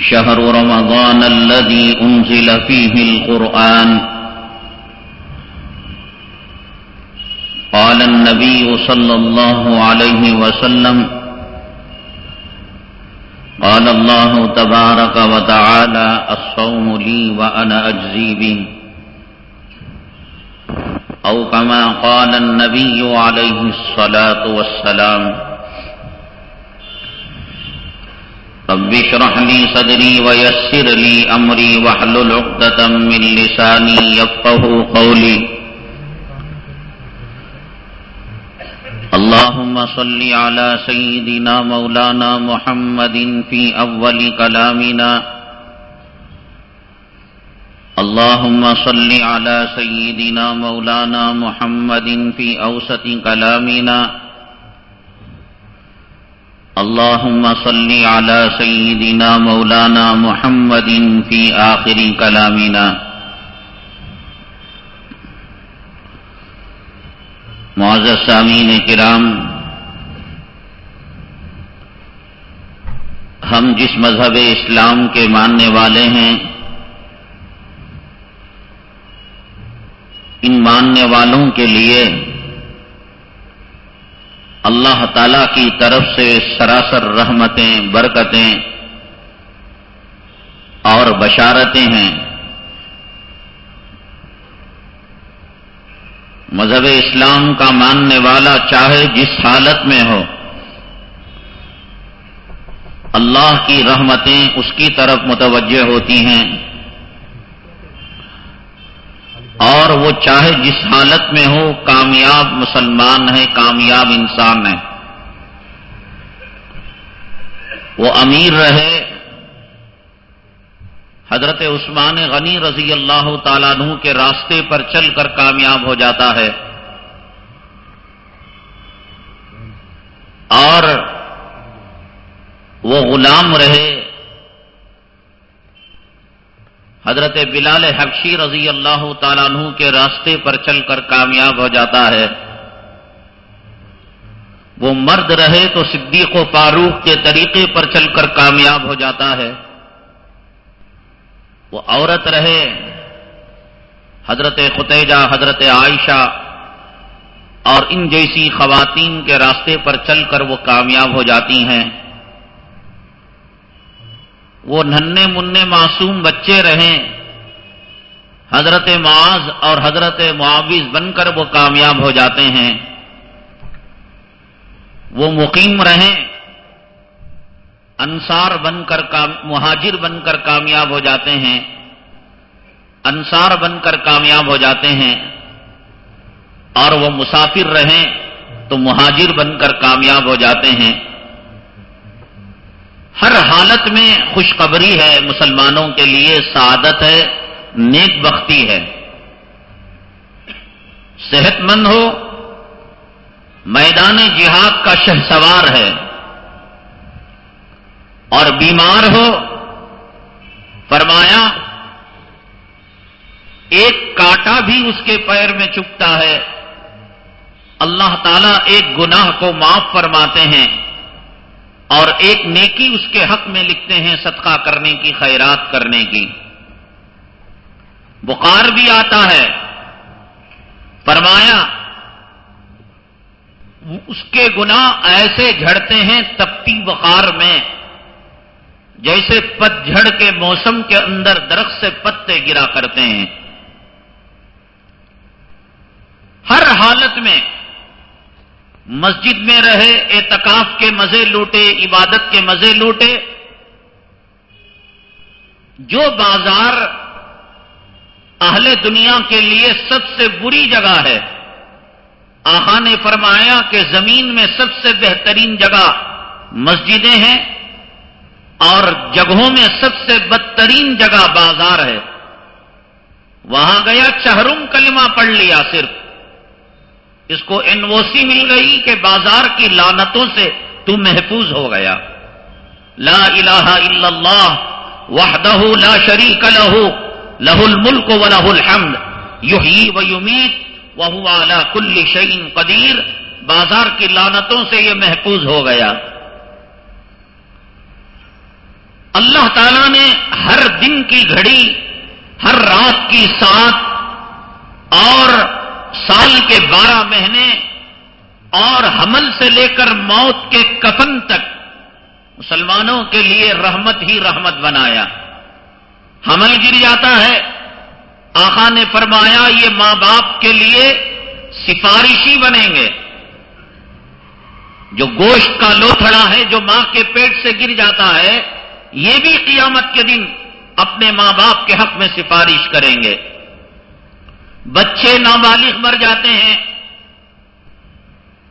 شهر رمضان الذي أنزل فيه القرآن. قال النبي صلى الله عليه وسلم قال الله تبارك وتعالى الصوم لي وأنا أجزي به. أو كما قال النبي عليه الصلاة والسلام رب اشرح لي صدري ويسر لي أمري واحلل عقدة من لساني يفقه قولي اللهم صل على سيدنا مولانا محمد في أول كلامنا اللهم صل على سيدنا مولانا محمد في أوسط كلامنا اللهم صل على سيدنا مولانا محمد في آخر كلامنا. معزز سامین کرام، ہم جس مذہب اسلام کے ماننے والے ہیں، ان ماننے والوں کے لیے اللہ تعالی کی طرف سے سراسر رحمتیں، برکتیں اور بشارتیں ہیں۔ مذہب اسلام کا ماننے والا چاہے جس حالت میں ہو، اللہ کی رحمتیں اس کی طرف متوجہ ہوتی ہیں۔ اور وہ چاہے جس حالت میں ہو، کامیاب مسلمان ہے، کامیاب انسان ہے۔ وہ امیر رہے۔ حضرت عثمان غنی رضی اللہ تعالیٰ عنہ کے راستے پر چل کر کامیاب ہو جاتا ہے۔ اور وہ غلام رہے۔ حضرت بلال حبشی رضی اللہ تعالیٰ عنہ کے راستے پر چل کر کامیاب ہو جاتا ہے۔ وہ مرد رہے تو صدیق و فاروق کے طریقے پر چل کر کامیاب ہو جاتا ہے۔ وہ عورت رہے، حضرت ختیجہ حضرت عائشہ اور ان جیسی خواتین کے راستے پر چل کر وہ کامیاب ہو جاتی ہیں۔ وہ ننے منع معصوم بچے رہیں۔ حضرت معاذ اور حضرت معاوض بن کر وہ کامیاب ہو جاتے ہیں۔ وہ مقیم رہیں۔ انصار بن کر مہاجر بن کر کامیاب ہو جاتے ہیں۔ انصار بن کر کامیاب ہو جاتے ہیں۔ اور وہ مسافر رہیں تو مہاجر بن کر کامیاب ہو جاتے ہیں۔ ہر حالت میں خوشخبری ہے، مسلمانوں کے لیے سعادت ہے، نیک بختی ہے۔ صحت مند ہو، میدان جہاد کا شہ سوار ہے۔ اور بیمار ہو، فرمایا، ایک کاٹا بھی اس کے پیر میں چپتا ہے۔ اللہ تعالیٰ ایک گناہ کو معاف فرماتے ہیں۔ اور ایک نیکی اس کے حق میں لکھتے ہیں صدقہ کرنے کی، خیرات کرنے کی۔ بخار بھی آتا ہے۔ فرمایا، اس کے گناہ ایسے جھڑتے ہیں تپتی بخار میں، جیسے پتجھڑ کے موسم کے اندر درخت سے پتے گرا کرتے ہیں۔ ہر حالت میں مسجد میں رہے، اعتکاف کے مزے لوٹے، عبادت کے مزے لوٹے۔ جو بازار اہل دنیا کے لیے سب سے بری جگہ ہے آہا نے فرمایا کہ زمین میں سب سے بہترین جگہ مسجدیں ہیں اور جگہوں میں سب سے بدترین جگہ بازار ہے۔ وہاں گیا چہرم کلمہ پڑھ لیا صرف۔ اس کو این او سی مل گئی کہ بازار کی لانتوں سے تو محفوظ ہو گیا۔ لا الہ الا اللہ، وحدہ لا شریک لہو لہ الملک و لہ الحمد، یحیی و یمیت وہ اعلی کل شعین قدیر۔ بازار کی لانتوں سے یہ محفوظ ہو گیا۔ اللہ تعالی نے ہر دن کی گھڑی، ہر رات کی سات اور سال کے بارہ مہینے اور حمل سے لے کر موت کے کفن تک مسلمانوں کے لیے رحمت ہی رحمت بنایا۔ حمل گر جاتا ہے۔ آخا نے فرمایا، یہ ماں باپ کے لیے سفارشی بنیں گے۔ جو گوشت کا لوتھڑا ہے، جو ماں کے پیٹ سے گر جاتا ہے، یہ بھی قیامت کے دن اپنے ماں باپ کے حق میں سفارش کریں گے۔ بچے نابالغ مر جاتے ہیں،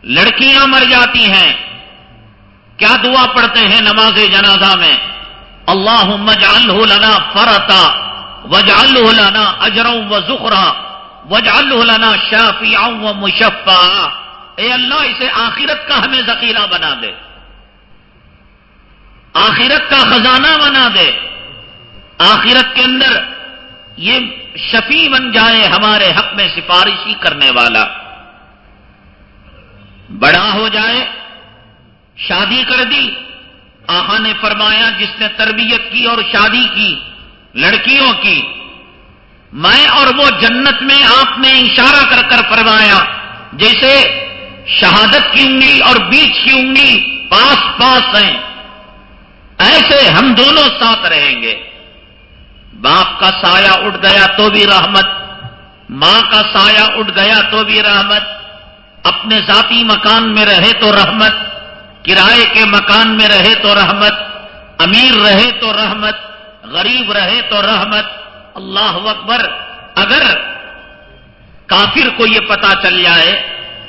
لڑکیاں مر جاتی ہیں۔ کیا دعا پڑھتے ہیں نماز جنازہ میں؟ اللہ مجعلہ لنا فرتا وجعلہ لنا اجرا و زخرا وجعلہ لنا شافعا و مشفعا اے اللہ، اسے آخرت کا ہمیں ذخیرہ بنا دے۔ آخرت کا خزانہ بنا دے۔ آخرت کے اندر یہ شفیع بن جائے ہمارے حق میں سفارشی کرنے والا۔ بڑا ہو جائے، شادی کر دی۔ آخا نے فرمایا، جس نے تربیت کی اور شادی کی، لڑکیوں کی۔ میں اور وہ جنت میں آپ نے اشارہ کر کر فرمایا، جیسے شہادت کی انگلی اور بیچ کی انگلی پاس پاس ہیں، ایسے ہم دونوں ساتھ رہیں گے۔ باپ کا سایہ اٹھ گیا تو بھی رحمت، ماں کا سایہ اٹھ گیا تو بھی رحمت، اپنے ذاتی مکان میں رہے تو رحمت، کرائے کے مکان میں رہے تو رحمت، امیر رہے تو رحمت، غریب رہے تو رحمت۔ اللہ اکبر، اگر کافر کو یہ پتا چل جائے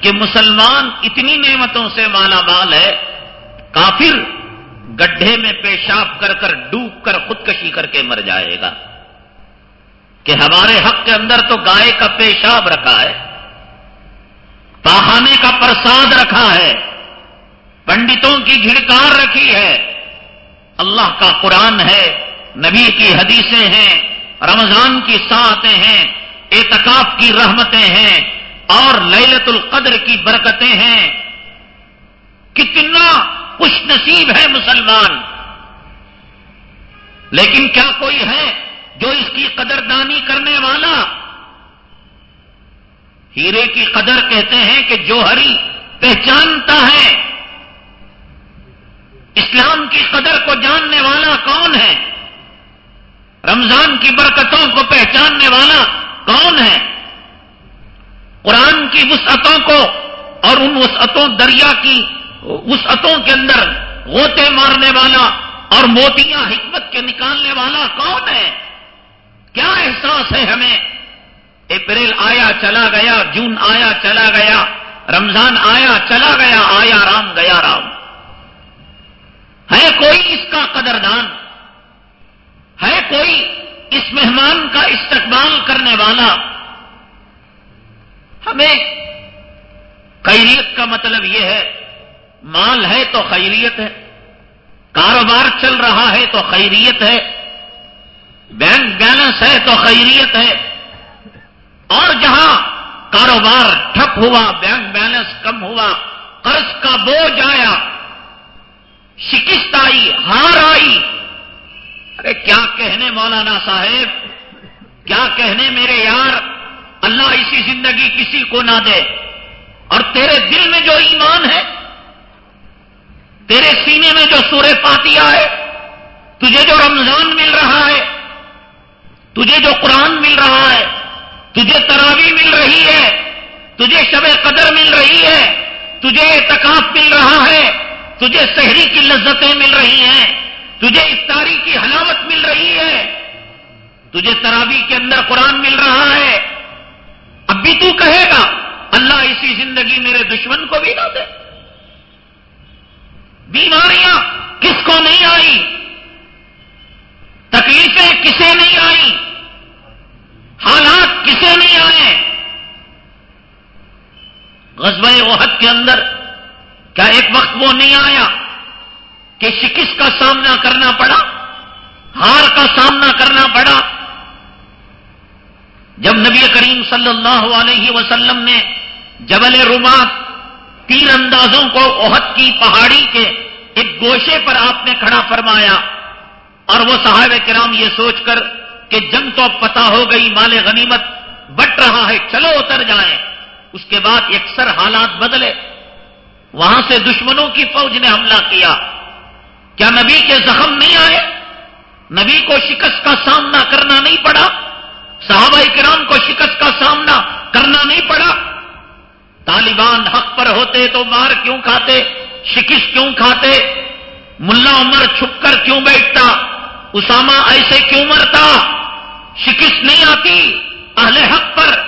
کہ مسلمان اتنی نعمتوں سے مالا مال ہے، کافر گڈھے میں پیشاب کر کر ڈوب کر خودکشی کر کے مر جائے گا کہ ہمارے حق کے اندر تو گائے کا پیشاب رکھا ہے، پاخانے کا پرساد رکھا ہے، پنڈتوں کی جھڑکار رکھی ہے۔ اللہ کا قرآن ہے، نبی کی حدیثیں ہیں، رمضان کی ساعتیں ہیں، اعتکاف کی رحمتیں ہیں اور لیلت القدر کی برکتیں ہیں۔ کتنا خوش نصیب ہے مسلمان۔ لیکن کیا کوئی ہے جو اس کی قدردانی کرنے والا؟ ہیرے کی قدر کہتے ہیں کہ جو ہری پہچانتا ہے۔ اسلام کی قدر کو جاننے والا کون ہے؟ رمضان کی برکتوں کو پہچاننے والا کون ہے؟ قرآن کی وسعتوں کو اور ان وسعتوں دریا کی وسعتوں کے اندر غوطے مارنے والا اور موتیاں حکمت کے نکالنے والا کون ہے؟ کیا احساس ہے ہمیں؟ اپریل آیا چلا گیا، جون آیا چلا گیا، رمضان آیا چلا گیا، آیا رام گیا رام۔ ہے کوئی اس کا قدردان؟ ہے کوئی اس مہمان کا استقبال کرنے والا؟ ہمیں خیریت کا مطلب یہ ہے مال ہے تو خیریت ہے، کاروبار چل رہا ہے تو خیریت ہے بینک بیلنس ہے تو خیریت ہے۔ اور جہاں کاروبار ٹھپ ہوا بینک بیلنس کم ہوا، قرض کا بوجھ آیا، شکست آئی، ہار آئی۔ ارے، کیا کہنے مولانا صاحب؟ کیا کہنے میرے یار؟ اللہ اسی زندگی کسی کو نہ دے۔ اور تیرے دل میں جو ایمان ہے تیرے سینے میں جو سورہ پاتیا ہے، تجھے جو رمضان مل رہا ہے، تجھے جو قرآن مل رہا ہے، تجھے تراوی مل رہی ہے، تجھے شب قدر مل رہی ہے، تجھے اعتکاف مل رہا ہے، تجھے شہری کی لذتیں مل رہی ہیں، تجھے افطاری کی حلاوت مل رہی ہے، تجھے تراوی کے اندر قرآن مل رہا ہے۔ اب بھی تو کہے گا، اللہ اسی زندگی میرے دشمن کو بھی نہ دے۔ بیماریاں کس کو نہیں آئی تکلیفیں کسے نہیں آئی حالات کسے نہیں آئے؟ غزوہ وحد کے اندر کیا ایک وقت وہ نہیں آیا کہ شکست کا سامنا کرنا پڑا؟ ہار کا سامنا کرنا پڑا؟ جب نبی کریم صلی اللہ علیہ وسلم نے جبل رومات تیر اندازوں کو عہد کی پہاڑی کے ایک گوشے پر آپ نے کھڑا فرمایا اور وہ صاحب کرام یہ سوچ کر کہ جنگ تو پتا ہو گئی، مال غنیمت بٹ رہا ہے، چلو اتر جائیں۔ اس کے بعد اکثر حالات بدلے۔ وہاں سے دشمنوں کی فوج نے حملہ کیا۔ کیا نبی کے زخم نہیں آئے؟ نبی کو شکست کا سامنا کرنا نہیں پڑا۔ صحابہ کرام کو شکست کا سامنا کرنا نہیں پڑا۔ طالبان حق پر ہوتے تو مار کیوں کھاتے؟ شکست کیوں کھاتے؟ ملا عمر چھپ کر کیوں بیٹھتا؟ اسامہ ایسے کیوں مرتا؟ شکست نہیں آتی۔ اہل حق پر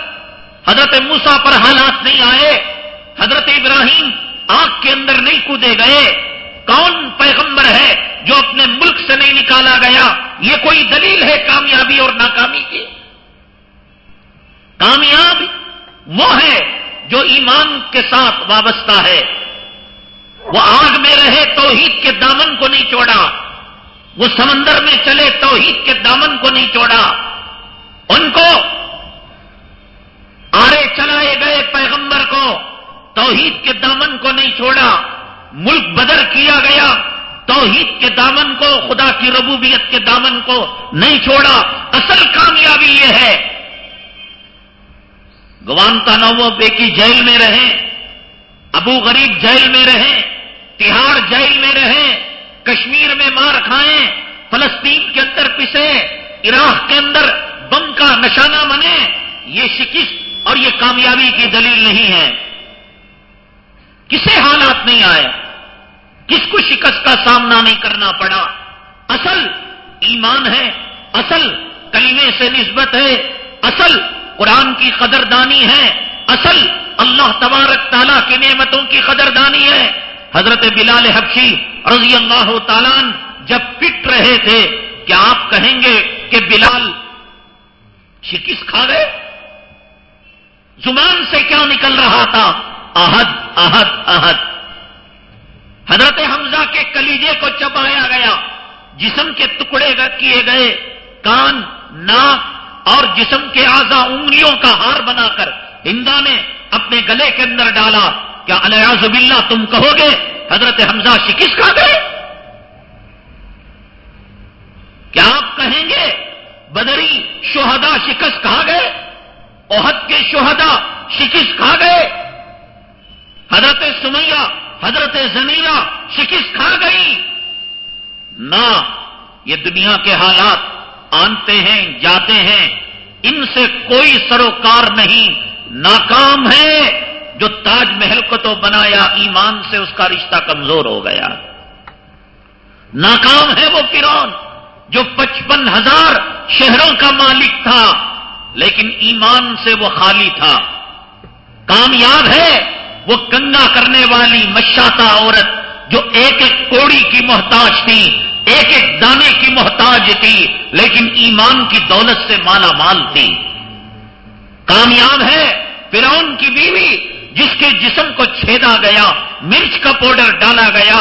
حضرت موسا پر حالات نہیں آئے۔ حضرت ابراہیم آگ کے اندر نہیں کودے گئے۔ کون پیغمبر ہے جو اپنے ملک سے نہیں نکالا گیا؟ یہ کوئی دلیل ہے کامیابی اور ناکامی کی؟ کامیاب وہ ہے جو ایمان کے ساتھ وابستہ ہے۔ وہ آگ میں رہے توحید کے دامن کو نہیں چھوڑا وہ سمندر میں چلے توحید کے دامن کو نہیں چھوڑا ان کو آرے چلائے گئے پیغمبر کو توحید کے دامن کو نہیں چھوڑا۔ ملک بدر کیا گیا۔ توحید کے دامن کو، خدا کی ربوبیت کے دامن کو نہیں چھوڑا۔ اصل کامیابی یہ ہے۔ گوانتا نو بے کی جیل میں رہیں، ابو غریب جیل میں رہیں، تہاڑ جیل میں رہیں، کشمیر میں مار کھائیں، فلسطین کے اندر پسے، عراق کے اندر بم کا نشانہ بنے یہ شکست اور یہ کامیابی کی دلیل نہیں ہے۔ کسے حالات نہیں آئے۔ کس کو شکست کا سامنا نہیں کرنا پڑا۔ اصل ایمان ہے، اصل کلیمے سے نسبت ہے، اصل قرآن کی قدردانی ہے، اصل اللہ تبارک تعالیٰ کی نعمتوں کی قدردانی ہے۔ حضرت بلال حبشی رضی اللہ تعالیٰ جب پٹ رہے تھے، کیا آپ کہیں گے کہ بلال شکست کھا گئے؟ زبان سے کیا نکل رہا تھا؟ احد احد احد۔ حضرت حمزہ کے کلیجے کو چبایا گیا، جسم کے ٹکڑے کیے گئے، کان، ناک اور جسم کے آزا انگلیوں کا ہار بنا کر ہندا نے اپنے گلے کے اندر ڈالا۔ کیا الیاز باللہ تم کہو گے حضرت حمزہ شکست کھا گئے؟ کیا آپ کہیں گے بدری شہدا شکست کھا گئے؟ عہد کے شہدا شکست کھا گئے؟ حضرت سمیہ، حضرت زمیرہ شکست کھا گئی نہ، یہ دنیا کے حالات آنتے ہیں، جاتے ہیں، ان سے کوئی سروکار نہیں، ناکام ہے، جو تاج محل کو تو بنایا، ایمان سے اس کا رشتہ کمزور ہو گیا۔ ناکام ہے وہ فرون جو پچپن ہزار شہروں کا مالک تھا، لیکن ایمان سے وہ خالی تھا۔ کامیاب ہے وہ کنگا کرنے والی مشاتا عورت، جو ایک ایک کوڑی کی محتاج تھی ایک ایک دانے کی محتاج تھی، لیکن ایمان کی دولت سے مالا مال تھی۔ کامیاب ہے فرعون کی بیوی، جس کے جسم کو چھیدا گیا، مرچ کا پاؤڈر ڈالا گیا،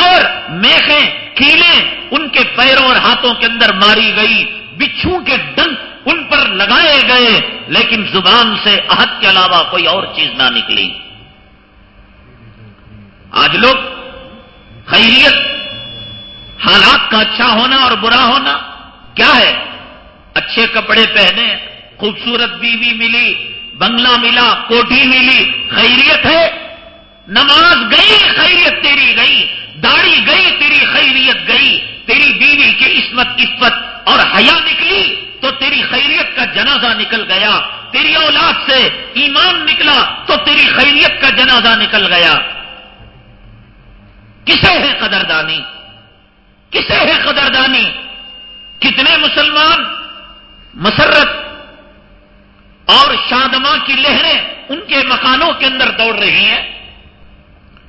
اور میخیں کیلے ان کے پیروں اور ہاتھوں کے اندر ماری گئی، بچھو کے ڈنک ان پر لگائے گئے، لیکن زبان سے عہد کے علاوہ کوئی اور چیز نہ نکلی۔ آج لوگ خیریت حالات کا اچھا ہونا اور برا ہونا کیا ہے؟ اچھے کپڑے پہنے، خوبصورت بیوی ملی، بنگلہ ملا، کوٹھی ملی، خیریت ہے؟ نماز گئی، خیریت تیری گئی، داڑھی گئی، تیری خیریت گئی، تیری بیوی کی عصمت عفت اور حیا نکلی تو تیری خیریت کا جنازہ نکل گیا، تیری اولاد سے ایمان نکلا تو تیری خیریت کا جنازہ نکل گیا۔ کسے ہے قدردانی؟ کسے ہے قدردانی؟ کتنے مسلمان؟ مسرت اور شادماں کی لہریں ان کے مکانوں کے اندر دوڑ رہی ہیں۔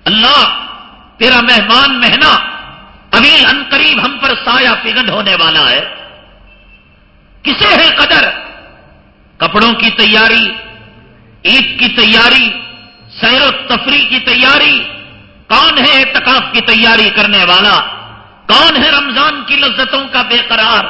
اللہ، تیرا مہمان مہنا ابھی ان قریب ہم پر سایہ پگن ہونے والا ہے۔ کسے ہے قدر؟ کپڑوں کی تیاری، عید کی تیاری، سیر و تفریح کی تیاری، کون ہے اعتکاف کی تیاری کرنے والا؟ کون ہے رمضان کی لذتوں کا بے قرار؟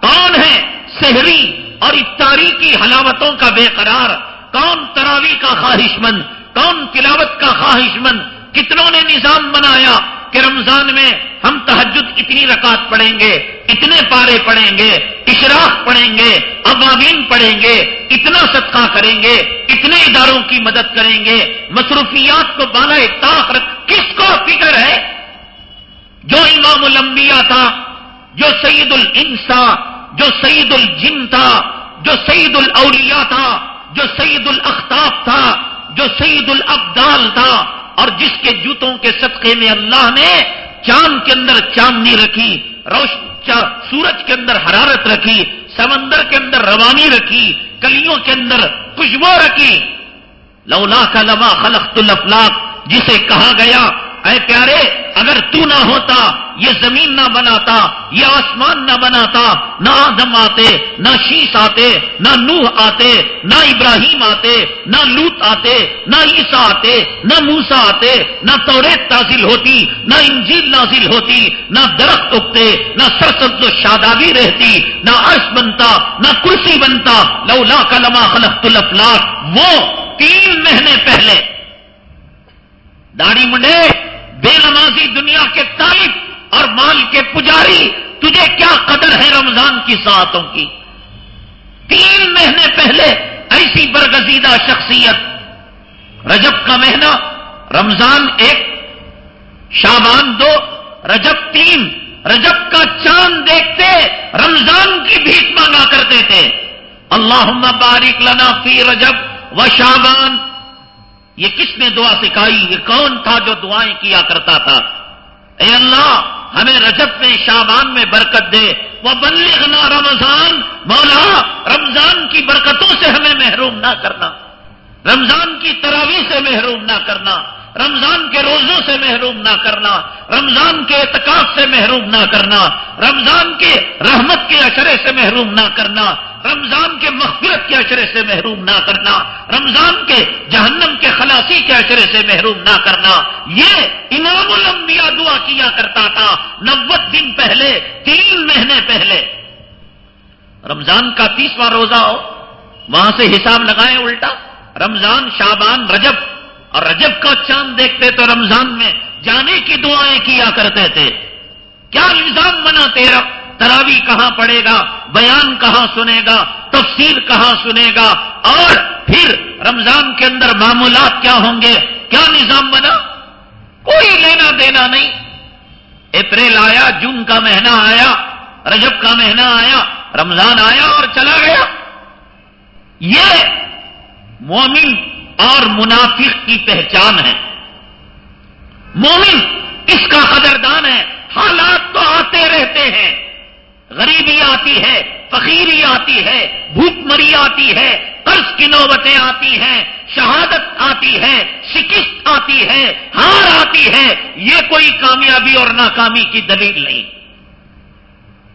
کون ہے شہری اور افطاری کی حلاوتوں کا بے قرار؟ کون تراوی کا خواہش مند؟ کون تلاوت کا خواہش مند؟ کتنوں نے نظام بنایا کہ رمضان میں ہم تحجد اتنی رکعت پڑھیں گے، اتنے پارے پڑھیں گے، اشراق پڑھیں گے عوامین پڑھیں گے، اتنا صدقہ کریں گے، اتنے اداروں کی مدد کریں گے۔ مصروفیات کو بالا طاق رکھ، کس کو فکر ہے؟ جو امام الانبیاء تھا، جو سعید الانسا جو سعید الجن تھا، جو سعید الاولیاء تھا، جو سعید الاختاب تھا، جو سعید الابدال تھا، اور جس کے جوتوں کے صدقے میں اللہ نے چاند کے اندر چاندنی رکھی روشن سورج کے اندر حرارت رکھی، سمندر کے اندر روانی رکھی، کلیوں کے اندر خوشبو رکھی۔ لولا کا لما خلق الافلاق، جسے کہا گیا اے پیارے، اگر تو نہ ہوتا، یہ زمین نہ بناتا، یہ آسمان نہ بناتا، نہ آدم آتے، نہ شیش آتے، نہ نوح آتے، نہ ابراہیم آتے، نہ لوت آتے، نہ عیسا آتے، نہ موسا آتے، نہ توریت نازل ہوتی، نہ انجیل نازل ہوتی، نہ درخت اگتے، نہ سرسد و شادابی رہتی، نہ عرش بنتا، نہ کرسی بنتا، لولا کلما خلق الافلاق، وہ تین مہینے پہلے داڑی منڈے، بے نمازی دنیا کے طالب اور مال کے پجاری، تجھے کیا قدر ہے رمضان کی ساعتوں کی؟ تین مہینے پہلے ایسی برگزیدہ شخصیت، رجب کا مہینہ، رمضان ایک شابان دو، رجب تین، رجب کا چاند دیکھتے، رمضان کی بھیک مانگا کرتے تھے۔ اللہ بارک لنا فی رجب و شابان یہ کس نے دعا سکھائی؟ یہ کون تھا جو دعائیں کیا کرتا تھا؟ اے اللہ، ہمیں رجب میں شابان میں برکت دے۔ وہ بلغنا رمضان۔ مولا، رمضان کی برکتوں سے ہمیں محروم نہ کرنا۔ رمضان کی تراوی سے محروم نہ کرنا۔ رمضان کے روزوں سے محروم نہ کرنا۔ رمضان کے اعتکاف سے محروم نہ کرنا۔ رمضان کے رحمت کے اشرے سے محروم نہ کرنا۔ رمضان کے مغفرت کے اشرے سے محروم نہ کرنا، رمضان کے جہنم کے خلاصی کے اشرے سے محروم نہ کرنا، یہ امام الانبیاء دعا کیا کرتا تھا نوت دن پہلے، تین مہینے پہلے۔ رمضان کا تیسواں روزہ ہو، وہاں سے حساب لگائیں الٹا، رمضان شابان رجب۔ اور رجب کا چاند دیکھتے تو رمضان میں جانے کی دعائیں کیا کرتے تھے۔ کیا الزام بنا تیرا تراوی کہاں پڑے گا، بیان کہاں سنے گا، تفسیر کہاں سنے گا، اور پھر رمضان کے اندر معمولات کیا ہوں گے، کیا نظام بنا؟ کوئی لینا دینا نہیں۔ اپریل آیا، جون کا مہینہ آیا، رجب کا مہینہ آیا، رمضان آیا اور چلا گیا۔ یہ مومن اور منافق کی پہچان ہے۔ مومن اس کا قدردان ہے، حالات تو آتے رہتے ہیں۔ غریبی آتی ہے، فقیری آتی ہے بھوک مری آتی ہے، قرض کی نوبتیں آتی ہیں، شہادت آتی ہے، شکست آتی ہے، ہار آتی ہے، یہ کوئی کامیابی اور ناکامی کی دلیل نہیں۔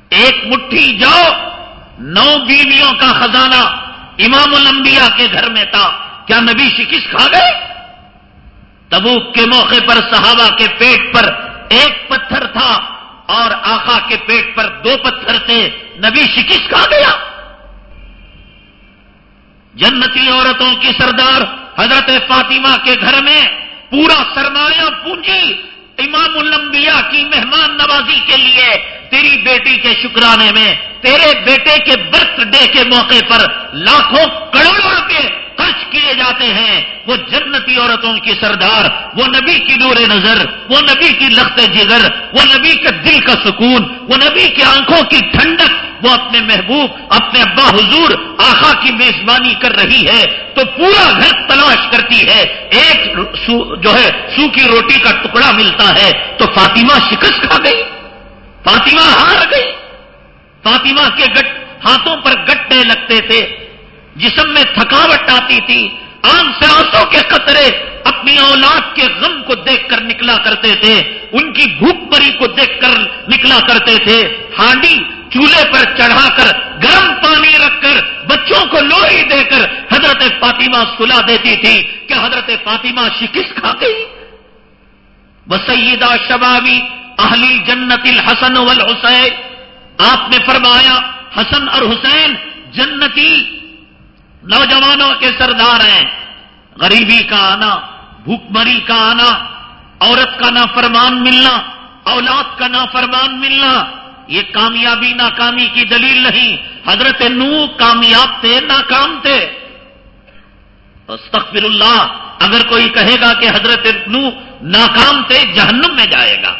ایک مٹھی جاؤ، نو بیویوں کا خزانہ امام الانبیاء کے گھر میں تھا۔ کیا نبی شکست کھا گئے؟ تبوک کے موقع پر صحابہ کے پیٹ پر ایک پتھر تھا۔ اور آخا کے پیٹ پر دو پتھر تھے نبی شکست کھا گیا۔ جنتی عورتوں کی سردار حضرت فاطمہ کے گھر میں پورا سرمایہ پونجی امام الانبیاء کی مہمان نوازی کے لیے تیری بیٹی کے شکرانے میں، تیرے بیٹے کے برتھ ڈے کے موقع پر لاکھوں کروڑوں روپے خرچ کیے جاتے ہیں، وہ جنتی عورتوں کی سردار، وہ نبی کی نور نظر، وہ نبی کی لخت جگر، وہ نبی کے دل کا سکون، وہ نبی کی آنکھوں کی ٹھنڈک، وہ اپنے محبوب، اپنے ابا حضور آخا کی میزبانی کر رہی ہے، تو پورا گھر تلاش کرتی ہے، ایک سو جو ہے سو کی روٹی کا ٹکڑا ملتا ہے، تو فاطمہ شکست کھا گئی، فاطمہ ہار گئی، فاطمہ کے گٹ ہاتھوں پر گٹے لگتے تھے جسم میں تھکاوٹ آتی تھی آم سے آنسوں کے قطرے اپنی اولاد کے غم کو دیکھ کر نکلا کرتے تھے، ان کی بھوک مری کو دیکھ کر نکلا کرتے تھے۔ ہانڈی چولہے پر چڑھا کر گرم پانی رکھ کر بچوں کو لوہی دے کر حضرت فاطمہ سلا دیتی تھی کہ حضرت فاطمہ شکست کھا گئی؟ وہ سیدہ شبابی اہلی جنت الحسن والحسین۔ آپ نے فرمایا، حسن اور حسین جنتی نوجوانوں کے سردار ہیں۔ غریبی کا آنا، بھوک مری کا آنا، عورت کا نافرمان ملنا، اولاد کا نافرمان ملنا، یہ کامیابی ناکامی کی دلیل نہیں۔ حضرت نو کامیاب تھے، ناکام تھے۔ استغفر اللہ، اگر کوئی کہے گا کہ حضرت نو ناکام تھے، جہنم میں جائے گا۔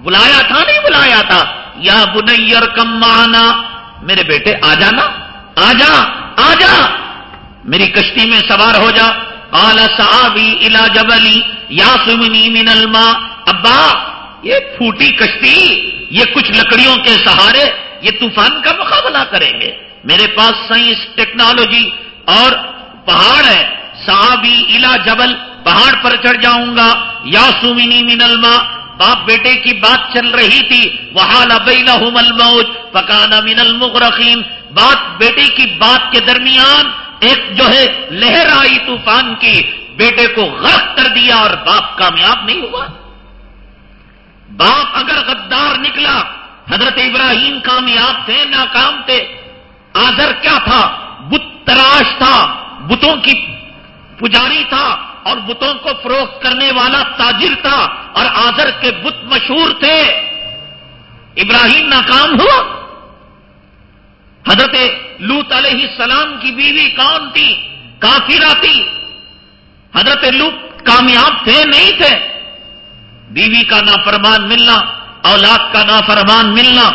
بلایا تھا، نہیں بلایا تھا۔ یا بنیر کم مانا میرے بیٹے، آ جانا، آ جا آ جا۔ میری کشتی میں سوار ہو جا۔ صحابی الا جبلی یا سمنی من الما ابا، یہ پھوٹی کشتی، یہ کچھ لکڑیوں کے سہارے، یہ طوفان کا مقابلہ کریں گے۔ میرے پاس سائنس، ٹیکنالوجی اور پہاڑ ہے۔ صحابی الا جبل، پہاڑ پر چڑھ جاؤں گا۔ یا سمنی من الما باپ بیٹے کی بات چل رہی تھی۔ وہال الموج پکانا من المغرقین۔ باپ بیٹے کی بات کے درمیان ایک جو ہے لہر آئی طوفان کی، بیٹے کو غرق کر دیا اور باپ کامیاب نہیں ہوا۔ باپ اگر غدار نکلا، حضرت ابراہیم کامیاب تھے، ناکام تھے۔ آزر کیا تھا؟ بت تراش تھا، بتوں کی پجاری تھا اور بتوں کو فروخت کرنے والا تاجر تھا اور آزر کے بت مشہور تھے۔ ابراہیم ناکام ہوا؟ حضرت لوت علیہ السلام کی بیوی کون تھی؟ کافرہ تھی حضرت لوت کامیاب تھے، نہیں تھے۔ بیوی کا نافرمان ملنا، اولاد کا نافرمان ملنا،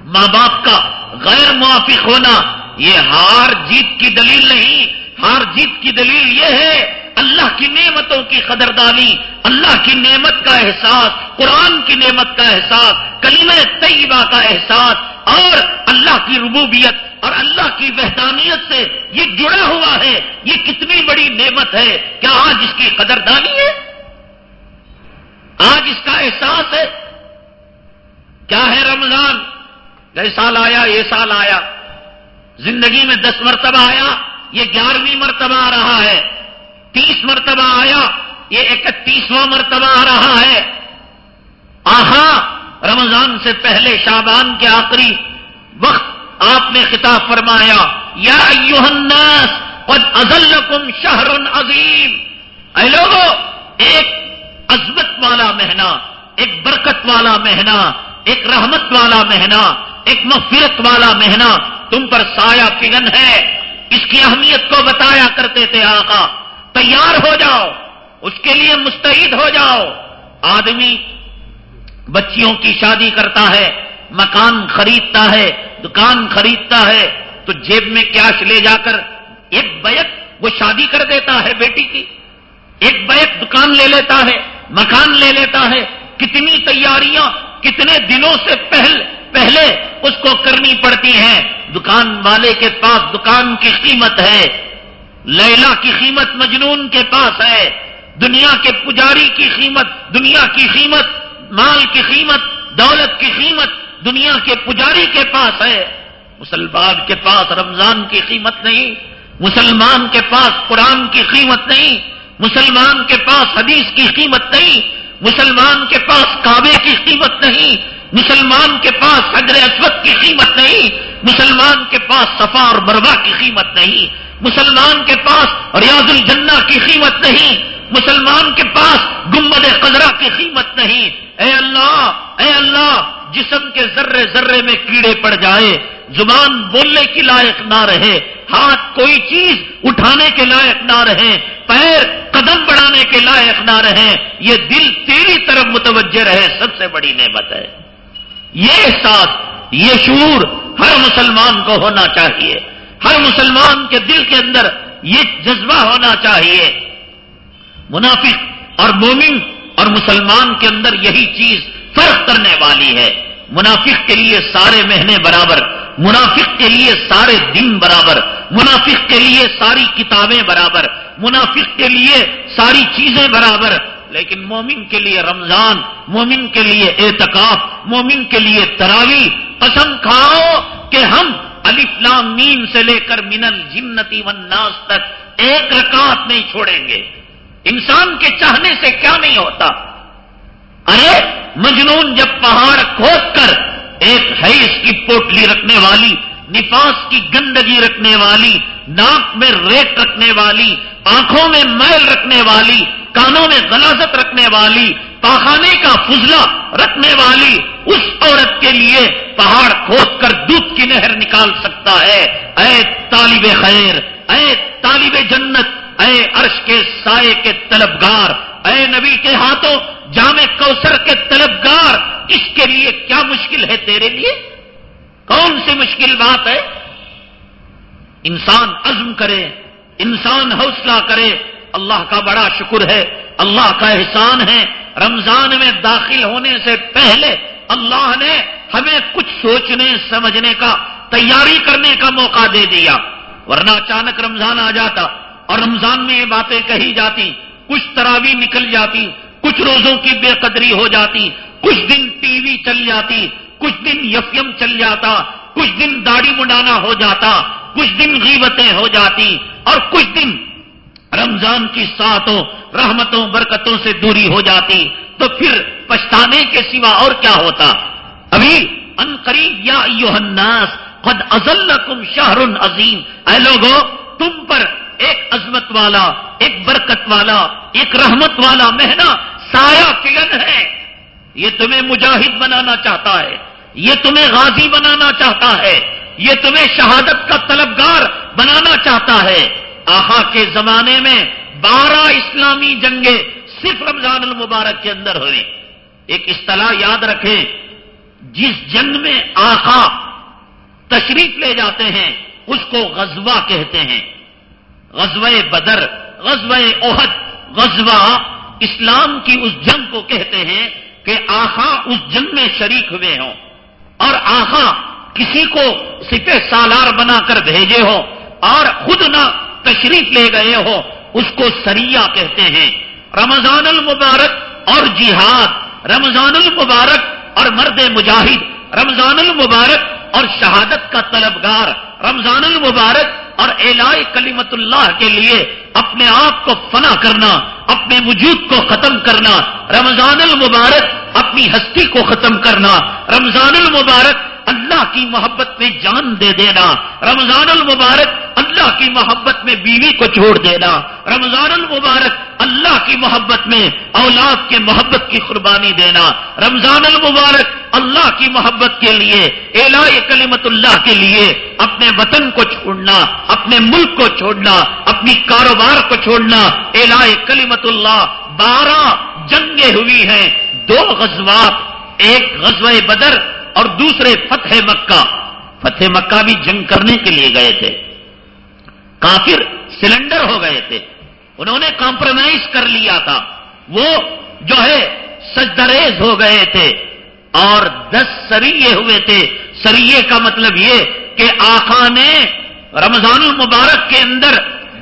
ماں باپ کا غیر موافق ہونا، یہ ہار جیت کی دلیل نہیں۔ ہار جیت کی دلیل یہ ہے، اللہ کی نعمتوں کی قدردانی، اللہ کی نعمت کا احساس، قرآن کی نعمت کا احساس کلیم طیبہ کا احساس اور اللہ کی ربوبیت اور اللہ کی وحدانیت سے یہ جڑا ہوا ہے، یہ کتنی بڑی نعمت ہے۔ کیا آج اس کی قدردانی ہے؟ آج اس کا احساس ہے۔ کیا ہے رمضان؟ یہ سال آیا، یہ سال آیا۔ زندگی میں دس مرتبہ آیا، یہ گیارہویں مرتبہ آ رہا ہے۔ تیس مرتبہ آیا، یہ اکتیسواں مرتبہ آ رہا ہے۔ آہا! رمضان سے پہلے شابان کے آخری وقت آپ نے خطاب فرمایا، یا الناس قد ازلکم شہر عظیم۔ اے لوگوں ایک عظمت والا مہینہ، ایک برکت والا مہینہ، ایک رحمت والا مہینہ، ایک مغفرت والا مہینہ تم پر سایہ پگن ہے۔ اس کی اہمیت کو بتایا کرتے تھے آقا، تیار ہو جاؤ، اس کے لیے مستعد ہو جاؤ۔ آدمی بچیوں کی شادی کرتا ہے، مکان خریدتا ہے، دکان خریدتا ہے، تو جیب میں کیش لے جا کر ایک بیک وہ شادی کر دیتا ہے بیٹی کی۔ ایک بیک دکان لے لیتا ہے، مکان لے لیتا ہے۔ کتنی تیاریاں، کتنے دنوں سے پہل، پہلے اس کو کرنی پڑتی ہیں۔ دکان والے کے پاس دکان کی قیمت ہے۔ لیلا کی قیمت مجنون کے پاس ہے۔ دنیا کے پجاری کی قیمت، دنیا کی قیمت۔ مال کی قیمت، دولت کی قیمت، دنیا کے پجاری کے پاس ہے۔ مسلمان کے پاس رمضان کی قیمت نہیں، مسلمان کے پاس قرآن کی قیمت نہیں، مسلمان کے پاس حدیث کی قیمت نہیں، مسلمان کے پاس کعبے کی قیمت نہیں، مسلمان کے پاس حجر اسود کی قیمت نہیں، مسلمان کے پاس صفا اور بروا کی قیمت نہیں، مسلمان کے پاس ریاض الجنہ کی قیمت نہیں مسلمان کے پاس گمبد قدرہ کی قیمت نہیں۔ اے اللہ اے اللہ، جسم کے ذرے ذرے میں کیڑے پڑ جائے زبان بولنے کی لائق نہ رہے۔ ہاتھ کوئی چیز اٹھانے کے لائق نہ رہے۔ پیر قدم بڑھانے کے لائق نہ رہے۔ یہ دل تیری طرف متوجہ رہے، سب سے بڑی نعمت ہے۔ یہ احساس، یہ شعور ہر مسلمان کو ہونا چاہیے۔ ہر مسلمان کے دل کے اندر یہ جذبہ ہونا چاہیے۔ منافق اور مومن اور مسلمان کے اندر یہی چیز فرق کرنے والی ہے۔ منافق کے لیے سارے مہینے برابر، منافق کے لیے سارے دن برابر، منافق کے لیے ساری کتابیں برابر، منافق کے لیے ساری چیزیں برابر۔ لیکن مومن کے لیے رمضان، مومن کے لیے اعتکاف، مومن کے لیے تراوی قسم کھاؤ کہ ہم الفلام مین سے لے کر منل جنتی والناس تک ایک رکعت نہیں چھوڑیں گے۔ انسان کے چاہنے سے کیا نہیں ہوتا؟ ارے، مجنون جب پہاڑ کھود کر ایک حیث کی پوٹلی رکھنے والی، نفاس کی گندگی رکھنے والی، ناک میں ریت رکھنے والی، آنکھوں میں میل رکھنے والی، کانوں میں غلازت رکھنے والی، پاخانے کا فضلہ رکھنے والی، اس عورت کے لیے پہاڑ کھود کر دودھ کی نہر نکال سکتا ہے۔ اے طالب خیر، اے طالب جنت اے عرش کے سائے کے طلبگار، اے نبی کے ہاتھوں جامع کوثر کے طلبگار، اس کے لیے کیا مشکل ہے تیرے لیے؟ کون سی مشکل بات ہے؟ انسان عزم کرے، انسان حوصلہ کرے، اللہ کا بڑا شکر ہے، اللہ کا احسان ہے۔ رمضان میں داخل ہونے سے پہلے اللہ نے ہمیں کچھ سوچنے، سمجھنے کا، تیاری کرنے کا موقع دے دیا، ورنہ اچانک رمضان آ جاتا۔ اور رمضان میں یہ باتیں کہی جاتی، کچھ تراوی نکل جاتی، کچھ روزوں کی بے قدری ہو جاتی، کچھ دن ٹی وی چل جاتی، کچھ دن یفیم چل جاتا، کچھ دن داڑھی مڈانا ہو جاتا، کچھ دن غیبتیں ہو جاتی، اور کچھ دن رمضان کی ساتوں رحمتوں، برکتوں سے دوری ہو جاتی۔ تو پھر پچھتانے کے سوا اور کیا ہوتا؟ ابھی، ان قریب یا الناس، قد ازلکم شہر عظیم۔ اے لوگوں تم پر ایک عظمت والا، ایک برکت والا، ایک رحمت والا مہینہ سایہ فلن ہے۔ یہ تمہیں مجاہد بنانا چاہتا ہے۔ یہ تمہیں غازی بنانا چاہتا ہے۔ یہ تمہیں شہادت کا طلبگار بنانا چاہتا ہے۔ آخا کے زمانے میں بارہ اسلامی جنگیں صرف رمضان المبارک کے اندر ہوئی ایک اصطلاح یاد رکھیں، جس جنگ میں آخا تشریف لے جاتے ہیں، اس کو غزوہ کہتے ہیں۔ غزوہ بدر، غزوہ عہد غزوہ اسلام کی اس جنگ کو کہتے ہیں کہ آخا اس جنگ میں شریک ہوئے ہوں اور آخا کسی کو سپہ سالار بنا کر بھیجے ہو اور خود نہ تشریف لے گئے ہو اس کو سریا کہتے ہیں۔ رمضان المبارک اور جہاد، رمضان المبارک اور مرد مجاہد، رمضان المبارک اور شہادت کا طلبگار رمضان المبارک اور الائی کلیمت اللہ کے لیے اپنے آپ کو فنا کرنا، اپنے وجود کو ختم کرنا، رمضان المبارک اپنی ہستی کو ختم کرنا، رمضان المبارک اللہ کی محبت میں جان دے دینا، رمضان المبارک اللہ کی محبت میں بیوی کو چھوڑ دینا، رمضان المبارک اللہ کی محبت میں اولاد کے محبت کی قربانی دینا، رمضان المبارک اللہ کی محبت کے لیے الا کلیمت اللہ کے لیے اپنے وطن کو چھوڑنا، اپنے ملک کو چھوڑنا، اپنی کاروبار کو چھوڑنا الا کلیمت اللہ بارہ جنگیں ہوئی ہیں، دو غزوات، ایک غزوہ بدر اور دوسرے فتح مکہ فتح مکہ بھی جنگ کرنے کے لیے گئے تھے۔ کافر سلنڈر ہو گئے تھے۔ انہوں نے کمپرومائز کر لیا تھا۔ وہ جو ہے سجدریز ہو گئے تھے اور دس سریے ہوئے تھے۔ سریے کا مطلب یہ کہ آخا نے رمضان المبارک کے اندر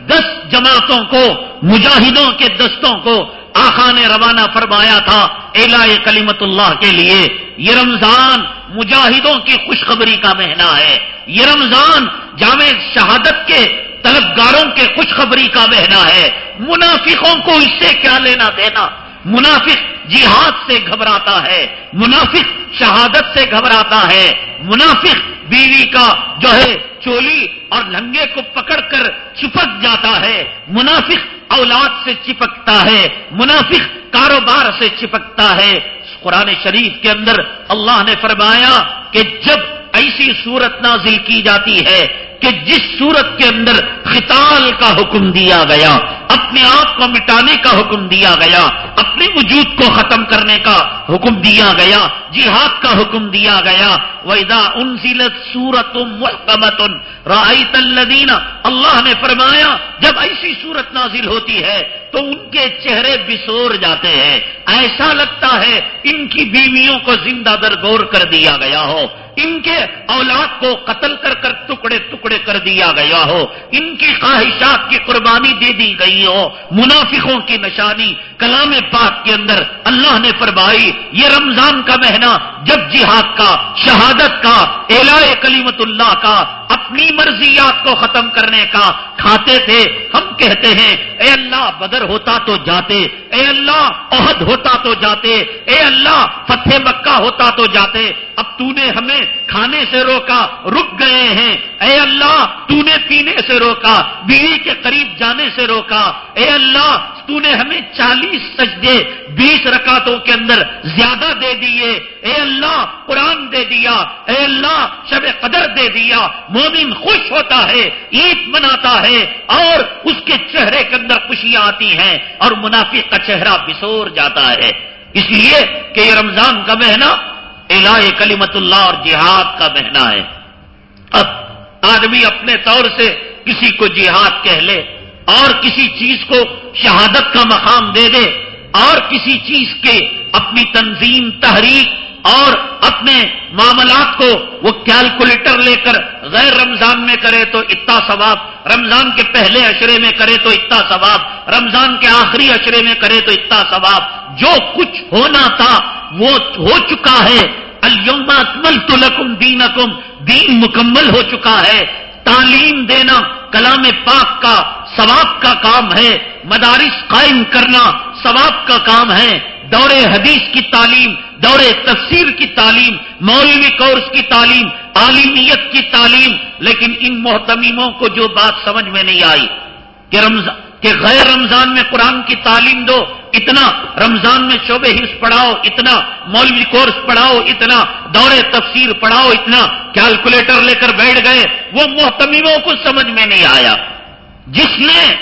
دس جماعتوں کو، مجاہدوں کے دستوں کو آخا نے روانہ فرمایا تھا الا کلیمت اللہ کے لیے، یہ رمضان مجاہدوں کی خوشخبری کا مہینہ ہے۔ یہ رمضان جامع شہادت کے طلبگاروں کے خوشخبری کا مہینہ ہے۔ منافقوں کو اس سے کیا لینا دینا؟ منافق جہاد سے گھبراتا ہے، منافق شہادت سے گھبراتا ہے، منافق بیوی کا جو ہے چولی اور لنگے کو پکڑ کر چپک جاتا ہے، منافق اولاد سے چپکتا ہے، منافق کاروبار سے چپکتا ہے۔ قرآن شریف کے اندر اللہ نے فرمایا کہ جب ایسی صورت نازل کی جاتی ہے کہ جس صورت کے اندر خطال کا حکم دیا گیا، اپنے آپ کو مٹانے کا حکم دیا گیا، اپنے وجود کو ختم کرنے کا حکم دیا گیا، جہاد کا حکم دیا گیا ویدا ان سورت محکمت رائت الدین اللہ نے فرمایا، جب ایسی صورت نازل ہوتی ہے، تو ان کے چہرے بسور جاتے ہیں۔ ایسا لگتا ہے، ان کی بیویوں کو زندہ درگور کر دیا گیا ہو۔ ان کے اولاد کو قتل کر کر ٹکڑے ٹکڑے کر دیا گیا ہو، ان کی خواہشات کی قربانی دے دی گئی ہو۔ منافقوں کی نشانی کلام پاک کے اندر اللہ نے فرمائی، یہ رمضان کا مہینہ جب جہاد کا، شہادت کا الا کلیمت اللہ کا اپنی مرضیات کو ختم کرنے کا کھاتے تھے۔ ہم کہتے ہیں، اے اللہ، بدر ہوتا تو جاتے۔ اے اللہ، عہد ہوتا تو جاتے۔ اے اللہ، فتح مکہ ہوتا تو جاتے۔ اب تو نے ہمیں کھانے سے روکا، رک گئے ہیں۔ اے اللہ، تو نے پینے سے روکا، بیوی کے قریب جانے سے روکا۔ اے اللہ، تو نے ہمیں چالیس سجدے بیس رکاتوں کے اندر زیادہ دے دیے۔ اے اللہ، قرآن دے دیا۔ اے اللہ، شب قدر دے دیا۔ مومن خوش ہوتا ہے، عید مناتا ہے اور اس کے چہرے کے اندر خوشیاں آتی ہیں اور منافق کا چہرہ بسور جاتا ہے۔ اس لیے کہ یہ رمضان کا مہینہ الہ کلیمت اللہ اور جہاد کا مہینہ ہے۔ اب آدمی اپنے طور سے کسی کو جہاد کہہ لے اور کسی چیز کو شہادت کا مقام دے دے اور کسی چیز کے اپنی تنظیم تحریک اور اپنے معاملات کو وہ کیلکولیٹر لے کر غیر رمضان میں کرے تو اتنا ثواب، رمضان کے پہلے اشرے میں کرے تو اتنا ثواب، رمضان کے آخری اشرے میں کرے تو اتنا ثواب۔ جو کچھ ہونا تھا وہ ہو چکا ہے۔ الم اکمل لکم دین دین مکمل ہو چکا ہے۔ تعلیم دینا کلام پاک کا، ثواب کا کام ہے۔ مدارس قائم کرنا ثواب کا کام ہے۔ دور حدیث کی تعلیم، دور تفسیر کی تعلیم، مولوی کورس کی تعلیم، عالمیت کی تعلیم۔ لیکن ان محتمیموں کو جو بات سمجھ میں نہیں آئی کہ رمضان کہ غیر رمضان میں قرآن کی تعلیم دو، اتنا رمضان میں شعبے حفظ پڑھاؤ، اتنا مولوی کورس پڑھاؤ، اتنا دور تفسیر پڑھاؤ، اتنا کیلکولیٹر لے کر بیٹھ گئے۔ وہ محتمیموں کو سمجھ میں نہیں آیا۔ جس نے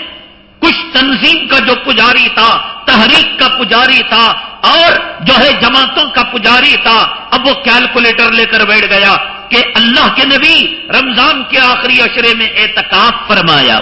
کچھ تنظیم کا جو پجاری تھا، تحریک کا پجاری تھا اور جو ہے جماعتوں کا پجاری تھا، اب وہ کیلکولیٹر لے کر بیٹھ گیا کہ اللہ کے نبی رمضان کے آخری اشرے میں اعتکاف فرمایا۔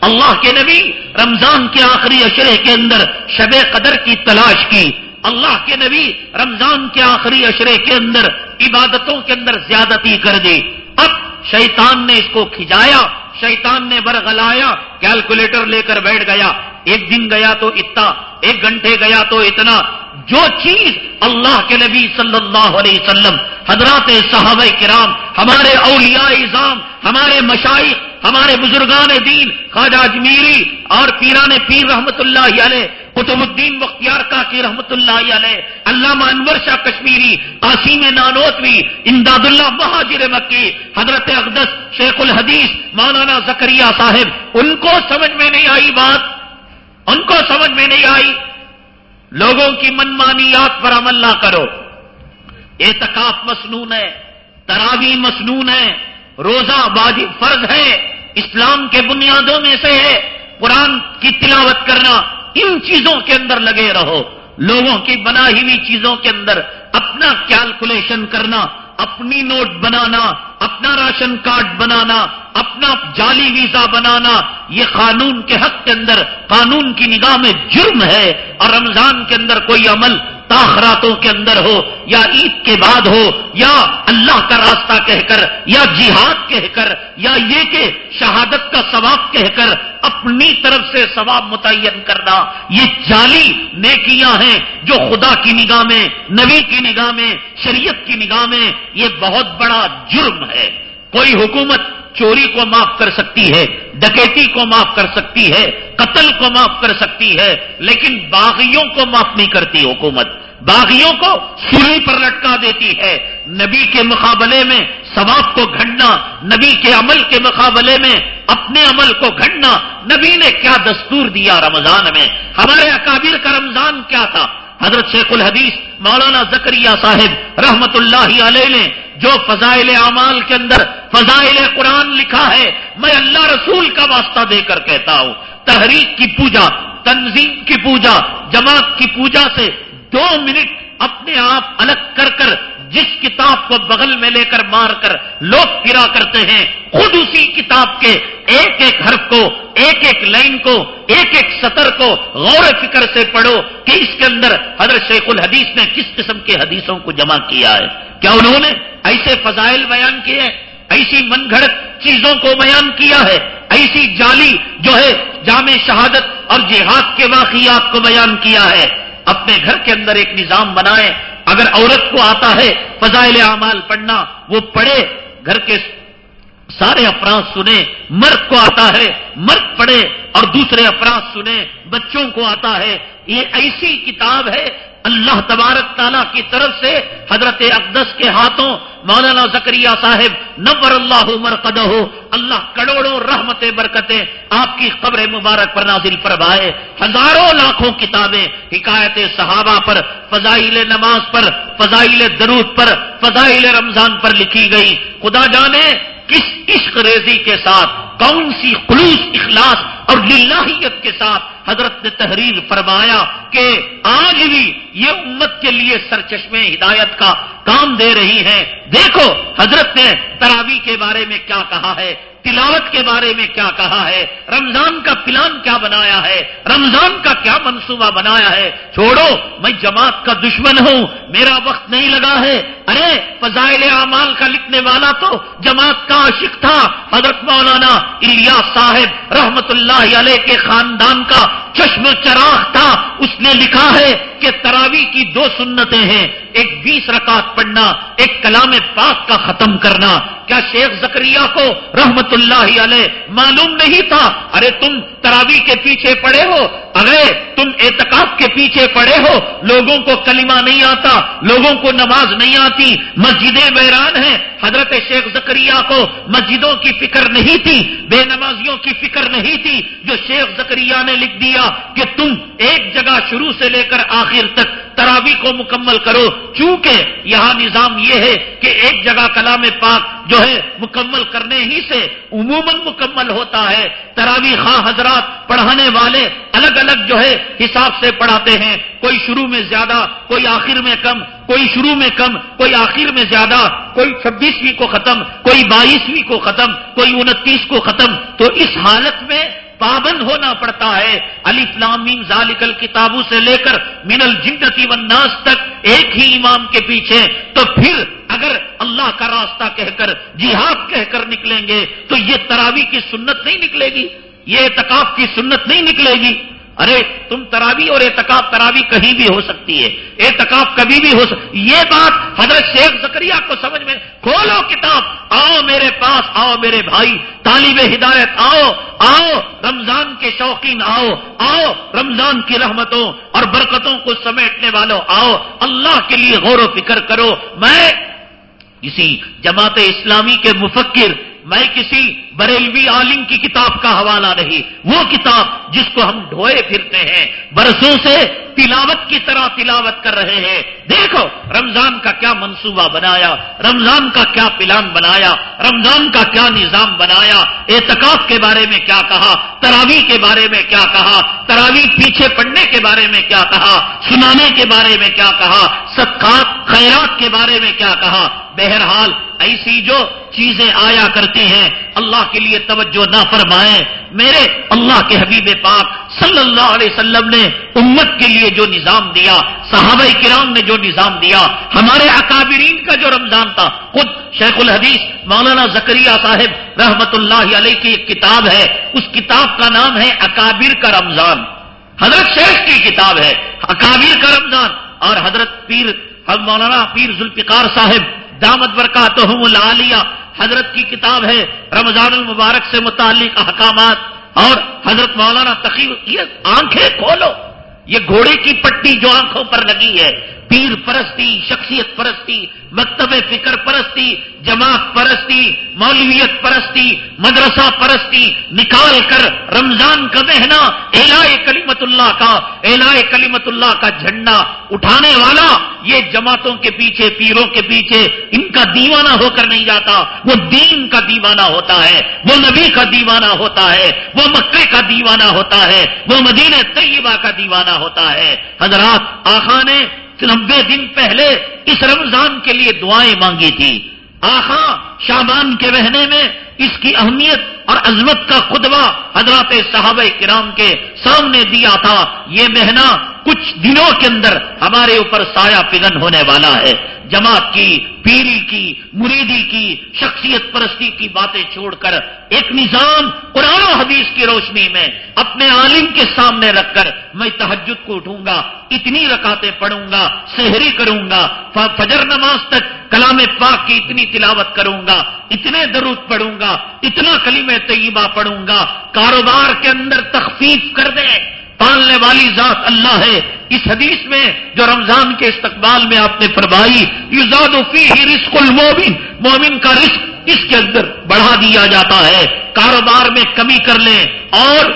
اللہ کے نبی رمضان کے آخری اشرے کے اندر شب قدر کی تلاش کی۔ اللہ کے نبی رمضان کے آخری اشرے کے اندر عبادتوں کے اندر زیادتی کر دی۔ اب شیطان نے اس کو کھجایا۔ شیطان نے برغلایا، کیلکولیٹر لے کر بیٹھ گیا۔ ایک دن گیا تو اتنا، ایک گھنٹے گیا تو اتنا۔ جو چیز اللہ کے نبی صلی اللہ علیہ وسلم، حضرات صحابہ کرام، ہمارے اولیاء اظام ہمارے مشائق ہمارے بزرگان دین، خواجہ اجمیری اور پیران پیر رحمت اللہ علیہ قطب الدین بختیار کا کی رحمت اللہ علیہ، علامہ انور شاہ کشمیری، قاسم نانوتوی امداد اللہ مہاجر مکی، حضرت اقدس شیخ الحدیث مولانا زکریہ صاحب۔ ان کو سمجھ میں نہیں آئی بات۔ ان کو سمجھ میں نہیں آئی۔ لوگوں کی منمانیات پر عمل نہ کرو۔ اعتکاف مصنون ہے، تراوی مصنون ہے، روزہ بازی فرض ہے۔ اسلام کے بنیادوں میں سے ہے۔ قرآن کی تلاوت کرنا۔ ان چیزوں کے اندر لگے رہو۔ لوگوں کی بنائی ہوئی چیزوں کے اندر اپنا کیلکولیشن کرنا، اپنی نوٹ بنانا، اپنا راشن کارڈ بنانا، اپنا جعلی ویزا بنانا، یہ قانون کے حق کے اندر، قانون کی نگاہ میں جرم ہے اور رمضان کے اندر کوئی عمل تاخراتوں کے اندر ہو یا عید کے بعد ہو یا اللہ کا راستہ کہہ کر یا جہاد کہہ کر یا یہ کہ شہادت کا ثواب کہہ کر اپنی طرف سے ثواب متعین کرنا، یہ جعلی نیکیاں ہیں جو خدا کی نگاہ میں، نبی کی نگاہ میں، شریعت کی نگاہ میں یہ بہت بڑا جرم ہے۔ کوئی حکومت چوری کو معاف کر سکتی ہے، ڈکیتی کو معاف کر سکتی ہے، قتل کو معاف کر سکتی ہے، لیکن باغیوں کو معاف نہیں کرتی حکومت۔ باغیوں کو سوری پر لٹکا دیتی ہے۔ نبی کے مقابلے میں ثواب کو گھڑنا نبی کے عمل کے مقابلے میں اپنے عمل کو گھڑنا نبی نے کیا دستور دیا رمضان میں؟ ہمارے اکابر کا رمضان کیا تھا؟ حضرت شیخ الحدیث مولانا زکریہ صاحب رحمت اللہ علیہ نے جو فضائل اعمال کے اندر فضائل قرآن لکھا ہے، میں اللہ رسول کا واسطہ دے کر کہتا ہوں۔ تحریک کی پوجا، تنظیم کی پوجا، جماعت کی پوجا سے دو منٹ اپنے آپ الگ کر کر جس کتاب کو بغل میں لے کر مار کر لوگ پھرا کرتے ہیں، خود اسی کتاب کے ایک ایک حرف کو، ایک ایک لائن کو، ایک ایک سطر کو غور فکر سے پڑھو کہ اس کے اندر حضرت شیخ الحدیث نے کس قسم کے حدیثوں کو جمع کیا ہے۔ کیا انہوں نے ایسے فضائل بیان کیے، ایسی من گھڑت چیزوں کو بیان کیا ہے، ایسی جالی جو ہے جامع شہادت اور جہاد کے واقعات کو بیان کیا ہے۔ اپنے گھر کے اندر ایک نظام بنائے اگر عورت کو آتا ہے فضائل اعمال پڑھنا، وہ پڑھے، گھر کے سارے افراد سنے مرد کو آتا ہے، مرد پڑھے اور دوسرے افراد سنے بچوں کو آتا ہے، یہ ایسی کتاب ہے اللہ تبارک تعالیٰ کی طرف سے حضرت اقدس کے ہاتھوں مولانا زکریہ صاحب نبر اللہ عمر قدہ اللہ کروڑوں رحمت برکتیں آپ کی قبر مبارک پر نازل فرمائے۔ ہزاروں لاکھوں کتابیں حکایت صحابہ پر، فضائل نماز پر، فضائل درود پر، فضائل رمضان پر لکھی گئی خدا جانے کس عشق ریزی کے ساتھ، کون سی خلوص اخلاص اور للہیت کے ساتھ حضرت نے تحریر فرمایا کہ آج بھی یہ امت کے لیے سرچشمے ہدایت کا کام دے رہی ہے دیکھو، حضرت نے تراوی کے بارے میں کیا کہا ہے۔ تلاوت کے بارے میں کیا کہا ہے؟ رمضان کا پلان کیا بنایا ہے؟ رمضان کا کیا منصوبہ بنایا ہے؟ چھوڑو، میں جماعت کا دشمن ہوں، میرا وقت نہیں لگا ہے۔ ارے، فضائل اعمال کا لکھنے والا تو جماعت کا عاشق تھا۔ حضرت مولانا الیاس صاحب رحمت اللہ علیہ کے خاندان کا چشم چراغ تھا۔ اس نے لکھا ہے کہ تراوی کی دو سنتیں ہیں۔ ایک بیس رکعت پڑھنا، ایک کلام پاک کا ختم کرنا۔ کیا شیخ زکریہ کو رحمت اللہ علیہ معلوم نہیں تھا؟ ارے تم تراوی کے پیچھے پڑے ہو۔ ارے تم اعتکاف کے پیچھے پڑے ہو۔ لوگوں کو کلمہ نہیں آتا، لوگوں کو نماز نہیں آتی۔ مسجدیں ویران ہیں۔ حضرت شیخ زکریہ کو مسجدوں کی فکر نہیں تھی، بے نمازیوں کی فکر نہیں تھی۔ جو شیخ زکریہ نے لکھ دیا کہ تم ایک جگہ شروع سے لے کر آخر تک تراوی کو مکمل کرو۔ چونکہ یہاں نظام یہ ہے کہ ایک جگہ کلام پاک جو ہے مکمل کرنے ہی سے عموماً مکمل ہوتا ہے۔ تراوی خواہ حضرات پڑھانے والے الگ الگ جو ہے حساب سے پڑھاتے ہیں۔ کوئی شروع میں زیادہ، کوئی آخر میں کم۔ کوئی شروع میں کم، کوئی آخر میں زیادہ۔ کوئی چھبیسویں کو ختم، کوئی بائیسویں کو ختم، کوئی انتیس کو ختم۔ تو اس حالت میں پابند ہونا پڑتا ہے علی فلامین ذالکل کتابوں سے لے کر من الجنتی والناس تک ایک ہی امام کے پیچھے تو پھر اگر اللہ کا راستہ کہہ کر جہاد کہہ کر نکلیں گے تو یہ تراوی کی سنت نہیں نکلے گی یہ اعتکاف کی سنت نہیں نکلے گی ارے، تم تراوی اور اعتکاف تراوی کہیں بھی ہو سکتی ہے۔ اعتکاف کبھی بھی ہو سکتی یہ بات حضرت شیخ زکریہ کو سمجھ میں کھولو کتاب۔ آؤ میرے پاس، آؤ میرے بھائی، طالب ہدایت آؤ آؤ، رمضان کے شوقین آؤ آؤ، رمضان کی رحمتوں اور برکتوں کو سمیٹنے والوں آؤ۔ اللہ کے لیے غور و فکر کرو۔ میں اسی جماعت اسلامی کے مفکر میں کسی بریلوی عالم کی کتاب کا حوالہ نہیں، وہ کتاب جس کو ہم ڈھوئے پھرتے ہیں، برسوں سے تلاوت کی طرح تلاوت کر رہے ہیں۔ دیکھو، رمضان کا کیا منصوبہ بنایا، رمضان کا کیا پلان بنایا، رمضان کا کیا نظام بنایا، اعتکاف کے بارے میں کیا کہا تراوی کے بارے میں کیا کہا تراوی پیچھے پڑنے کے بارے میں کیا کہا، سنانے کے بارے میں کیا کہا، صدقات، خیرات کے بارے میں کیا کہا بہرحال ایسی جو چیزیں آیا کرتی ہیں، اللہ کے لیے توجہ نہ فرمائیں۔ میرے اللہ کے حبیب پاک صلی اللہ علیہ وسلم نے امت کے لیے جو نظام دیا، صحابہ کرام نے جو نظام دیا، ہمارے اکابرین کا جو رمضان تھا۔ خود شیخ الحدیث مولانا زکریہ صاحب رحمت اللہ علیہ کی ایک کتاب ہے۔ اس کتاب کا نام ہے اکابر کا رمضان۔ حضرت شیخ کی کتاب ہے اکابر کا رمضان۔ اور حضرت پیر، مولانا پیر ذوالفقار صاحب دامت برکاتہم العالیہ۔ حضرت کی کتاب ہے رمضان المبارک سے متعلق احکامات۔ اور حضرت مولانا تقیب یہ آنکھیں کھولو۔ یہ گھوڑے کی پٹی جو آنکھوں پر لگی ہے۔ پیر پرستی، شخصیت پرستی، مکتب فکر پرستی، جماعت پرستی، مولویت پرستی، مدرسہ پرستی، نکال کر رمضان کا مہینہ الا کلیمت اللہ کا اعلان کلیمت اللہ کا جھنڈا اٹھانے والا، یہ جماعتوں کے پیچھے، پیروں کے پیچھے ان کا دیوانہ ہو کر نہیں جاتا، وہ دین کا دیوانہ ہوتا ہے، وہ نبی کا دیوانہ ہوتا ہے، وہ مکے کا دیوانہ ہوتا ہے، وہ مدینہ طیبہ کا دیوانہ ہوتا ہے۔ حضرات آخا نے نبے دن پہلے اس رمضان کے لیے دعائیں مانگی تھی۔ آخا شابان کے رہنے میں اس کی اہمیت اور عظمت کا خطبہ حضرات صحابہ کرام کے سامنے دیا تھا۔ یہ مہینہ کچھ دنوں کے اندر ہمارے اوپر سایہ پگن ہونے والا ہے۔ جماعت کی، پیری کی، مریدی کی، شخصیت پرستی کی باتیں چھوڑ کر ایک نظام قرآن و حدیث کی روشنی میں اپنے عالم کے سامنے رکھ کر میں تحجد کو اٹھوں گا، اتنی رکاتے پڑھوں گا، سحری کروں گا، فجر نماز تک کلام پاک کی اتنی تلاوت کروں گا۔ اتنے درود پڑھوں گا، اتنا کلیم طیبہ پڑھوں گا، کاروبار کے اندر تخفیف کر دیں پالنے والی ذات اللہ ہے۔ اس حدیث میں جو رمضان کے استقبال میں آپ نے فرمائی یوزاد رسک المومن، مومن کا رسک اس کے اندر بڑھا دیا جاتا ہے۔ کاروبار میں کمی کر لیں۔ اور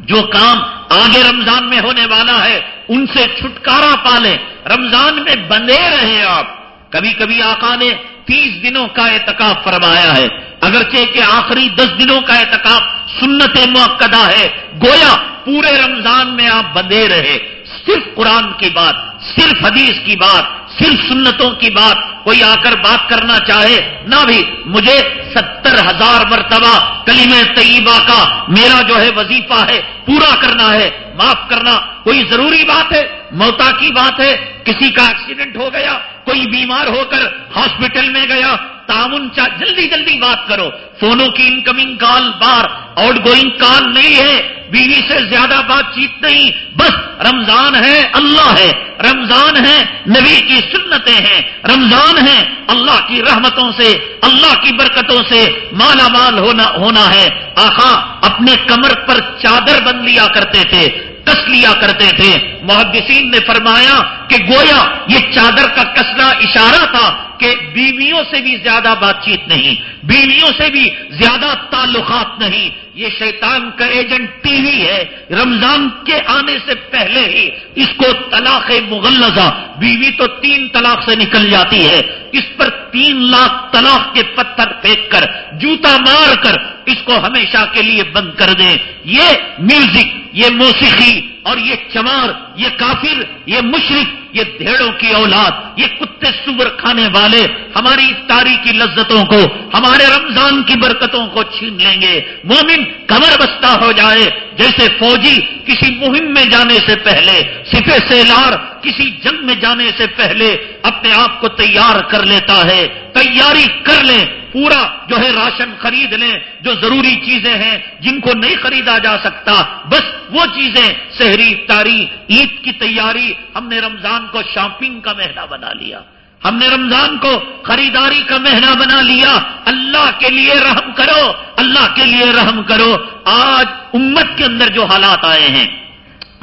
جو کام آگے رمضان میں ہونے والا ہے، ان سے چھٹکارا پالیں۔ رمضان میں بندے رہے آپ۔ کبھی کبھی آقا نے تیس دنوں کا اعتکاف فرمایا ہے۔ اگرچہ کہ آخری دس دنوں کا اعتکاف سنت موقع ہے، گویا پورے رمضان میں آپ بندے رہے۔ صرف قرآن کی بات، صرف حدیث کی بات، صرف سنتوں کی بات، کوئی آ کر بات کرنا چاہے نہ بھی مجھے ستر ہزار مرتبہ کلیم طیبہ کا میرا جو ہے وظیفہ ہے پورا کرنا ہے۔ معاف کرنا کوئی ضروری بات ہے؟ موتا کی بات ہے؟ کسی کا ایکسیڈنٹ ہو گیا؟ کوئی بیمار ہو کر ہاسپٹل میں گیا تعاون جلدی جلدی بات کرو۔ فونوں کی انکمنگ کال بار آؤٹ گوئنگ کال نہیں ہے۔ بیوی سے زیادہ بات چیت نہیں۔ بس رمضان ہے، اللہ ہے۔ رمضان ہے، نبی کی سنتیں ہیں۔ رمضان ہے، اللہ کی رحمتوں سے، اللہ کی برکتوں سے مالا مال ہونا ہونا ہے۔ آخا، اپنے کمر پر چادر بند لیا کرتے تھے۔ کس لیا کرتے تھے۔ محدثین نے فرمایا کہ گویا یہ چادر کا کسنا اشارہ تھا کہ بیویوں سے بھی زیادہ بات چیت نہیں، بیویوں سے بھی زیادہ تعلقات نہیں۔ یہ شیطان کا ایجنٹ ٹی وی ہے۔ رمضان کے آنے سے پہلے ہی اس کو طلاق مغلزہ بیوی تو تین طلاق سے نکل جاتی ہے۔ اس پر تین لاکھ طلاق کے پتھر پھینک کر، جوتا مار کر اس کو ہمیشہ کے لیے بند کر دیں۔ یہ میوزک، یہ موسیقی اور یہ چمار، یہ کافر، یہ مشرق یہ بھیڑوں کی اولاد، یہ کتے سور کھانے والے ہماری تاریخی لذتوں کو، ہمارے رمضان کی برکتوں کو چھین لیں گے۔ مومن کمر بستہ ہو جائے، جیسے فوجی کسی مہم میں جانے سے پہلے سفے سیلار کسی جنگ میں جانے سے پہلے اپنے آپ کو تیار کر لیتا ہے، تیاری کر لیں، پورا جو ہے راشن خرید لیں، جو ضروری چیزیں ہیں جن کو نہیں خریدا جا سکتا، بس وہ چیزیں شہری تاری، عید کی تیاری، ہم نے رمضان کو شاپنگ کا مہینہ بنا لیا۔ ہم نے رمضان کو خریداری کا مہینہ بنا لیا۔ اللہ کے لیے رحم کرو، اللہ کے لیے رحم کرو۔ آج امت کے اندر جو حالات آئے ہیں،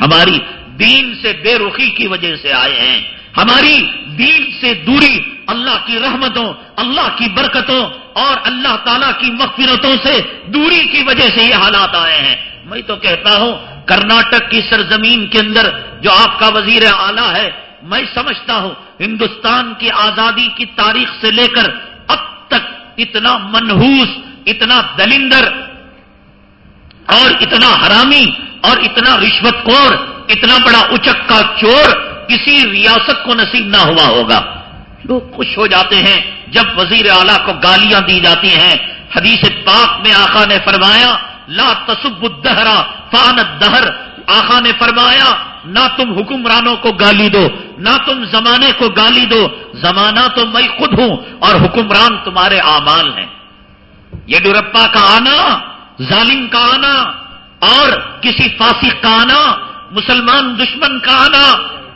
ہماری دین سے بے رخی کی وجہ سے آئے ہیں۔ ہماری دین سے دوری اللہ کی رحمتوں، اللہ کی برکتوں اور اللہ تعالی کی مغفرتوں سے دوری کی وجہ سے یہ حالات آئے ہیں۔ میں تو کہتا ہوں، کرناٹک کی سرزمین کے اندر جو آپ کا وزیر اعلی ہے میں سمجھتا ہوں ہندوستان کی آزادی کی تاریخ سے لے کر اب تک اتنا منحوس، اتنا دلندر اور اتنا حرامی اور اتنا رشوت خور، اتنا بڑا اچک کا چور کسی ریاست کو نصیب نہ ہوا ہوگا۔ لوگ خوش ہو جاتے ہیں جب وزیر اعلیٰ کو گالیاں دی جاتی ہیں۔ حدیث پاک میں آخا نے فرمایا، لا تصب الدہرا فان دہر آخا نے فرمایا نہ تم حکمرانوں کو گالی دو، نہ تم زمانے کو گالی دو، زمانہ تو میں خود ہوں اور حکمران تمہارے اعمال ہیں۔ یڈورپا کا آنا، ظالم کا آنا اور کسی فاسق کا آنا، مسلمان دشمن کا آنا،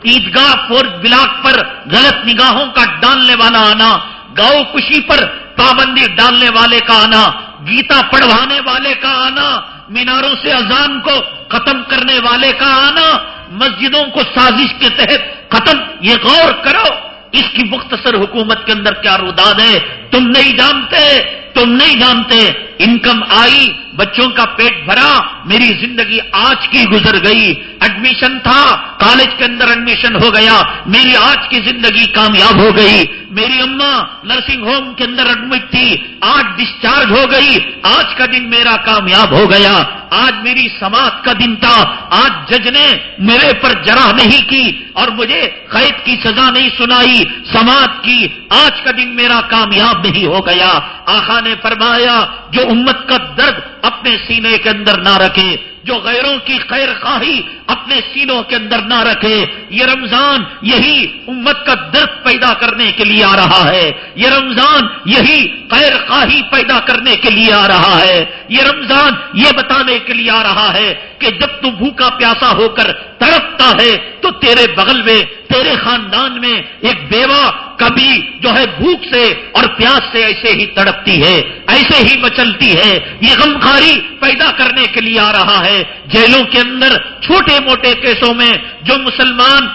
عیدگاہ فور بلاک پر غلط نگاہوں کا ڈالنے والا آنا، گاؤں کشی پر پابندی ڈالنے والے کا آنا، گیتا پڑھوانے والے کا آنا، میناروں سے اذان کو ختم کرنے والے کا آنا مسجدوں کو سازش کے تحت ختم. یہ غور کرو. اس کی مختصر حکومت کے اندر کیا روداد ہے؟ تم نہیں جانتے. تم نہیں جانتے. انکم آئی. بچوں کا پیٹ بھرا، میری زندگی آج کی گزر گئی۔ ایڈمیشن تھا، کالج کے اندر ایڈمیشن ہو گیا۔ میری آج کی زندگی کامیاب ہو گئی۔ میری اماں نرسنگ ہوم کے اندر ایڈمٹ تھی۔ آج ڈسچارج ہو گئی۔ آج کا دن میرا کامیاب ہو گیا۔ آج میری سماعت کا دن تھا۔ آج جج نے میرے پر جرا نہیں کی اور مجھے قید کی سزا نہیں سنائی۔ سماعت کی آج کا دن میرا کامیاب نہیں ہو گیا۔ آخا نے فرمایا، جو امت کا درد اپنے سینے کے اندر نہ رکھے جو غیروں کی خیر خواہی اپنے سینوں کے اندر نہ رکھے۔ یہ رمضان یہی امت کا درد پیدا کرنے کے لیے آ رہا ہے۔ یہ رمضان یہی خیر خواہی پیدا کرنے کے لیے آ رہا ہے۔ یہ رمضان یہ بتانے کے لیے آ رہا ہے کہ جب تو بھوکا پیاسا ہو کر تڑپتا ہے، تو تیرے بغل میں، تیرے خاندان میں ایک بیوہ کبھی جو ہے بھوک سے اور پیاس سے ایسے ہی تڑپتی ہے، ایسے ہی مچلتی ہے۔ یہ غمخاری پیدا کرنے کے لیے آ رہا ہے۔ جیلوں کے اندر چھوٹے موٹے کیسوں میں جو مسلمان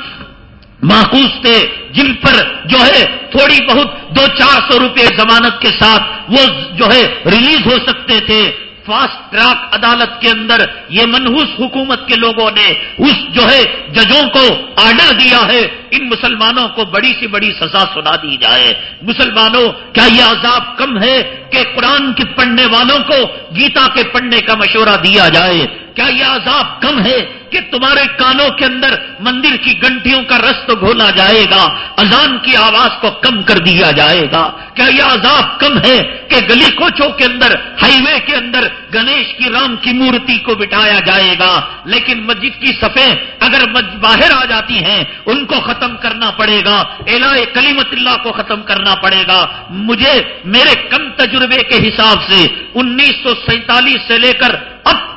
محفوظ تھے، جن پر جو ہے تھوڑی بہت دو چار سو روپے ضمانت کے ساتھ وہ جو ہے ریلیز ہو سکتے تھے۔ فاسٹ ٹریک عدالت کے اندر یہ منحوس حکومت کے لوگوں نے اس جو ہے ججوں کو آرڈر دیا ہے۔ ان مسلمانوں کو بڑی سی بڑی سزا سنا دی جائے۔ مسلمانوں، کیا یہ عذاب کم ہے کہ قرآن کے پڑھنے والوں کو گیتا کے پڑھنے کا مشورہ دیا جائے؟ کیا یہ عذاب کم ہے کہ تمہارے کانوں کے اندر مندر کی گنٹیوں کا رست گھولا جائے گا؟ اذان کی آواز کو کم کر دیا جائے گا؟ کیا یہ عذاب کم ہے کہ گلی کوچوں کے اندر ہائی وے کے اندر گنیش کی رام کی مورتی کو بٹھایا جائے گا؟ لیکن مسجد کی صفیں اگر باہر آ جاتی ہیں، ان کو ختم کرنا پڑے گا۔ الا کلیمت اللہ کو ختم کرنا پڑے گا۔ مجھے، میرے کم تجربے کے حساب سے انیس سو سینتالیس سے لے کر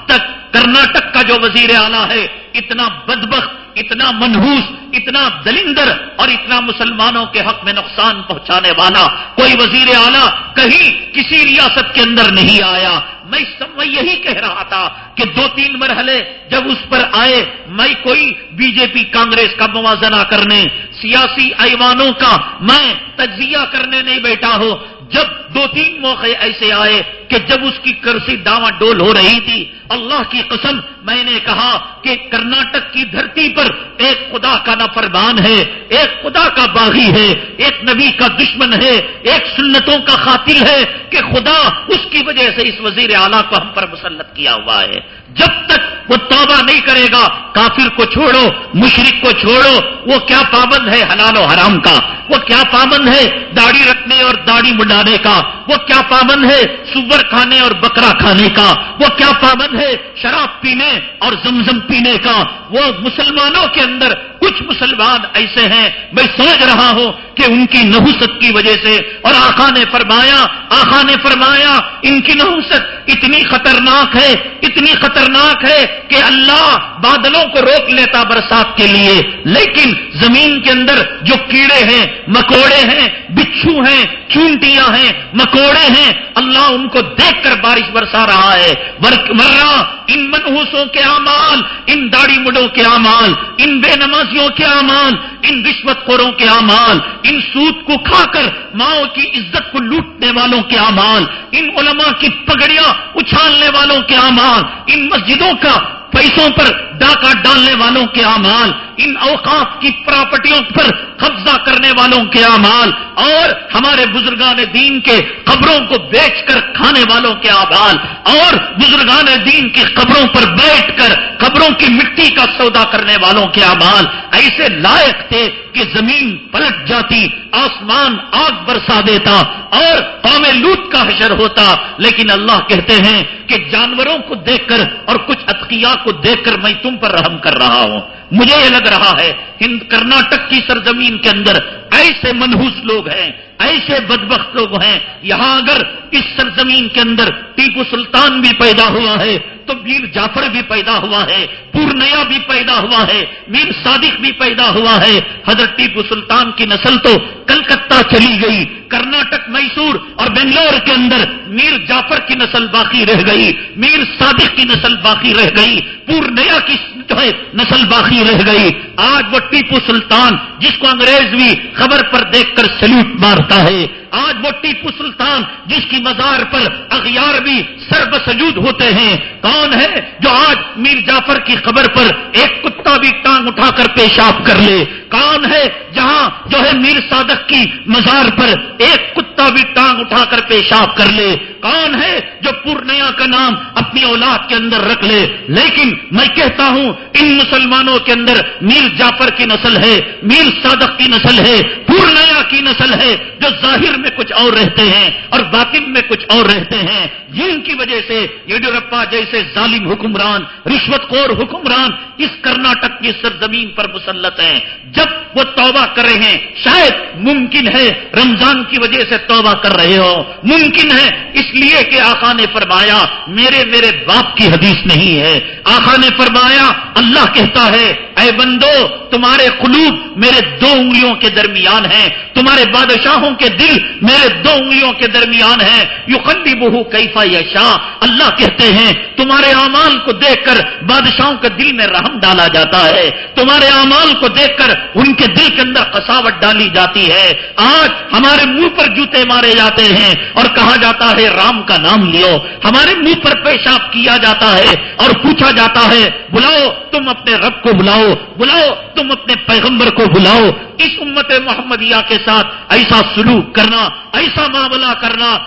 تک کرناٹک کا جو وزیر اعلیٰ ہے، اتنا بدبخت، اتنا منحوس اتنا دلندر اور اتنا مسلمانوں کے حق میں نقصان پہنچانے والا کوئی وزیر اعلیٰ کہیں کسی ریاست کے اندر نہیں آیا۔ میں میں یہی کہہ رہا تھا کہ دو تین مرحلے جب اس پر آئے، میں کوئی بی جے پی کانگریس کا موازنہ کرنے، سیاسی ایوانوں کا میں تجزیہ کرنے نہیں بیٹھا ہوں۔ جب دو تین موقع ایسے آئے کہ جب اس کی کرسی ڈاواں ڈول ہو رہی تھی، اللہ کی قسم میں نے کہا کہ کرناٹک کی دھرتی پر ایک خدا کا نفربان ہے، ایک خدا کا باغی ہے، ایک نبی کا دشمن ہے، ایک سنتوں کا قاتل ہے کہ خدا اس کی وجہ سے اس وزیر اعلیٰ کو ہم پر مسلط کیا ہوا ہے۔ جب تک وہ توبہ نہیں کرے گا، کافر کو چھوڑو مشرق کو چھوڑو، وہ کیا پابند ہے حلال و حرام کا؟ وہ کیا پابند ہے داڑھی رکھنے اور داڑھی مڈانے کا۔ وہ کیا پابند ہے سور کھانے اور بکرا کھانے کا؟ وہ کیا پابند ہے شراب پینے اور زمزم پینے کا؟ وہ مسلمانوں کے اندر کچھ مسلمان ایسے ہیں، میں سوچ رہا ہوں کہ ان کی نحوست کی وجہ سے اور آخا نے فرمایا آخا نے فرمایا، ان کی نحوست اتنی خطرناک ہے، اتنی خطرناک ہے کہ اللہ بادلوں کو روک لیتا برسات کے لیے۔ لیکن زمین کے اندر جو کیڑے ہیں، مکوڑے ہیں، بچھو ہیں، چونٹیاں ہیں، مکوڑے ہیں، اللہ ان کو دیکھ کر بارش برسا رہا ہے۔ مرا ان منحوسوں کے اعمال، ان داڑھی مڈوں کے اعمال، ان بے نمازیوں کے اعمال، ان رشوت خوروں کے اعمال، ان سود کو کھا کر ماؤں کی عزت کو لوٹنے والوں کے اعمال، ان علماء کی پگڑیاں اچھالنے والوں کے اعمال، ان مسجدوں کا پیسوں پر ڈاکہ ڈالنے والوں کے اعمال، ان اوقاف کی پراپرٹیوں پر قبضہ کرنے والوں کے اعمال، اور ہمارے بزرگان دین کے قبروں کو بیچ کر کھانے والوں کے اعمال، اور بزرگان دین کی قبروں پر بیٹھ کر قبروں کی مٹی کا سودا کرنے والوں کے اعمال۔ ایسے لائق تھے کہ زمین پلٹ جاتی، آسمان آگ برسا دیتا، اور قوم لوٹ کا حشر ہوتا۔ لیکن اللہ کہتے ہیں کہ جانوروں کو دیکھ کر اور کچھ اتقیا کو دیکھ کر میں تو تم پر رحم کر رہا ہوں۔ مجھے یہ لگ رہا ہے ہند کرناٹک کی سرزمین کے اندر ایسے منحوس لوگ ہیں، ایسے بدبخت لوگ ہیں، یہاں اگر اس سرزمین کے اندر ٹیپو سلطان بھی پیدا ہوا ہے تو میر جعفر بھی پیدا ہوا ہے پورنیا بھی پیدا ہوا ہے، میر صادق بھی پیدا ہوا ہے، حضرت ٹیپو سلطان کی نسل تو کلکتہ چلی گئی، کرناٹک میسور اور بنگلور کے اندر میر جعفر کی نسل باقی رہ گئی، میر صادق کی نسل باقی رہ گئی پورنیا کی جو ہے نسل باقی رہ گئی؟ آج وہ ٹیپو سلطان، جس کو انگریز بھی خبر پر دیکھ کر سلوٹ مارتا ہے۔ آج وہ ٹیپو سلطان، جس کی مزار پر اغیار بھی سر بسجود ہوتے ہیں۔ کون ہے جو آج میر جعفر کی قبر پر ایک کتا بھی ٹانگ اٹھا کر پیشاب کر لے؟ کون ہے جہاں جو ہے میر صادق کی مزار پر ایک کتا بھی ٹانگ اٹھا کر پیشاب کر لے؟ کون ہے جو پورنیا کا نام اپنی اولاد کے اندر رکھ لے؟ لیکن میں کہتا ہوں، ان مسلمانوں کے اندر میر جعفر کی نسل ہے، میر صادق کی نسل ہے پورنیا کی نسل ہے، جو ظاہر میں کچھ اور رہتے ہیں اور باطن میں کچھ اور رہتے ہیں۔ جن کی وجہ سے یڈیورپا جیسے ظالم حکمران، رشوت خور حکمران اس کرناٹک کی سرزمین پر مسلط ہیں۔ جب وہ توبہ کر رہے ہیں، شاید ممکن ہے رمضان کی وجہ سے توبہ کر رہے ہو ممکن ہے اس لیے کہ آخا نے فرمایا، میرے میرے باپ کی حدیث نہیں ہے۔ آخا نے فرمایا، اللہ کہتا ہے اے بندو، تمہارے قلوب میرے دو انگلیوں کے درمیان ہیں۔ تمہارے بادشاہوں کے دل میرے دو انگلیوں کے درمیان ہیں۔ یو قلبی بہو کیفا یشا اللہ کہتے ہیں، تمہارے اعمال کو دیکھ کر بادشاہوں کے دل میں رحم ڈالا جاتا ہے۔ تمہارے اعمال کو دیکھ کر ان کے دل کے اندر کساوٹ ڈالی جاتی ہے۔ آج ہمارے منہ پر جوتے مارے جاتے ہیں اور کہا جاتا ہے، رام کا نام لیو۔ ہمارے منہ پر پیشاب کیا جاتا ہے اور پوچھا جاتا ہے، بلاؤ، تم اپنے رب کو بلاؤ۔ بلاؤ تم اپنے پیغمبر کو بلاؤ۔ اس امت محمدیہ کے ساتھ ایسا سلوک کرنا، ایسا معاملہ کرنا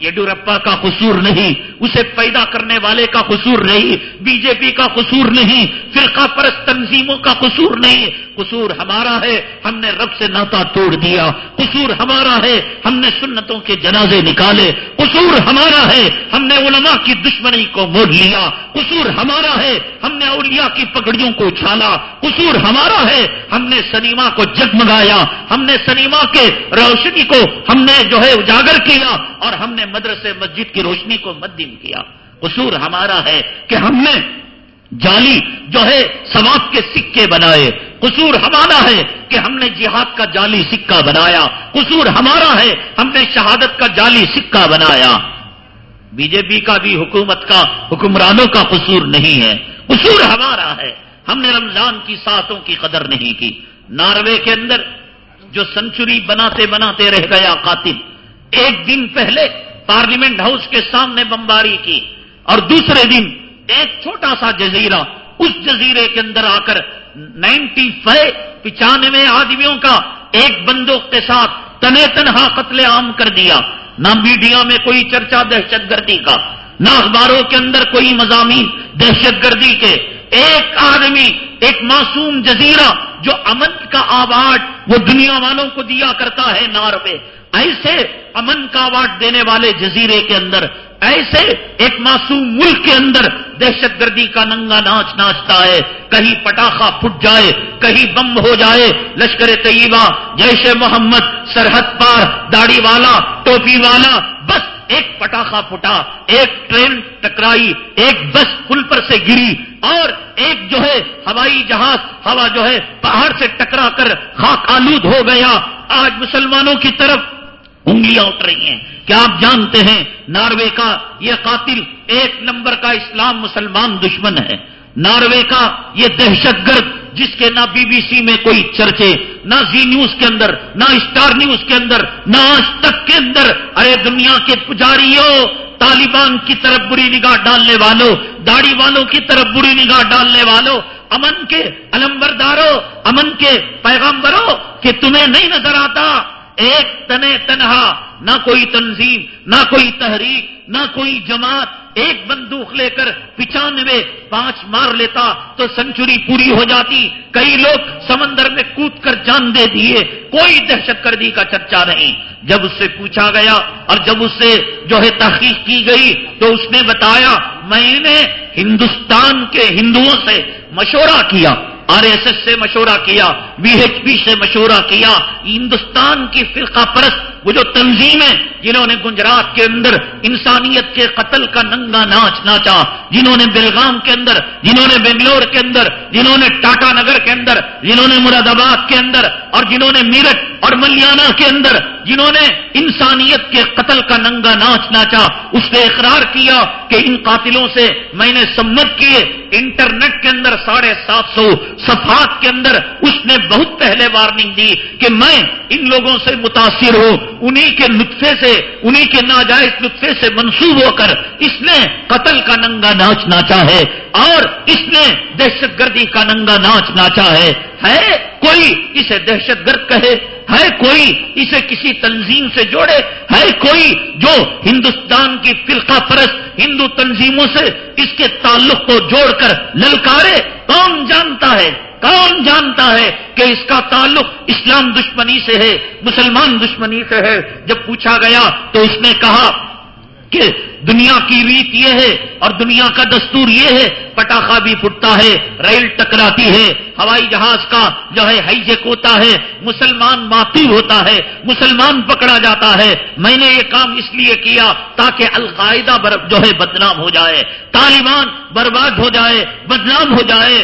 یڈیورپا کا قصور نہیں، اسے پیدا کرنے والے کا قصور نہیں، بی جے پی کا قصور نہیں، فرقہ پرست تنظیموں کا قصور نہیں۔ قصور ہمارا ہے، ہم نے رب سے ناتا توڑ دیا۔ قصور ہمارا ہے، ہم نے سنتوں کے جنازے نکالے۔ قصور ہمارا ہے، ہم نے علماء کی دشمنی کو موڑ لیا۔ قصور ہمارا ہے، ہم نے اولیاء کی پگڑیوں کو اچھالا۔ قصور ہمارا ہے، ہم نے سنیما کو جگمگایا۔ ہم نے سنیما کے روشنی کو ہم نے جو ہے اجاگر کیا اور ہم نے مدرسے مسجد کی روشنی کو مدم کیا۔ قصور ہمارا ہے کہ ہم نے جالی جو ہے سماپ کے سکے بنائے۔ قصور ہمارا ہے کہ ہم نے جہاد کا جالی سکہ بنایا۔ قصور ہمارا ہے ہم نے شہادت کا جالی سکہ بنایا۔ بی جے پی کا بھی حکومت کا، حکمرانوں کا قصور نہیں ہے۔ قصور ہمارا ہے۔ ہم نے رمضان کی ساتوں کی قدر نہیں کی۔ ناروے کے اندر جو سنچری بناتے بناتے رہ گیا قاتل۔ ایک دن پہلے پارلیمنٹ ہاؤس کے سامنے بمباری کی اور دوسرے دن ایک چھوٹا سا جزیرہ اس جزیرے کے اندر آ کر نائنٹی فائیو پچانوے آدمیوں کا ایک بندوق کے ساتھ تنے تنہا قتل عام کر دیا۔ نہ میڈیا میں کوئی چرچا دہشت گردی کا، نہ اخباروں کے اندر کوئی مضامین دہشت گردی کے۔ ایک آدمی، ایک معصوم جزیرہ جو امن کا آواز وہ دنیا والوں کو دیا کرتا ہے ناروے ایسے امن کا واٹ دینے والے جزیرے کے اندر، ایسے ایک معصوم ملک کے اندر دہشت گردی کا ننگا ناچ ناچتا ہے۔ کہیں پٹاخہ پھٹ جائے، کہیں بم ہو جائے۔ لشکر طیبہ، جیش محمد، سرحد پار، داڑھی والا، ٹوپی والا، بس ایک پٹاخہ پھٹا، ایک ٹرین ٹکرائی، ایک بس پل پر سے گری، اور ایک جو ہے ہوائی جہاز، ہوا جو ہے پہاڑ سے ٹکرا کر خاک آلود ہو گیا۔ آج مسلمانوں کی طرف انگلیاں اٹھ رہی ہیں۔ کیا آپ جانتے ہیں ناروے کا یہ قاتل ایک نمبر کا اسلام مسلمان دشمن ہے؟ ناروے کا یہ دہشت گرد جس کے نہ بی بی سی میں کوئی چرچے، نہ زی نیوز کے اندر، نہ اسٹار نیوز کے اندر، نہ آج تک کے اندر، ارے دنیا کے پجاریوں، طالبان کی طرف بری نگاہ ڈالنے والوں، داڑھی والوں کی طرف بری نگاہ ڈالنے والوں، امن کے علمبرداروں، امن کے پیغامبروں کہ تمہیں نہیں نظر آتا۔ ایک تنے تنہا، نہ کوئی تنظیم، نہ کوئی تحریک، نہ کوئی جماعت ایک بندوق لے کر پچانوے پانچ مار لیتا تو سنچری پوری ہو جاتی۔ کئی لوگ سمندر میں کود کر جان دے دیے۔ کوئی دہشت گردی کا چرچا نہیں۔ جب اس سے پوچھا گیا اور جب اس سے جو ہے تحقیق کی گئی تو اس نے بتایا، میں نے ہندوستان کے ہندوؤں سے مشورہ کیا۔ آر ایس ایس سے مشورہ کیا بی ایچ پی سے مشورہ کیا، ہندوستان کی فرقہ پرست، وہ جو تنظیمیں جنہوں نے گجرات کے اندر انسانیت کے قتل کا ننگا ناچ ناچا، جنہوں نے بلگام کے اندر، جنہوں نے بنگلور کے اندر، جنہوں نے ٹاٹا نگر کے اندر، جنہوں نے مراد آباد کے اندر، اور جنہوں نے میرٹھ اور ملیانہ کے اندر، جنہوں نے انسانیت کے قتل کا ننگا ناچ ناچا، اس نے اقرار کیا کہ ان قاتلوں سے میں نے سمت کیے انٹرنیٹ کے اندر ساڑھے سات سو صفحات کے اندر اس نے بہت پہلے وارننگ دی کہ میں ان لوگوں سے متاثر ہوں، انہی کے نطفے سے، انہی کے ناجائز نطفے سے منسوب ہو کر اس نے قتل کا ننگا ناچ ناچا ہے اور اس نے دہشت گردی کا ننگا ناچ ناچا ہے۔ ہے کوئی اسے دہشت گرد کہے؟ ہے کوئی اسے کسی تنظیم سے جوڑے ہے کوئی جو ہندوستان کی فرقہ پرست ہندو تنظیموں سے اس کے تعلق کو جوڑ کر للکارے، کون جانتا ہے؟ کون جانتا ہے کہ اس کا تعلق اسلام دشمنی سے ہے، مسلمان دشمنی سے ہے؟ جب پوچھا گیا تو اس نے کہا کہ دنیا کی ریت یہ ہے اور دنیا کا دستور یہ ہے، پٹاخہ بھی پھٹتا ہے، ریل ٹکراتی ہے، ہوائی جہاز کا جو ہے ہائیجیک ہوتا ہے، مسلمان معطوب ہوتا ہے، مسلمان پکڑا جاتا ہے۔ میں نے یہ کام اس لیے کیا تاکہ القاعدہ جو ہے بدنام ہو جائے، طالبان برباد ہو جائے، بدنام ہو جائے۔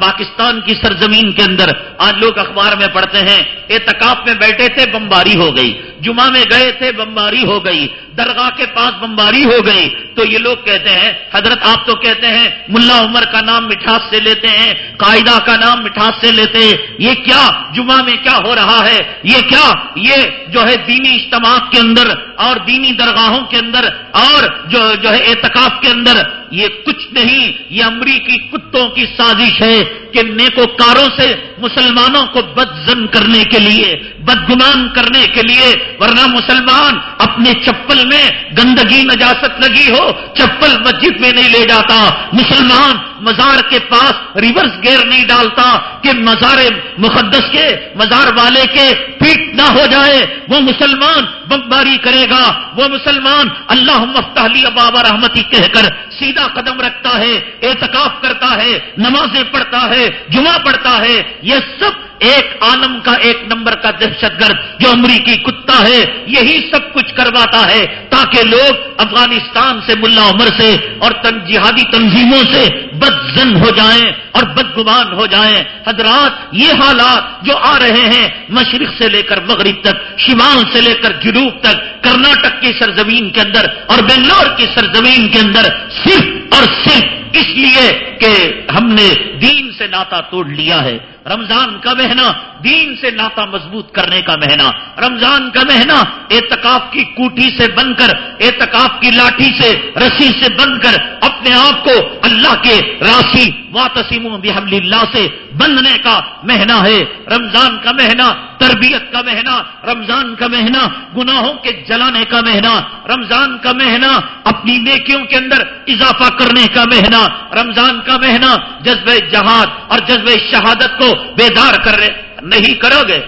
پاکستان کی سرزمین کے اندر آج لوگ اخبار میں پڑھتے ہیں اعتکاف میں بیٹھے تھے، بمباری ہو گئی۔ جمعہ میں گئے تھے، بمباری ہو گئی۔ درگاہ کے پاس بمباری ہو گئی تو یہ لوگ کہتے ہیں، حضرت آپ تو کہتے ہیں، ملا عمر کا نام مٹھاس سے لیتے ہیں، قاعدہ کا نام مٹھاس سے لیتے ہیں۔ یہ کیا جمعہ میں کیا ہو رہا ہے؟ یہ کیا؟ یہ جو ہے دینی اجتماع کے اندر اور دینی درگاہوں کے اندر اور جو جو ہے اعتکاف کے اندر یہ کچھ نہیں، یہ امریکی کتوں کی سازش ہے کہ نیکوکاروں سے مسلمانوں کو بدزن کرنے کے لیے، بدگمان کرنے کے لیے، ورنہ مسلمان اپنے چپل میں گندگی، نجاست لگی ہو، چپل مسجد میں نہیں لے جاتا، مسلمان مزار کے پاس ریورس گیئر نہیں ڈالتا کہ مزار مقدس کے، مزار والے کے پیٹ نہ ہو جائے۔ وہ مسلمان بمباری کرے گا۔ وہ مسلمان اللہ مفتحلی بابا رحمتی کہہ کر سیدھا قدم رکھتا ہے، اعتکاف کرتا ہے، نمازیں پڑھتا ہے، جمعہ پڑھتا ہے۔ یہ سب ایک عالم کا ایک نمبر کا دہشت گرد جو امریکی کتا ہے، یہی سب کچھ کرواتا ہے تاکہ لوگ افغانستان سے ملا عمر سے اور جہادی تنظیموں سے بدزن ہو جائیں اور بدگمان ہو جائیں۔ حضرات، یہ حالات جو آ رہے ہیں مشرق سے لے کر مغرب تک، شمال سے لے کر جنوب تک، کرناٹک کی سرزمین کے اندر اور بنگلور کی سرزمین کے اندر صرف اور صرف اس لیے کہ ہم نے دین سے ناتا توڑ لیا ہے۔ رمضان کا مہینہ، دین سے ناتا مضبوط کرنے کا مہینہ، رمضان کا مہینہ اعتکاف کی کوٹی سے بن کر، اعتکاف کی لاٹھی سے، رسی سے بن کر، اپنے آپ کو اللہ کے راسی واتسیم بحمل اللہ سے بندنے کا مہینہ ہے، رمضان کا مہینہ، تربیت کا مہینہ، رمضان کا مہینہ، گناہوں کے جلانے کا مہینہ، رمضان کا مہینہ، اپنی نیکیوں کے اندر اضافہ کرنے کا مہینہ، رمضان کا مہینہ، جذب جہاد اور جذب شہادت کو بیدار کر رہے، نہیں کرو گے۔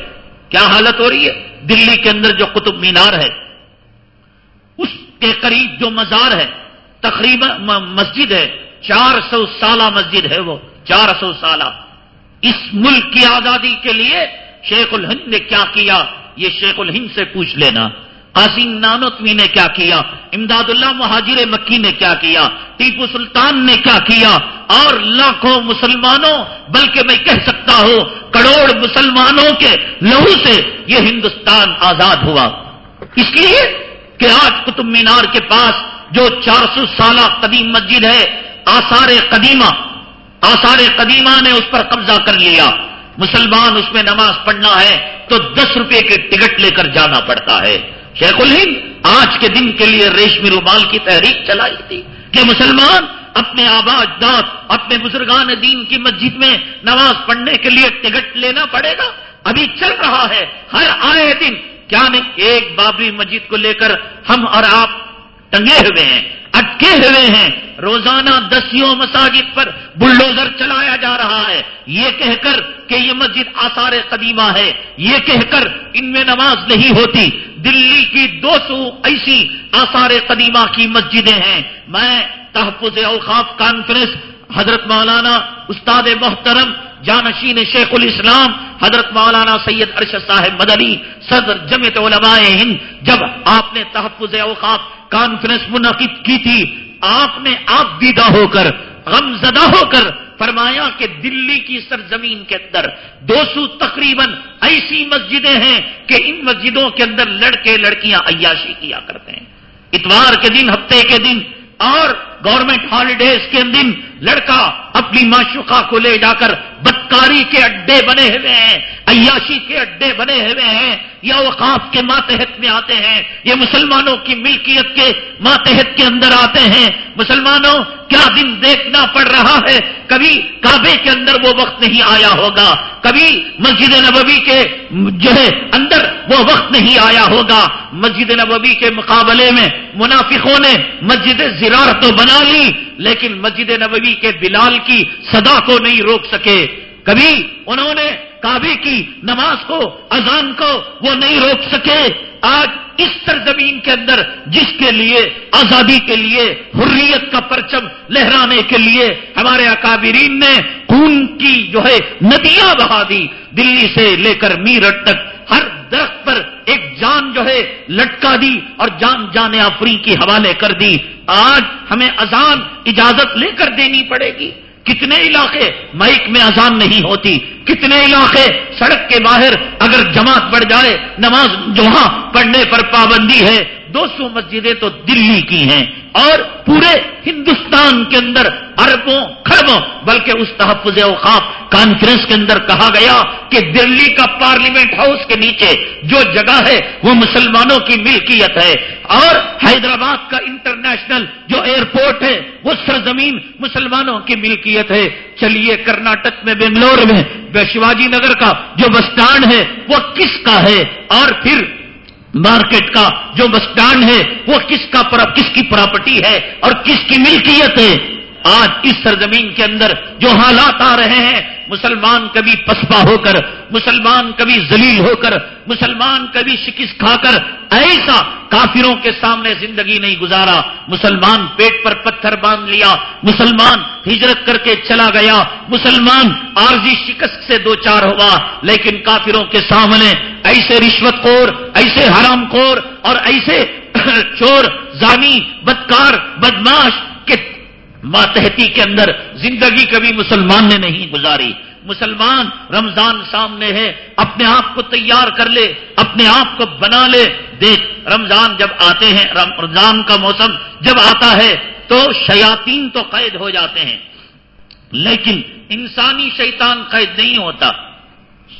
کیا حالت ہو رہی ہے؟ دلی کے اندر جو قطب مینار ہے، اس کے قریب جو مزار ہے، تقریباً مسجد ہے چار سو سالہ مسجد ہے وہ، چار سو سالہ۔ اس ملک کی آزادی کے لیے شیخ الہند نے کیا کیا؟ یہ شیخ الہند سے پوچھ لینا۔ قاسم نانوتوی نے کیا کیا؟ امداد اللہ مہاجر مکی نے کیا کیا؟ ٹیپو سلطان نے کیا کیا؟ اور لاکھوں مسلمانوں، بلکہ میں کہہ سکتا ہوں، کروڑ مسلمانوں کے لہو سے یہ ہندوستان آزاد ہوا۔ اس لیے کہ آج قطب مینار کے پاس جو چار سو سالہ قدیم مسجد ہے آثار قدیمہ آثار قدیمہ نے اس پر قبضہ کر لیا۔ مسلمان اس میں نماز پڑھنا ہے تو دس روپے کے ٹکٹ لے کر جانا پڑتا ہے۔ شیخ الہند، آج کے دن کے لیے ریشمی رومال کی تحریک چلائی تھی کہ مسلمان اپنے آباد داد اپنے بزرگان دین کی مسجد میں نماز پڑھنے کے لیے ٹکٹ لینا پڑے گا۔ ابھی چل رہا ہے، ہر آئے دن۔ کیا نہیں، ایک بابری مسجد کو لے کر ہم اور آپ ٹنگے ہوئے ہیں۔ اٹکے ہوئے ہیں۔ روزانہ دسیوں مساجد پر بلڈوزر چلایا جا رہا ہے۔ یہ کہہ کر کہ یہ مسجد آثار قدیمہ ہے۔ یہ کہہ کر ان میں نماز نہیں ہوتی۔ دلی کی دو سو ایسی آثار قدیمہ کی مسجدیں ہیں۔ میں تحفظ اوقاف کانفرنس حضرت مولانا استاد محترم جانشین شیخ الاسلام، حضرت مولانا سید ارشد صاحب مدنی، صدر جمعیت علماء ہند، جب آپ نے تحفظ اوقات کانفرنس منعقد کی تھی، آپ نے آپ دیدہ ہو کر غم زدہ ہو کر فرمایا کہ دلی کی سرزمین کے اندر دو سو تقریباً ایسی مسجدیں ہیں کہ ان مسجدوں کے اندر لڑکے لڑکیاں عیاشی کیا کرتے ہیں۔ اتوار کے دن، ہفتے کے دن اور گورنمنٹ ہالیڈیز کے دن لڑکا اپنی معشوقہ کو لے جا کر بدکاری کے اڈے بنے ہوئے ہیں، عیاشی کے اڈے بنے ہوئے ہیں، یا وقاف کے ماتحت میں آتے ہیں یہ مسلمانوں کی ملکیت کے ماتحت کے اندر آتے ہیں۔ مسلمانوں، کیا دن دیکھنا پڑ رہا ہے؟ کبھی کعبے کے اندر وہ وقت نہیں آیا ہوگا، کبھی مسجد نبوی کے جو ہے اندر وہ وقت نہیں آیا ہوگا۔ مسجد نبوی کے مقابلے میں منافقوں نے مسجد زرار تو بنا لی، لیکن مسجد نبوی کے بلال کی صدا کو نہیں روک سکے۔ کبھی انہوں نے کعبے کی نماز کو، اذان کو وہ نہیں روک سکے۔ آج اس سرزمین کے اندر جس کے لیے، آزادی کے لیے، حریت کا پرچم لہرانے کے لیے ہمارے اکابرین نے خون کی جو ہے ندیاں بہا دی۔ دلی سے لے کر میرٹ تک ہر درخت پر ایک جان جو ہے لٹکا دی اور جان جان آفری کی حوالے کر دی۔ آج ہمیں اذان اجازت لے کر دینی پڑے گی۔ کتنے علاقے مائک میں اذان نہیں ہوتی، کتنے علاقے سڑک کے باہر اگر جماعت پڑ جائے، نماز جوہاں پڑھنے پر پابندی ہے دو سو مسجدیں تو دلی کی ہیں اور پورے ہندوستان کے اندر اربوں کھربوں بلکہ اس تحفظ اوقاف کانفرنس کے اندر کہا گیا کہ دلی کا پارلیمنٹ ہاؤس کے نیچے جو جگہ ہے وہ مسلمانوں کی ملکیت ہے اور حیدرآباد کا انٹرنیشنل جو ایئرپورٹ ہے وہ سرزمین مسلمانوں کی ملکیت ہے۔ چلیے کرناٹک میں بنگلور میں شیواجی نگر کا جو بس اسٹینڈ ہے وہ کس کا ہے؟ اور پھر مارکیٹ کا جو بس اسٹانڈ ہے، وہ کس کا کس کی پراپرٹی ہے اور کس کی ملکیت ہے؟ آج اس سرزمین کے اندر جو حالات آ رہے ہیں، مسلمان کبھی پسپا ہو کر، مسلمان کبھی ذلیل ہو کر، مسلمان کبھی شکست کھا کر، ایسا کافروں کے سامنے زندگی نہیں گزارا۔ مسلمان پیٹ پر پتھر باندھ لیا، مسلمان ہجرت کر کے چلا گیا، مسلمان عارضی شکست سے دو چار ہوا، لیکن کافروں کے سامنے ایسے رشوت خور، ایسے حرام خور اور ایسے چور، زانی، بدکار، بدماش کے ماتحتی کے اندر زندگی کبھی مسلمان نے نہیں گزاری۔ مسلمان رمضان سامنے ہے، اپنے آپ کو تیار کر لے، اپنے آپ کو بنا لے۔ دیکھ، رمضان جب آتے ہیں رمضان کا موسم جب آتا ہے تو شیاطین تو قید ہو جاتے ہیں۔ لیکن انسانی شیطان قید نہیں ہوتا۔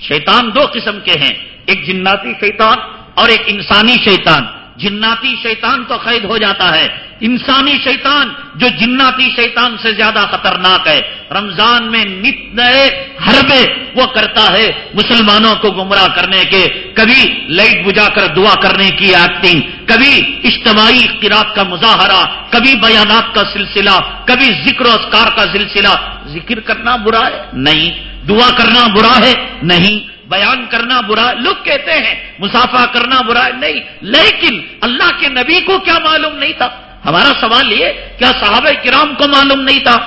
شیطان دو قسم کے ہیں، ایک جناتی شیطان اور ایک انسانی شیطان۔ جناتی شیطان تو قید ہو جاتا ہے۔ انسانی شیطان جو جناتی شیطان سے زیادہ خطرناک ہے۔ رمضان میں نت نئے حربے وہ کرتا ہے مسلمانوں کو گمراہ کرنے کے۔ کبھی لائٹ بجا کر دعا کرنے کی ایکٹنگ، کبھی اجتماعی قرات کا مظاہرہ، کبھی بیانات کا سلسلہ، کبھی ذکر و اسکار کا سلسلہ۔ ذکر کرنا برا ہے؟ نہیں۔ دعا کرنا برا ہے؟ نہیں۔ بیان کرنا برا لوگ کہتے ہیں، مسافہ کرنا برا نہیں، لیکن اللہ کے نبی کو کیا معلوم نہیں تھا؟ ہمارا سوال یہ، کیا صحابہ کرام کو معلوم نہیں تھا؟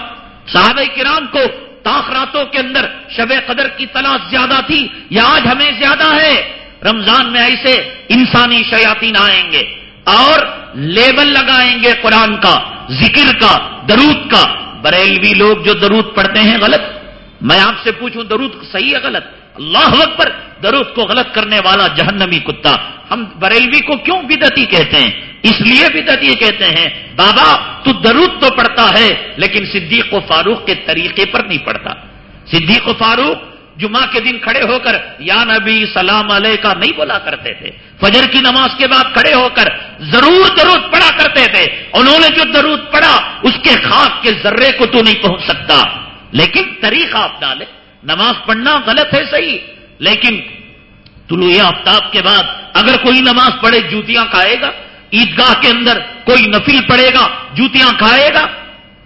صحابہ کرام کو تاخراتوں کے اندر شب قدر کی تلاش زیادہ تھی یا آج ہمیں زیادہ ہے؟ رمضان میں ایسے انسانی شیاطین آئیں گے اور لیبل لگائیں گے قرآن کا، ذکر کا، درود کا۔ بریلوی لوگ جو درود پڑھتے ہیں غلط؟ میں آپ سے پوچھوں، درود صحیح ہے غلط؟ اللہ اکبر، درود کو غلط کرنے والا جہنمی کتا۔ ہم بریلوی کو کیوں بدتی کہتے ہیں؟ اس لیے بدتی کہتے ہیں، بابا، تو درود تو پڑھتا ہے، لیکن صدیق و فاروق کے طریقے پر نہیں پڑھتا۔ صدیق و فاروق جمعہ کے دن کھڑے ہو کر یا نبی سلام علیہ کا نہیں بولا کرتے تھے۔ فجر کی نماز کے بعد کھڑے ہو کر ضرور درود پڑھا کرتے تھے۔ انہوں نے جو درود پڑھا، اس کے خاک کے ذرے کو تو نہیں پہنچ سکتا۔ لیکن طریقہ آپ ڈالے نماز پڑھنا غلط ہے صحیح، لیکن طلوع آفتاب کے بعد اگر کوئی نماز پڑھے، جوتیاں کھائے گا، عیدگاہ کے اندر کوئی نفل پڑے گا، جوتیاں کھائے گا،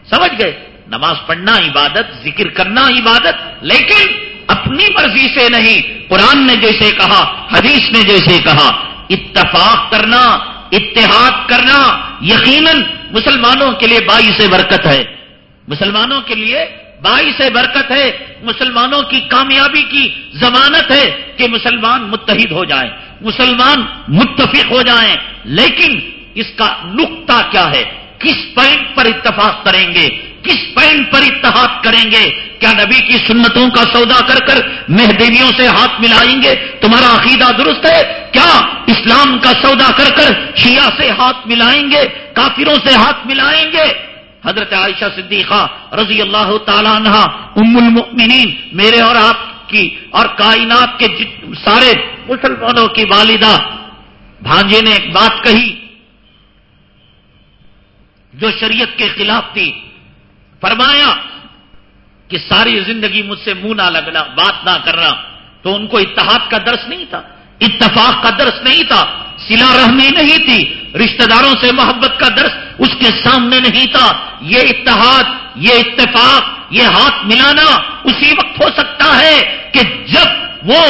سمجھ گئے؟ نماز پڑھنا عبادت، ذکر کرنا عبادت، لیکن اپنی مرضی سے نہیں۔ قرآن نے جیسے کہا، حدیث نے جیسے کہا، اتفاق کرنا، اتحاد کرنا، یقیناً مسلمانوں کے لیے بائی سے برکت ہے۔ مسلمانوں کے لیے باعث برکت ہے، مسلمانوں کی کامیابی کی ضمانت ہے کہ مسلمان متحد ہو جائیں، مسلمان متفق ہو جائیں۔ لیکن اس کا نقطہ کیا ہے؟ کس پوائنٹ پر اتفاق کریں گے؟ کس پوائنٹ پر اتحاد کریں گے؟ کیا نبی کی سنتوں کا سودا کر کر مہدیویوں سے ہاتھ ملائیں گے؟ تمہارا عقیدہ درست ہے؟ کیا اسلام کا سودا کر کر شیعہ سے ہاتھ ملائیں گے؟ کافروں سے ہاتھ ملائیں گے؟ حضرت عائشہ صدیقہ رضی اللہ تعالیٰ عنہ ام المؤمنین، میرے اور آپ کی اور کائنات کے سارے مسلمانوں کی والدہ، بھانجے نے ایک بات کہی، جو شریعت کے خلاف تھی، فرمایا کہ ساری زندگی مجھ سے منہ نہ لگنا، بات نہ کرنا، تو ان کو اتحاد کا درس نہیں تھا، اتفاق کا درس نہیں تھا سلا رحمی نہیں تھی، رشتہ داروں سے محبت کا درس اس کے سامنے نہیں تھا۔ یہ اتحاد، یہ اتفاق، یہ ہاتھ ملانا اسی وقت ہو سکتا ہے کہ جب وہ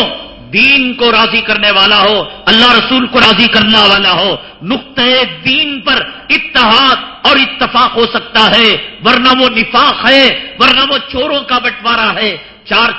دین کو راضی کرنے والا ہو، اللہ رسول کو راضی کرنے والا ہو، نقطۂ دین پر اتحاد اور اتفاق ہو سکتا ہے۔ ورنہ وہ نفاق ہے، ورنہ وہ چوروں کا بٹوارا ہے۔ چار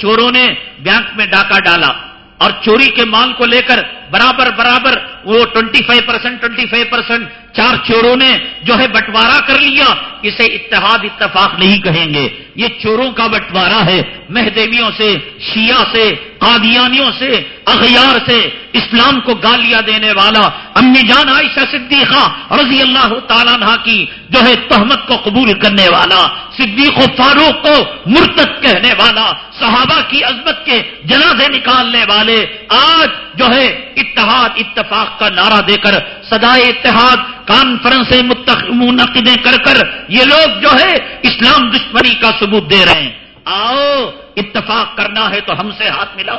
چوروں نے بینک میں ڈاکہ ڈالا اور چوری کے مال کو لے کر برابر برابر وہ twenty five percent twenty five percent چار چوروں نے جو ہے بٹوارا کر لیا، اسے اتحاد اتفاق نہیں کہیں گے۔ یہ چوروں کا بٹوارا ہے، مہدیویوں سے، شیعہ سے قادیانیوں سے، اغیار سے اسلام کو گالیاں دینے والا امی جان عائشہ صدیقہ رضی اللہ تعالیٰ عنہ کی جو ہے تہمت کو قبول کرنے والا، صدیق و فاروق کو مرتد کہنے والا، صحابہ کی عظمت کے جنازے نکالنے والے، آج جو ہے اتحاد، اتفاق کا نعرہ دے کر سدائے اتحاد، کانفرنس منعقدیں کر کر یہ لوگ جو ہے اسلام دشمنی کا ثبوت دے رہے ہیں۔ آؤ اتفاق کرنا ہے تو ہم سے ہاتھ ملاؤ۔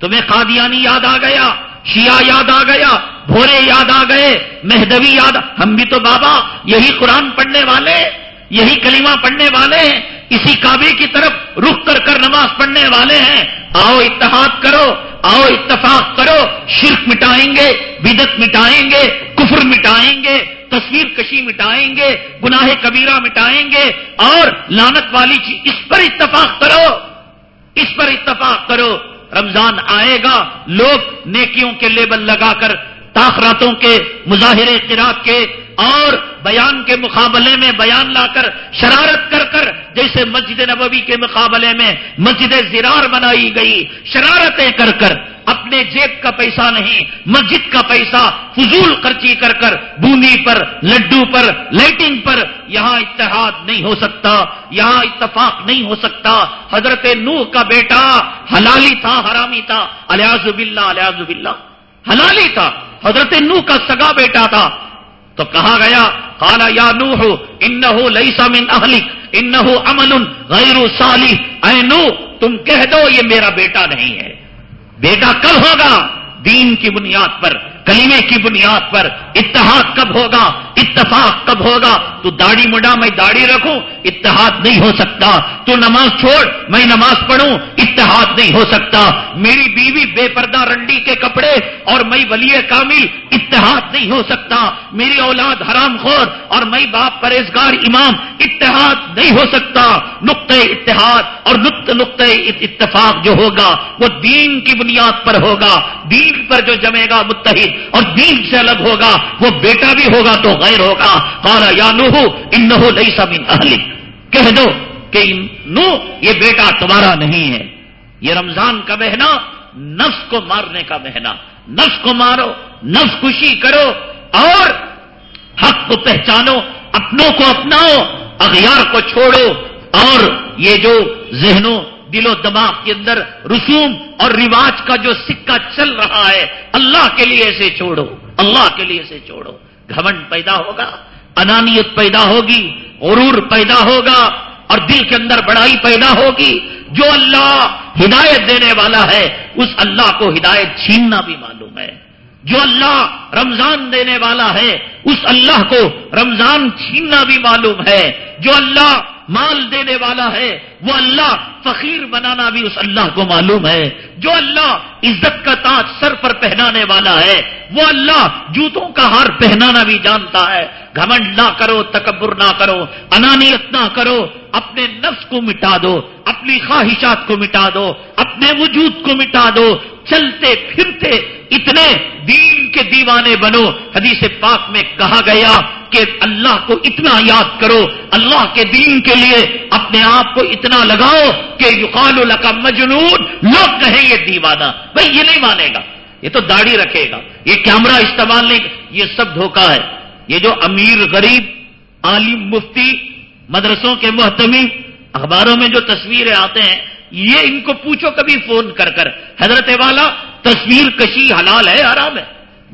تمہیں قادیانی یاد آ گیا، شیعہ یاد آ گیا، بھورے یاد آ گئے، مہدوی یاد ہم بھی تو بابا، یہی قرآن پڑھنے والے، یہی کلمہ پڑھنے والے ہیں اسی کعبے کی طرف رخ کر کر نماز پڑھنے والے ہیں۔ آؤ اتحاد کرو، آؤ اتفاق کرو۔ شرک مٹائیں گے بدت مٹائیں گے، کفر مٹائیں گے تصویر کشی مٹائیں گے، گناہ کبیرہ مٹائیں گے۔ اور لانت والی چیز، اس پر اتفاق کرو۔ اس پر اتفاق کرو۔ رمضان آئے گا، لوگ نیکیوں کے لیبل لگا کر تاخراتوں کے مظاہرے قرآب کے اور بیان کے مقابلے میں بیان لا کر شرارت کر کر جیسے مسجد نبوی کے مقابلے میں مسجد زرار بنائی گئی، شرارتیں کر کر اپنے جیب کا پیسہ نہیں، مسجد کا پیسہ، فضول خرچی کر کر بوندی پر، لڈو پر، لائٹنگ پر یہاں اتحاد نہیں ہو سکتا، یہاں اتفاق نہیں ہو سکتا۔ حضرت نوح کا بیٹا حلالی تھا، حرامی تھا۔ الیاز باللہ الیاز باللہ۔ حلالی تھا۔ حضرت نوح کا سگا بیٹا تھا۔ تو کہا گیا کالا یا نو ہو ان ہو لئی سامن اہلک ان امن غیر سالی اے نو تم کہہ دو، یہ میرا بیٹا نہیں ہے۔ بیٹا کل ہوگا؟ دین کی بنیاد پر۔ کلیمے کی بنیاد پر اتحاد کب ہوگا؟ اتفاق کب ہوگا؟ تو داڑھی مڈا، میں داڑھی رکھوں، اتحاد نہیں ہو سکتا۔ تو نماز چھوڑ، میں نماز پڑھوں، اتحاد نہیں ہو سکتا۔ میری بیوی بے پردہ رنڈی کے کپڑے اور میں ولی کامل، اتحاد نہیں ہو سکتا۔ میری اولاد حرام خور اور میں باپ پرہیزگار امام، اتحاد نہیں ہو سکتا۔ نقطۂ اتحاد اور نقط نقطۂ اتفاق جو ہوگا، وہ دین کی بنیاد پر ہوگا۔ دین پر جو جمے گا، متحد اور دین سے الگ ہوگا، وہ بیٹا بھی ہوگا تو غیر ہوگا۔ کالا یا نو ان لئی سب اہلی کہہ دو کہ نو یہ بیٹا تمہارا نہیں ہے۔ یہ رمضان کا بہنا نفس کو مارنے کا بہنا نفس کو مارو، نفس خوشی کرو اور حق کو پہچانو، اپنوں کو اپناؤ، اغیار کو چھوڑو اور یہ جو ذہنوں دل و دماغ کے اندر رسوم اور رواج کا جو سکہ چل رہا ہے، اللہ کے لیے اسے چھوڑو، اللہ کے لیے اسے چھوڑو۔ گھمنڈ پیدا ہوگا، انانیت پیدا ہوگی، غرور پیدا ہوگا اور دل کے اندر بڑائی پیدا ہوگی۔ جو اللہ ہدایت دینے والا ہے، اس اللہ کو ہدایت چھیننا بھی معلوم ہے۔ جو اللہ رمضان دینے والا ہے، اس اللہ کو رمضان چھیننا بھی معلوم ہے۔ جو اللہ مال دینے والا ہے، وہ اللہ فقیر بنانا بھی اس اللہ کو معلوم ہے۔ جو اللہ عزت کا تاج سر پر پہنانے والا ہے، وہ اللہ جوتوں کا ہار پہنانا بھی جانتا ہے۔ گھمنڈ نہ کرو، تکبر نہ کرو، انانیت نہ کرو، اپنے نفس کو مٹا دو، اپنی خواہشات کو مٹا دو، اپنے وجود کو مٹا دو، چلتے پھرتے اتنے دین کے دیوانے بنو۔ حدیث پاک میں کہا گیا کہ اللہ کو اتنا یاد کرو، اللہ کے دین کے لیے اپنے آپ کو اتنا لگاؤ کہ یقال کا مجنون، لوگ کہیں یہ دیوانہ، بھائی یہ نہیں مانے گا، یہ تو داڑھی رکھے گا، یہ کیمرہ استعمال نہیں، یہ سب دھوکہ ہے۔ یہ جو امیر غریب، عالم مفتی، مدرسوں کے محتمی اخباروں میں جو تصویریں آتے ہیں، یہ ان کو پوچھو کبھی فون کر کر۔ حضرت والا، تصویر کشی حلال ہے آرام ہے؟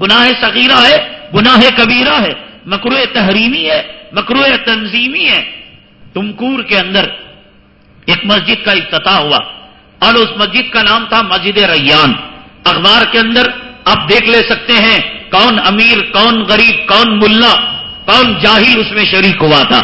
گناہ صغیرہ ہے، گناہ کبیرہ ہے۔ مکرو تحریمی ہے مکرو تنظیمی ہے۔ تمکور کے اندر ایک مسجد کا افتتاح ہوا۔ اور اس مسجد کا نام تھا مسجد ریان۔ اخبار کے اندر آپ دیکھ لے سکتے ہیں کون امیر، کون غریب، کون ملا، کون جاہل اس میں شریک ہوا تھا۔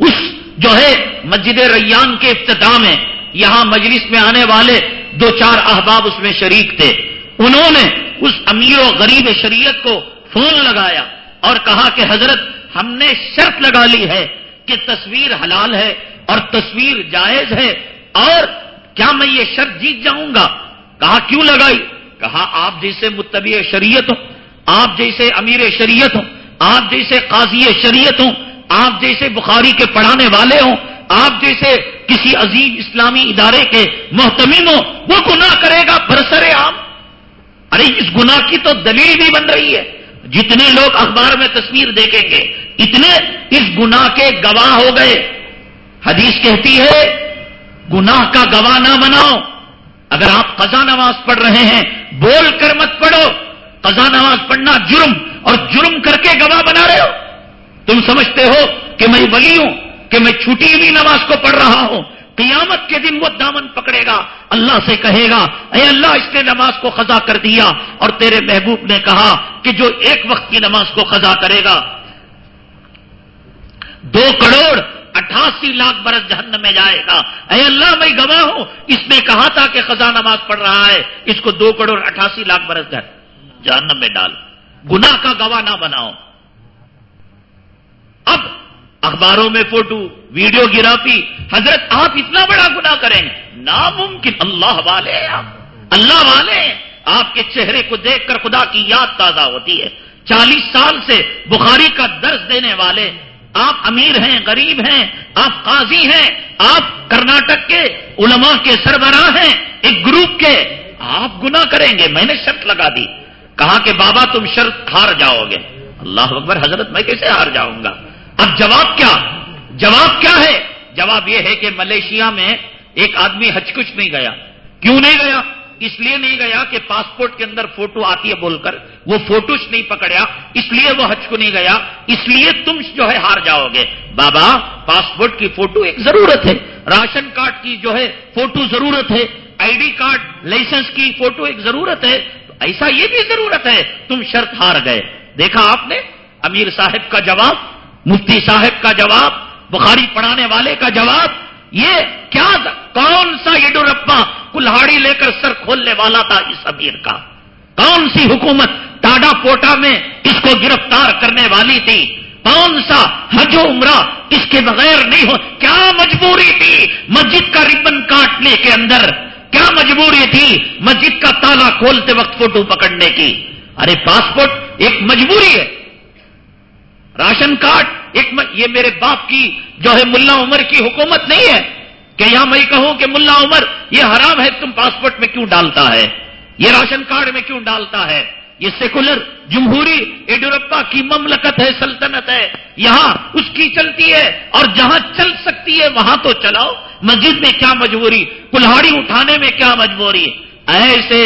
اس جو ہے مسجد ریان کے افتتاح میں، یہاں مجلس میں آنے والے دو چار احباب اس میں شریک تھے۔ انہوں نے اس امیر و غریب شریعت کو فون لگایا اور کہا کہ حضرت، ہم نے شرط لگا لی ہے کہ تصویر حلال ہے اور تصویر جائز ہے اور کیا میں یہ شرط جیت جاؤں گا؟ کہا، کیوں لگائی؟ کہا، آپ جیسے متبع شریعت ہوں آپ جیسے امیر شریعت ہوں، آپ جیسے قاضی شریعت ہوں، آپ جیسے بخاری کے پڑھانے والے ہوں، آپ جیسے کسی عظیم اسلامی ادارے کے محتمین ہوں، وہ گناہ کرے گا برسر عام ارے، اس گناہ کی تو دلیل بھی بن رہی ہے۔ جتنے لوگ اخبار میں تصویر دیکھیں گے، اتنے اس گناہ کے گواہ ہو گئے۔ حدیث کہتی ہے، گناہ کا گواہ نہ بناؤ۔ اگر آپ قضا نماز پڑھ رہے ہیں، بول کر مت پڑھو۔ قضا نماز پڑھنا جرم اور جرم کر کے گواہ بنا رہے ہو؟ تم سمجھتے ہو کہ میں ولی ہوں، کہ میں چھٹی ہوئی نماز کو پڑھ رہا ہوں؟ قیامت کے دن وہ دامن پکڑے گا، اللہ سے کہے گا، اے اللہ، اس نے نماز کو خزا کر دیا۔ اور تیرے محبوب نے کہا کہ جو ایک وقت کی نماز کو خزا کرے گا۔ دو کروڑ اٹھاسی لاکھ برس جہنم میں جائے گا۔ اے اللہ، میں گواہ ہوں۔ اس نے کہا تھا کہ خزا نماز پڑھ رہا ہے۔ اس کو دو کروڑ اٹھاسی لاکھ برس جہنم میں ڈال۔ گناہ کا گواہ نہ بناؤ۔ اب اخباروں میں فوٹو، ویڈیو گرافی، حضرت آپ اتنا بڑا گنا کریں۔ ناممکن اللہ والے آپ۔ اللہ والے آپ کے چہرے کو دیکھ کر خدا کی یاد تازہ ہوتی ہے۔ چالیس سال سے بخاری کا درس دینے والے۔ آپ امیر ہیں، غریب ہیں، آپ قاضی ہیں، آپ کرناٹک کے علماء کے سربراہ ہیں، ایک گروپ کے۔ آپ گنا کریں گے۔ میں نے شرط لگا دی۔ کہا کہ بابا تم شرط ہار جاؤ گے اللہ اکبر، حضرت میں کیسے ہار جاؤں گا؟ اب جواب کیا؟ جواب کیا ہے؟ جواب یہ ہے کہ ملیشیا میں ایک آدمی حج کچھ نہیں گیا۔ کیوں نہیں گیا؟ اس لیے نہیں گیا کہ پاسپورٹ کے اندر فوٹو آتی ہے بول کر۔ وہ فوٹو نہیں پکڑیا، اس لیے وہ حج کو نہیں گیا۔ اس لیے تم جو ہے ہار جاؤ گے بابا، پاسپورٹ کی فوٹو ایک ضرورت ہے۔ راشن کارڈ کی جو ہے فوٹو ضرورت ہے۔ آئی ڈی کارڈ، لائسنس کی فوٹو ایک ضرورت ہے۔ ایسا یہ بھی ضرورت ہے تم شرط ہار گئے۔ دیکھا آپ نے؟ امیر صاحب کا جواب، مفتی صاحب کا جواب، بخاری پڑھانے والے کا جواب، یہ کیا کون سا یڈورپا کلہاڑی لے کر سر کھولنے والا تھا اس امیر کا؟ کون سی حکومت ٹاڈا پوٹا میں اس کو گرفتار کرنے والی تھی؟ کون سا حج عمرہ اس کے بغیر نہیں ہو، کیا مجبوری تھی مسجد کا ربن کاٹنے کے اندر؟ کیا مجبوری تھی مسجد کا تالا کھولتے وقت فوٹو پکڑنے کی؟ ارے پاسپورٹ ایک مجبوری ہے۔ راشن کارڈ ایک یہ میرے باپ کی جو ہے ملا عمر کی حکومت نہیں ہے کہ یہاں میں کہوں کہ ملا عمر، یہ حرام ہے، تم پاسپورٹ میں کیوں ڈالتا ہے؟ یہ راشن کارڈ میں کیوں ڈالتا ہے؟ یہ سیکولر جمہوری یڈیورپا کی مملکت ہے، سلطنت ہے۔ یہاں اس کی چلتی ہے اور جہاں چل سکتی ہے، وہاں تو چلاؤ۔ مسجد میں کیا مجبوری؟ کلہاڑی اٹھانے میں کیا مجبوری؟ ایسے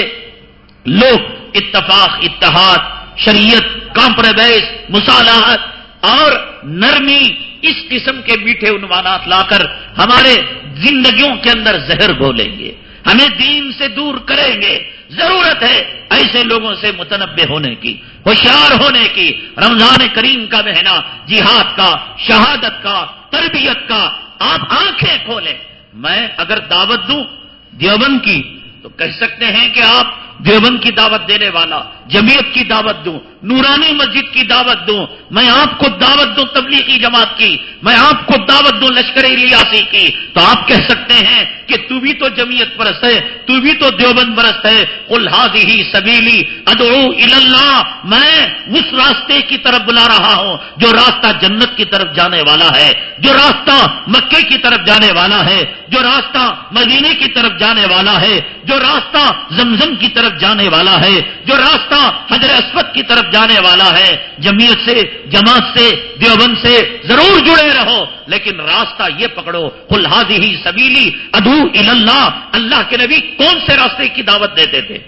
لوگ، اتفاق، اتحاد، شریعت، کمپرومائز، مصالحت اور نرمی، اس قسم کے میٹھے عنوانات لا کر ہمارے زندگیوں کے اندر زہر گھولیں گے۔ ہمیں دین سے دور کریں گے۔ ضرورت ہے ایسے لوگوں سے متنوع ہونے کی، ہوشیار ہونے کی۔ رمضان کریم کا مہینہ، جہاد کا، شہادت کا، تربیت کا آپ آنکھیں کھولیں۔ میں اگر دعوت دوں دیوبند کی، تو کہہ سکتے ہیں کہ آپ دیوبند کی دعوت دینے والا جمیت کی دعوت دوں، نورانی مسجد کی دعوت دوں، میں آپ کو دعوت دوں تبلیغی جماعت کی، میں آپ کو دعوت دوں لشکر ریاسی کی۔ تو آپ کہہ سکتے ہیں کہ تو بھی تو جمیت پرست ہے، تو بھی تو دیوبند پرست ہے۔ الحاظی ہی سبیلی ادعو اللہ میں اس راستے کی طرف بلا رہا ہوں، جو راستہ جنت کی طرف جانے والا ہے، جو راستہ مکے کی طرف جانے والا ہے، جو راستہ مدینے کی طرف جانے والا ہے، جو راستہ زمزم کی طرف جانے والا ہے، جو راستہ حضر اسود کی طرف جانے والا ہے جمیت سے، جماعت سے، دیوبند سے ضرور جڑے رہو، لیکن راستہ یہ پکڑو خلحادی ہی سبیلی ادو اللہ اللہ کے نبی کون سے راستے کی دعوت دیتے تھے؟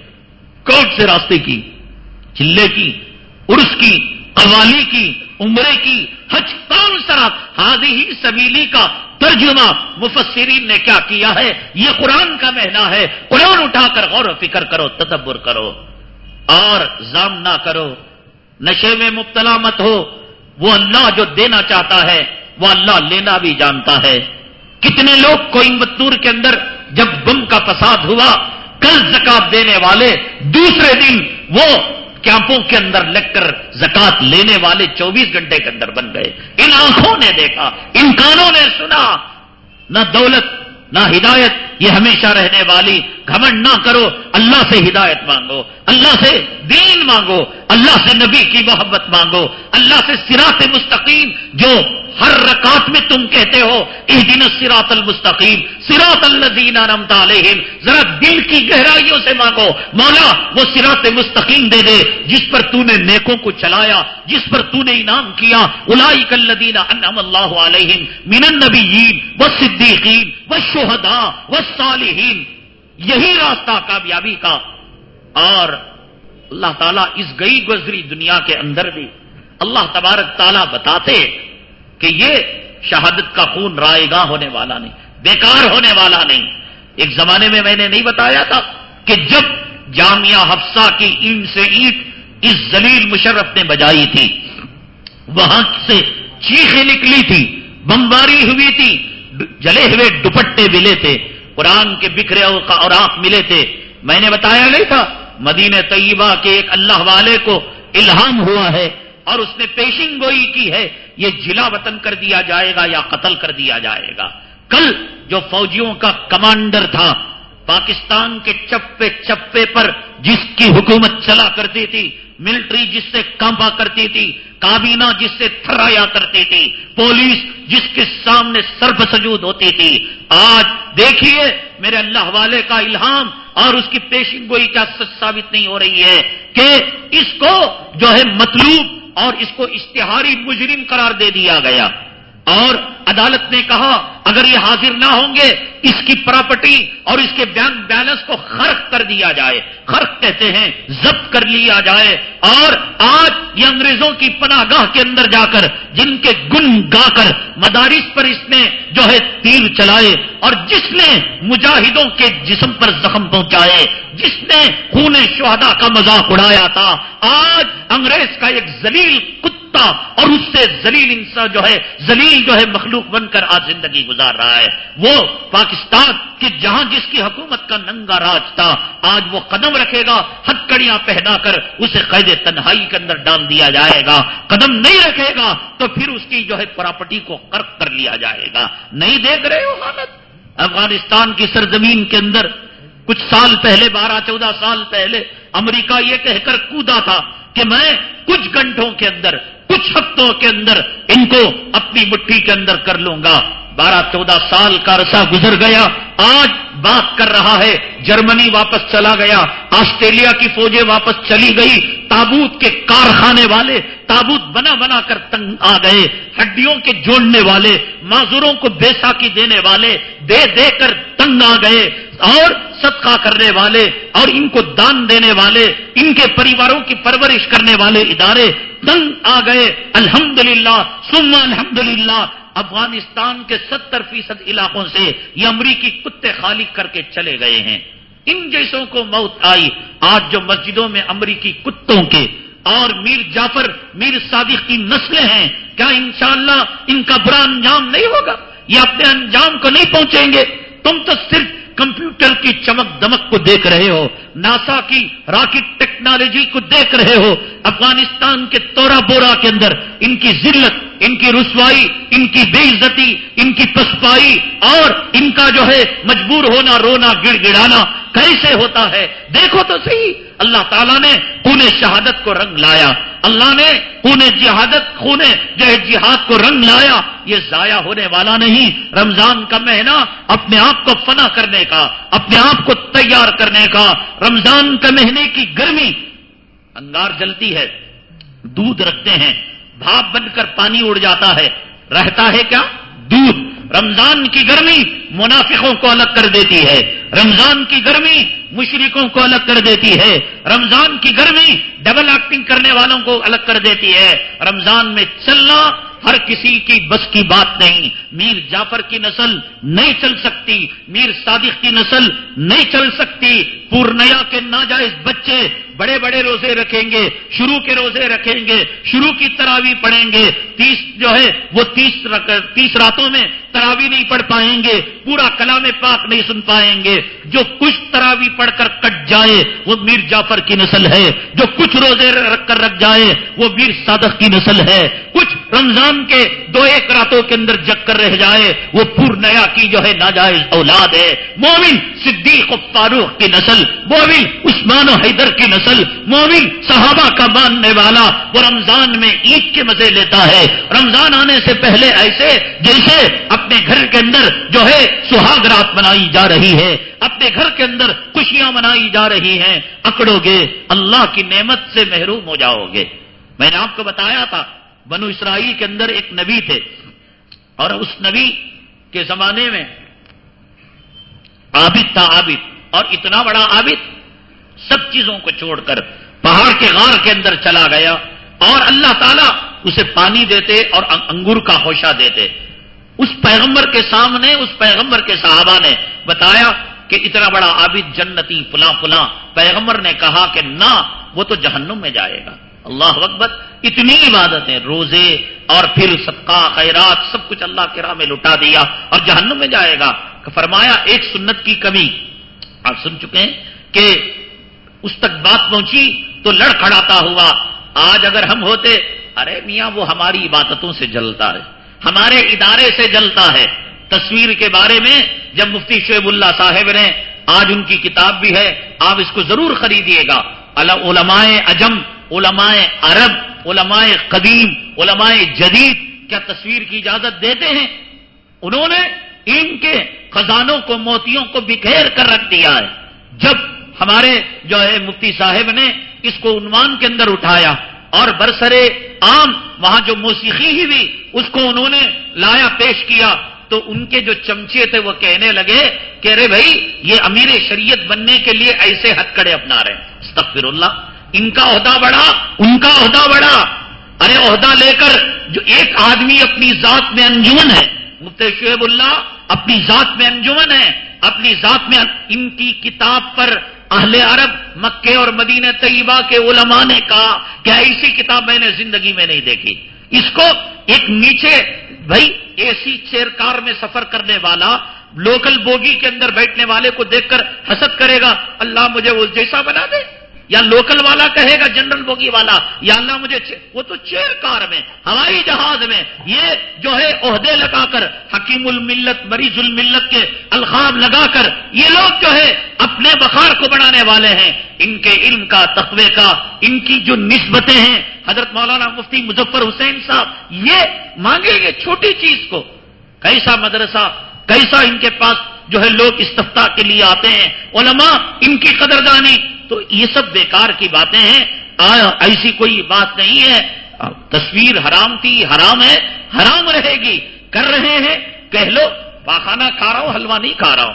کون سے راستے کی؟ چلے کی، عرس کی، قوالی کی عمرے کی حج کون سا ہادی ہی سبیلی کا ترجمہ مفسرین نے کیا کیا ہے؟ یہ قرآن کا مہینہ ہے۔ قرآن اٹھا کر غور و فکر کرو، تدبر کرو۔ اور زام نہ کرو۔ نشے میں مبتلا مت ہو۔ وہ اللہ جو دینا چاہتا ہے، وہ اللہ لینا بھی جانتا ہے۔ کتنے لوگ کوئمبتور کے اندر جب بم کا فساد ہوا، کل زکات دینے والے، دوسرے دن وہ کیمپوں کے اندر لگ کر زکات لینے والے چوبیس گھنٹے کے اندر بن گئے۔ ان آنکھوں نے دیکھا، ان کانوں نے سنا۔ نہ دولت، نہ ہدایت، یہ ہمیشہ رہنے والی۔ گھمنڈ نہ کرو، اللہ سے ہدایت مانگو۔ اللہ سے دین مانگو۔ اللہ سے نبی کی محبت مانگو۔ اللہ سے سراط مستقیم جو ہر رکعت میں تم کہتے ہو اس دن سراط المستقیم سراط الدین علیہم، ذرا دل کی گہرائیوں سے مانگو۔ مولا، وہ سراط مستقیم دے دے، جس پر تو نے نیکوں کو چلایا، جس پر تو نے انعام کیا۔ الائی کلدین انعم اللہ علیہم من النبیین و صدیقین و شہدا و صالحین یہی راستہ کامیابی کا۔ اور اللہ تعالیٰ اس گئی گزری دنیا کے اندر بھی اللہ تبارک تعالیٰ بتاتے کہ یہ شہادت کا خون رائے گاہ ہونے والا نہیں، بیکار ہونے والا نہیں۔ ایک زمانے میں میں نے نہیں بتایا تھا کہ جب جامعہ حفصہ کی اینٹ سے اینٹ اس زلیل مشرف نے بجائی تھی، وہاں سے چیخیں نکلی تھی، بمباری ہوئی تھی، جلے ہوئے دوپٹے ملے تھے قرآن کے بکھرے اور آپ ملے تھے میں نے بتایا نہیں تھا، مدینہ طیبہ کے ایک اللہ والے کو الہام ہوا ہے اور اس نے پیشنگ گوئی کی ہے، یہ جلا وطن کر دیا جائے گا یا قتل کر دیا جائے گا۔ کل جو فوجیوں کا کمانڈر تھا، پاکستان کے چپے چپے پر جس کی حکومت چلا کرتی تھی، ملٹری جس سے کانپا کرتی تھی، کابینہ جس سے تھرایا کرتی تھی، پولیس جس کے سامنے سرب سجود ہوتی تھی۔ آج دیکھیے، میرے اللہ والے کا الہام اور اس کی پیشن گوئی کیا سچ ثابت نہیں ہو رہی ہے کہ اس کو جو ہے مطلوب اور اس کو اشتہاری مجرم قرار دے دیا گیا اور عدالت نے کہا اگر یہ حاضر نہ ہوں گے، اس کی پراپرٹی اور اس کے بینک بیلنس کو خرق کر دیا جائے۔ خرق کہتے ہیں، ضبط کر لیا جائے۔ اور آج یہ انگریزوں کی پناہ گاہ کے اندر جا کر، جن کے گن گا کر مدارس پر اس نے جو ہے تیر چلائے اور جس نے مجاہدوں کے جسم پر زخم پہنچائے، جس نے خون شہدا کا مذاق اڑایا تھا، آج انگریز کا ایک زلیل کتا اور اس سے زلیل انسان جو ہے زلیل جو ہے مخلوق بن کر آج زندگی گزار رہا ہے۔ وہ پاکستان کے جہاں جس کی حکومت کا ننگا راج تھا، آج وہ قدم رکھے گا، ہتکڑیاں پہنا کر اسے قید تنہائی کے اندر ڈال دیا جائے گا۔ قدم نہیں رکھے گا تو پھر اس کی جو ہے پراپرٹی کو قرق کر لیا جائے گا۔ نہیں دیکھ رہے ہو حالت افغانستان کی سرزمین کے اندر کچھ سال پہلے، بارہ چودہ سال پہلے، امریکہ یہ کہہ کر کودا تھا کہ میں کچھ گھنٹوں کے اندر، کچھ ہفتوں کے اندر ان کو اپنی مٹھی کے اندر کر لوں گا۔ بارہ چودہ سال کا عرصہ گزر گیا آج بات کر رہا ہے، جرمنی واپس چلا گیا، آسٹریلیا کی فوجیں واپس چلی گئی، تابوت کے کارخانے والے، تابوت بنا بنا کر تنگ آ گئے، ہڈیوں کے جوڑنے والے، معذوروں کو بیساکی دینے والے، دے دے کر تنگ آ گئے، اور صدقہ کرنے والے، اور ان کو دان دینے والے، ان کے پریواروں کی پرورش کرنے والے ادارے تنگ آ گئے، الحمدللہ للہ الحمدللہ، افغانستان کے ستر فیصد علاقوں سے یہ امریکی کتے خالی کر کے چلے گئے ہیں۔ ان جیسوں کو موت آئی۔ آج جو مسجدوں میں امریکی کتوں کے اور میر جعفر، میر صادق کی نسلیں ہیں، کیا انشاءاللہ ان کا برا انجام نہیں ہوگا؟ یہ اپنے انجام کو نہیں پہنچیں گے۔ تم تو صرف کمپیوٹر کی چمک دمک کو دیکھ رہے ہو، ناسا کی راکٹ ٹیکنالوجی کو دیکھ رہے ہو، افغانستان کے تورا بورا کے اندر ان کی ذلت، ان کی رسوائی، ان کی بے عزتی، ان کی پسپائی اور ان کا جو ہے مجبور ہونا، رونا، گڑ گڑانا کیسے ہوتا ہے۔ دیکھو تو صحیح۔ اللہ تعالیٰ نے خون شہادت کو رنگ لایا۔ اللہ نے خون جہادت، خون جہاد کو رنگ لایا۔ یہ ضائع ہونے والا نہیں۔ رمضان کا مہینہ اپنے آپ کو فنا کرنے کا، اپنے آپ کو تیار کرنے کا۔ رمضان کے مہینے کی گرمی انگار جلتی ہے۔ دودھ رکھتے ہیں۔ بھاپ بن کر پانی اڑ جاتا ہے۔ رہتا ہے کیا؟ دودھ رمضان کی گرمی منافقوں کو الگ کر دیتی ہے۔ رمضان کی گرمی مشرقوں کو الگ کر دیتی ہے۔ رمضان کی گرمی ڈبل ایکٹنگ کرنے والوں کو الگ کر دیتی ہے۔ رمضان میں چلنا ہر کسی کی بس کی بات نہیں۔ میر جعفر کی نسل نہیں چل سکتی۔ میر صادق کی نسل نہیں چل سکتی۔ پورنیا کے ناجائز بچے بڑے بڑے روزے رکھیں گے، شروع کے روزے رکھیں گے، شروع کی تراوی پڑھیں گے، تیس جو ہے وہ تیس تیس راتوں میں تراوی نہیں پڑھ پائیں گے، پورا کلام پاک نہیں سن پائیں گے۔ جو کچھ تراوی پڑھ کر کٹ جائے، وہ میر جعفر کی نسل ہے۔ جو کچھ روزے رکھ کر رکھ جائے، وہ میر صادق کی نسل ہے۔ کچھ رمضان کے دو ایک راتوں کے اندر جگ کر رہ جائے، وہ پور نیا کی جو ہے ناجائز اولاد ہے۔ مومن صدیق و فاروق کی نسل، مومن عثمان و حیدر کی نسل مومن صحابہ کا ماننے والا وہ رمضان میں عید کے مزے لیتا ہے۔ رمضان آنے سے پہلے ایسے جیسے اپنے گھر کے اندر جو ہے سہاگ رات منائی جا رہی ہے۔ اپنے گھر کے اندر خوشیاں منائی جا رہی ہیں۔ اکڑو گے، اللہ کی نعمت سے محروم ہو جاؤ گے۔ میں نے آپ کو بتایا تھا، بنو اسرائیل کے اندر ایک نبی تھے۔ اور اس نبی کے زمانے میں عابد تھا عابد، اور اتنا بڑا عابد سب چیزوں کو چھوڑ کر پہاڑ کے غار کے اندر چلا گیا اور اللہ تعالیٰ اسے پانی دیتے اور انگور کا ہوشہ دیتے۔ اس پیغمبر کے سامنے، اس پیغمبر کے صحابہ نے بتایا کہ اتنا بڑا عابد جنتی فلاں فلاں۔ پیغمبر نے کہا کہ نہ، وہ تو جہنم میں جائے گا۔ اللہ اکبر، اتنی عبادتیں، روزے اور پھر صدقہ، خیرات، سب کچھ اللہ کے راہ میں لٹا دیا اور جہنم میں جائے گا۔ فرمایا، ایک سنت کی کمی۔ آپ سن چکے ہیں کہ اس تک بات پہنچی تو لڑ کھڑاتا ہوا۔ آج اگر ہم ہوتے، ارے میاں، وہ ہماری عبادتوں سے جلتا ہے، ہمارے ادارے سے جلتا ہے۔ تصویر کے بارے میں جب مفتی شعیب اللہ صاحب نے آج ان کی کتاب بھی ہے، آپ اس کو ضرور خریدیے گا۔ علماء اجم، علماء عرب، علماء قدیم، علماء جدید کیا تصویر کی اجازت دیتے ہیں؟ انہوں نے ان کے خزانوں کو، موتیوں کو بکھیر کر رکھ دیا ہے۔ جب ہمارے جو ہے مفتی صاحب نے اس کو عنوان کے اندر اٹھایا اور برسرے عام وہاں جو موسیقی ہی بھی اس کو انہوں نے لایا پیش کیا تو ان کے جو چمچے تھے وہ کہنے لگے کہ ارے بھائی، یہ امیر شریعت بننے کے لیے ایسے ہتکڑے اپنا رہے ہیں۔ استغفر اللہ ان کا عہدہ بڑا ان کا عہدہ بڑا ارے عہدہ لے کر جو ایک آدمی اپنی ذات میں انجمن ہے مفت شعیب اللہ اپنی ذات میں انجمن ہے، اپنی ذات میں ان کی کتاب پر اہل عرب مکے اور مدینہ طیبہ کے علماء نے کہا کہ ایسی کتاب میں نے زندگی میں نہیں دیکھی۔ اس کو ایک نیچے بھائی اے سی چیئر کار میں سفر کرنے والا، لوکل بوگی کے اندر بیٹھنے والے کو دیکھ کر حسد کرے گا، اللہ مجھے وہ جیسا بنا دے۔ یا لوکل والا کہے گا جنرل بوگی والا، یا اللہ مجھے وہ تو چیئر کار میں، ہوائی جہاز میں، یہ جو ہے عہدے لگا کر، حکیم الملت، مریض الملت کے الخاب لگا کر، یہ لوگ جو ہے اپنے بخار کو بڑھانے والے ہیں۔ ان کے علم کا، تقوی کا، ان کی جو نسبتیں ہیں، حضرت مولانا مفتی مظفر حسین صاحب، یہ مانگیں گے چھوٹی چیز کو۔ کیسا مدرسہ، کیسا ان کے پاس جو ہے لوگ استفتا کے لیے آتے ہیں۔ علماء ان کی قدردانی تو یہ سب بیکار کی باتیں ہیں۔ ایسی کوئی بات نہیں ہے؟ تصویر حرام تھی، حرام ہے، حرام رہے گی۔ کر رہے ہیں، کہہ لو، پاخانہ کھا رہا ہوں، حلوہ نہیں کھا رہا ہوں۔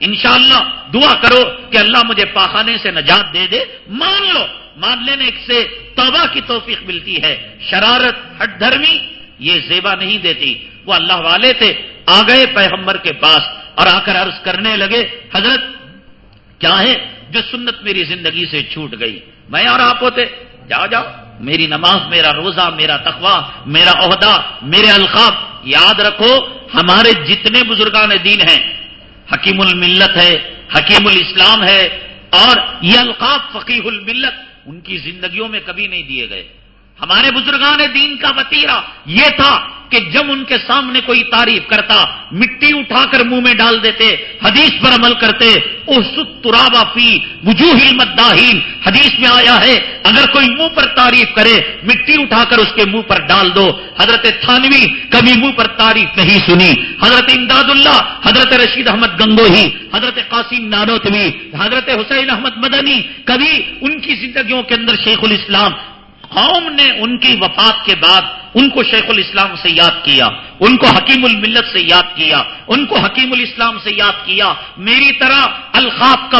انشاءاللہ دعا کرو کہ اللہ مجھے پاخانے سے نجات دے دے۔ مان لو، مان لینے سے توبہ کی توفیق ملتی ہے۔ شرارت، ہٹ دھرمی، یہ زیبا نہیں دیتی۔ وہ اللہ والے تھے، آ گئے پیغمبر کے پاس اور آ کر عرض کرنے لگے، حضرت، کیا ہے؟ جو سنت میری زندگی سے چھوٹ گئی۔ میں اور آپ ہوتے۔ جاؤ جاؤ۔ میری نماز، میرا روزہ، میرا تخوا میرا عہدہ، میرے القاب یاد رکھو، ہمارے جتنے بزرگان دین ہیں، حکیم الملت ہے، حکیم الاسلام ہے، اور یہ القاب فقیح الملت، ان کی زندگیوں میں کبھی نہیں دیے گئے۔ ہمارے بزرگان دین کا وطیرہ یہ تھا کہ جب ان کے سامنے کوئی تعریف کرتا، مٹی اٹھا کر منہ میں ڈال دیتے، حدیث پر عمل کرتے ترابا فی وجوہ مداہین حدیث میں آیا ہے، اگر کوئی منہ پر تعریف کرے، مٹی اٹھا کر اس کے منہ پر ڈال دو۔ حضرت تھانوی کبھی منہ پر تعریف نہیں سنی۔ حضرت امداد اللہ حضرت رشید احمد گنگوہی، حضرت قاسم نانوتوی، حضرت حسین احمد مدنی، کبھی ان کی زندگیوں کے اندر شیخ الاسلام قوم نے ان کی وفات کے بعد ان کو شیخ الاسلام سے یاد کیا، ان کو حکیم الملت سے یاد کیا، ان کو حکیم الاسلام سے یاد کیا۔ میری طرح الخاف کا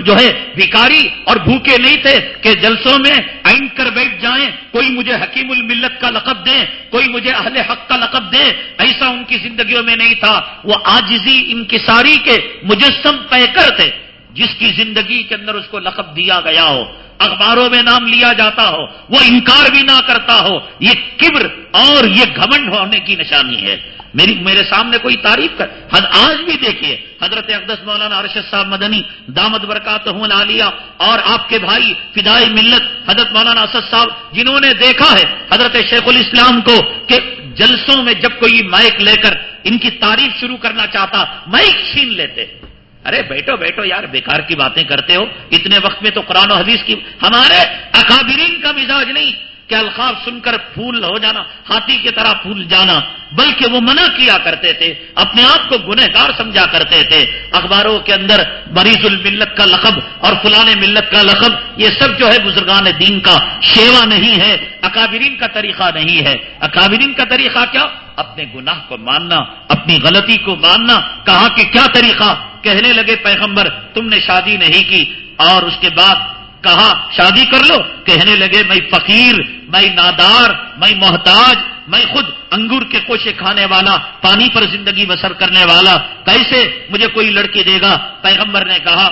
جو ہے، بھکاری اور بھوکے نہیں تھے کہ جلسوں میں آئن کر بیٹھ جائیں، کوئی مجھے حکیم الملت کا لقب دے، کوئی مجھے اہل حق کا لقب دے۔ ایسا ان کی زندگیوں میں نہیں تھا۔ وہ آجزی انکساری کے مجسم پیکر تھے جس کی زندگی کے اندر اس کو لقب دیا گیا ہو۔ اخباروں میں نام لیا جاتا ہو، وہ انکار بھی نہ کرتا ہو، یہ کبر اور یہ گھمنڈ ہونے کی نشانی ہے۔ میری، میرے سامنے کوئی تعریف کر۔ حد آج بھی دیکھیے، حضرت اقدس مولانا ارشد صاحب مدنی، دامد برکات عالیہ اور آپ کے بھائی فدائی ملت حضرت مولانا اسد صاحب، جنہوں نے دیکھا ہے حضرت شیخ الاسلام کو کہ جلسوں میں جب کوئی مائک لے کر ان کی تعریف شروع کرنا چاہتا، مائک چھین لیتے۔ ارے بیٹھو بیٹھو یار، بیکار کی باتیں کرتے ہو۔ اتنے وقت میں تو قرآن و حدیث کی، ہمارے اکابرین کا مزاج نہیں۔ کہ الخاب سن کر پھول ہو جانا، ہاتھی کی طرح پھول جانا، بلکہ وہ منع کیا کرتے تھے، اپنے آپ کو گنہگار سمجھا کرتے تھے۔ اخباروں کے اندر مریض الملت کا لقب اور فلان ملت کا لقب، یہ سب جو ہے بزرگان دین کا شیوا نہیں ہے، اکابرین کا طریقہ نہیں ہے۔ اکابرین کا طریقہ کیا؟ اپنے گناہ کو ماننا، اپنی غلطی کو ماننا۔ کہا کہ کیا طریقہ؟ کہنے لگے پیغمبر، تم نے شادی نہیں کی، اور اس کے بعد کہا، شادی کر لو۔ کہنے لگے، میں فقیر، میں نادار، میں محتاج، میں خود انگور کے کوشے کھانے والا، پانی پر زندگی بسر کرنے والا۔ کیسے مجھے کوئی لڑکی دے گا؟ پیغمبر نے کہا،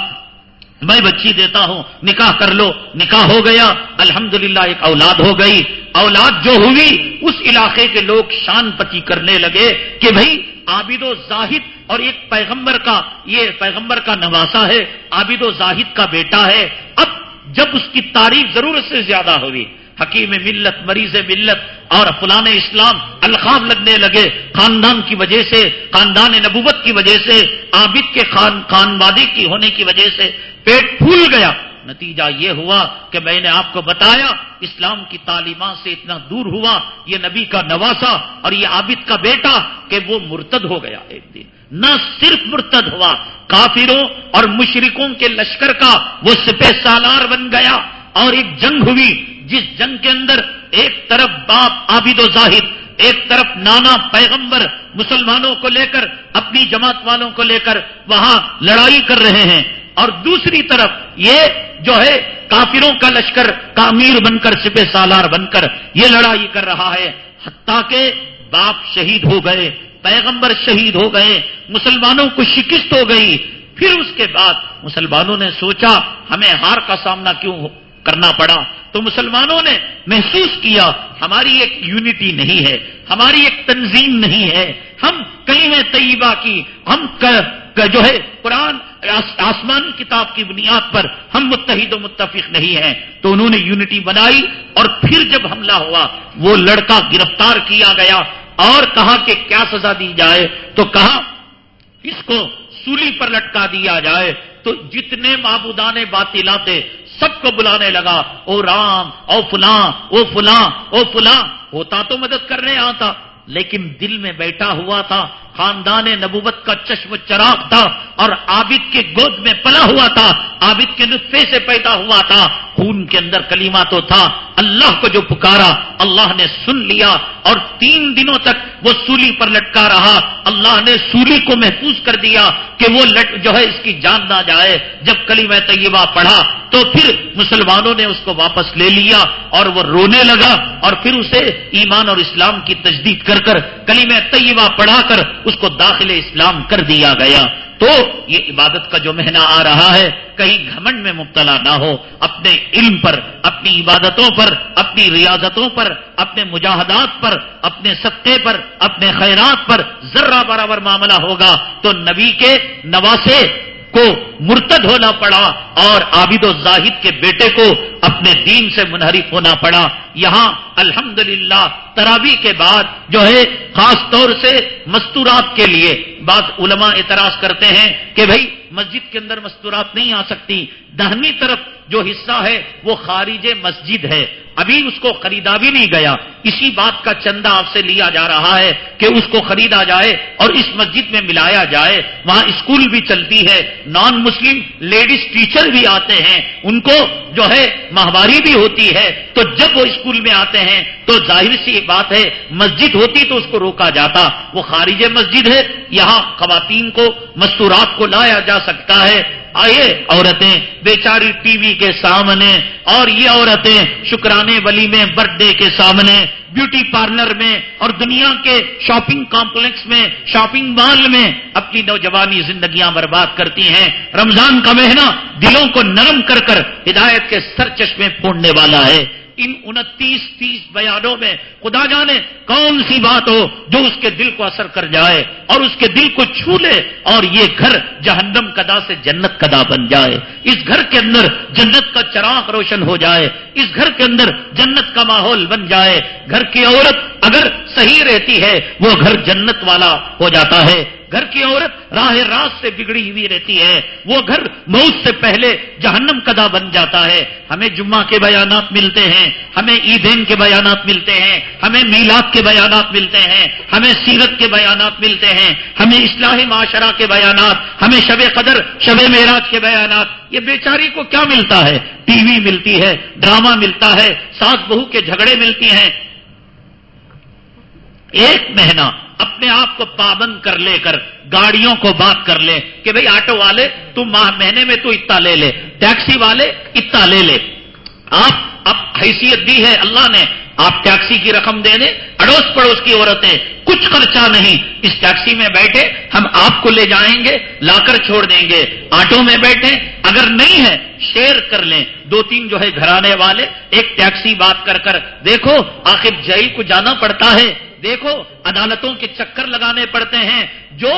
میں بچی دیتا ہوں، نکاح کر لو۔ نکاح ہو گیا، الحمدللہ ایک اولاد ہو گئی۔ اولاد جو ہوئی، اس علاقے کے لوگ شان پتی کرنے لگے کہ بھائی عابد و زاہد اور ایک پیغمبر کا، یہ پیغمبر کا نواسا ہے، عابد و زاہد کا بیٹا ہے۔ اب جب اس کی تعریف ضرورت سے زیادہ ہوئی۔ حکیم ملت، مریض ملت اور فلان اسلام الخاب لگنے لگے۔ خاندان کی وجہ سے، خاندان نبوت کی وجہ سے، عابد کے خان خانوادی کی ہونے کی وجہ سے پیٹ پھول گیا۔ نتیجہ یہ ہوا کہ میں نے آپ کو بتایا، اسلام کی تعلیمات سے اتنا دور ہوا، یہ نبی کا نواسا اور یہ عابد کا بیٹا کہ وہ مرتد ہو گیا ایک دن۔ نہ صرف مرتد ہوا، کافروں اور مشرکوں کے لشکر کا وہ سپہ سالار بن گیا اور ایک جنگ ہوئی، جس جنگ کے اندر ایک طرف باپ عابد و ظاہر ایک طرف نانا پیغمبر مسلمانوں کو لے کر، اپنی جماعت والوں کو لے کر وہاں لڑائی کر رہے ہیں۔ اور دوسری طرف یہ جو ہے، کافروں کا لشکر کامیر بن کر، سپہ سالار بن کر یہ لڑائی کر رہا ہے۔ حتیٰ کہ باپ شہید ہو گئے پیغمبر شہید ہو گئے، مسلمانوں کو شکست ہو گئی، پھر اس کے بعد مسلمانوں نے سوچا، ہمیں ہار کا سامنا کیوں کرنا پڑا؟ تو مسلمانوں نے محسوس کیا، ہماری ایک یونٹی نہیں ہے، ہماری ایک تنظیم نہیں ہے، ہم کلیم طیبہ کی، ہم جو ہے، قرآن آسمانی کتاب کی بنیاد پر ہم متحد و متفق نہیں ہیں۔ تو انہوں نے یونٹی بنائی اور پھر جب حملہ ہوا، وہ لڑکا گرفتار کیا گیا اور کہا کہ کیا سزا دی جائے؟ تو کہا، اس کو سولی پر لٹکا دیا جائے۔ تو جتنے معبودان باطلاتے سب کو بلانے لگا، او رام، او فلاں او فلاں او فلاں۔ ہوتا تو مدد کرنے آتا، لیکن دل میں بیٹھا ہوا تھا۔ خاندان نبوت کا چشم چراغ تھا اور عابد کے گود میں پلا ہوا تھا، عابد کے نطفے سے پیدا ہوا تھا۔ خون کے اندر کلیمہ تو تھا، اللہ کو جو پکارا، اللہ نے سن لیا اور تین دنوں تک وہ سولی پر لٹکا رہا۔ اللہ نے سولی کو محفوظ کر دیا کہ وہ لٹ جو ہے اس کی جان نہ جائے۔ جب کلیمہ طیبہ پڑھا تو پھر مسلمانوں نے اس کو واپس لے لیا اور وہ رونے لگا اور پھر اسے ایمان اور اسلام کی تجدید کر کر کلیم طیبہ پڑھا کر اس کو داخل اسلام کر دیا گیا۔ تو یہ عبادت کا جو مہینہ آ رہا ہے، کہیں گھمنڈ میں مبتلا نہ ہو۔ اپنے علم پر، اپنی عبادتوں پر، اپنی ریاضتوں پر، اپنے مجاہدات پر، اپنے سطح پر، اپنے خیرات پر ذرہ برابر معاملہ ہوگا۔ تو نبی کے نواسے کو مرتد ہونا پڑا اور عابد و زاہد کے بیٹے کو اپنے دین سے منحرف ہونا پڑا۔ یہاں الحمدللہ ترابی کے بعد جو ہے، خاص طور سے مستورات کے لیے بعض علماء اعتراض کرتے ہیں کہ بھائی مسجد کے اندر مستورات نہیں آ سکتی۔ دہنی طرف جو حصہ ہے وہ خارج مسجد ہے۔ ابھی اس کو خریدا بھی نہیں گیا۔ اسی بات کا چندہ آپ سے لیا جا رہا ہے کہ اس کو خریدا جائے اور اس مسجد میں ملایا جائے۔ وہاں اسکول بھی چلتی ہے۔ نان مسلم لیڈیز ٹیچر بھی آتے ہیں۔ ان کو جو ہے ماہواری بھی ہوتی ہے۔ تو جب وہ اسکول میں آتے ہیں تو ظاہر سی بات ہے، مسجد ہوتی تو اس کو روکا جاتا۔ وہ خارج مسجد ہے۔ یہاں خواتین کو، مستورات کو لایا جا سکتا ہے۔ آئے عورتیں، بیچاری ٹی وی کے سامنے، اور یہ عورتیں شکرانے ولی میں، برتھ ڈے کے سامنے، بیوٹی پارلر میں، اور دنیا کے شاپنگ کمپلیکس میں، شاپنگ مال میں اپنی نوجوانی زندگیاں برباد کرتی ہیں۔ رمضان کا مہینہ دلوں کو نرم کر کر ہدایت کے سر چشمے پھوڑنے والا ہے۔ ان انتیس تیس بیانوں میں خدا جانے کون سی بات ہو جو اس کے دل کو اثر کر جائے اور اس کے دل کو چھو لے اور یہ گھر جہنم کدا سے جنت کدا بن جائے۔ اس گھر کے اندر جنت کا چراغ روشن ہو جائے۔ اس گھر کے اندر جنت کا ماحول بن جائے۔ گھر کی عورت اگر صحیح رہتی ہے وہ گھر جنت والا ہو جاتا ہے۔ گھر کی عورت راہ راست سے بگڑی ہوئی رہتی ہے۔ وہ گھر موت سے پہلے جہنم کدا بن جاتا ہے۔ ہمیں جمعہ کے بیانات ملتے ہیں، ہمیں عیدین کے بیانات ملتے ہیں، ہمیں میلاد کے بیانات ملتے ہیں، ہمیں سیرت کے بیانات ملتے ہیں، ہمیں اصلاح معاشرہ کے بیانات، ہمیں شب قدر، شب معراج کے بیانات۔ یہ بیچاری کو کیا ملتا ہے؟ ٹی وی ملتی ہے، ڈرامہ ملتا ہے، ساس بہو کے جھگڑے ملتی ہیں۔ ایک مہینہ اپنے آپ کو پابند کر لے کر گاڑیوں کو بات کر لے کہ بھئی آٹو والے تم ماہ مہینے میں تو اتنا لے لے، ٹیکسی والے اتنا لے لے۔ آپ اب حیثیت دی ہے اللہ نے، آپ ٹیکسی کی رقم دے دیں اڑوس پڑوس کی عورتیں، کچھ خرچہ نہیں۔ اس ٹیکسی میں بیٹھے، ہم آپ کو لے جائیں گے لا کر چھوڑ دیں گے، آٹو میں بیٹھے اگر نہیں ہے، شیئر کر لیں۔ دو تین جو ہے گھرانے والے، ایک ٹیکسی بات کر کر، دیکھو، آخر جئی کو جانا پڑتا ہے۔ دیکھو عدالتوں کے چکر لگانے پڑتے ہیں جو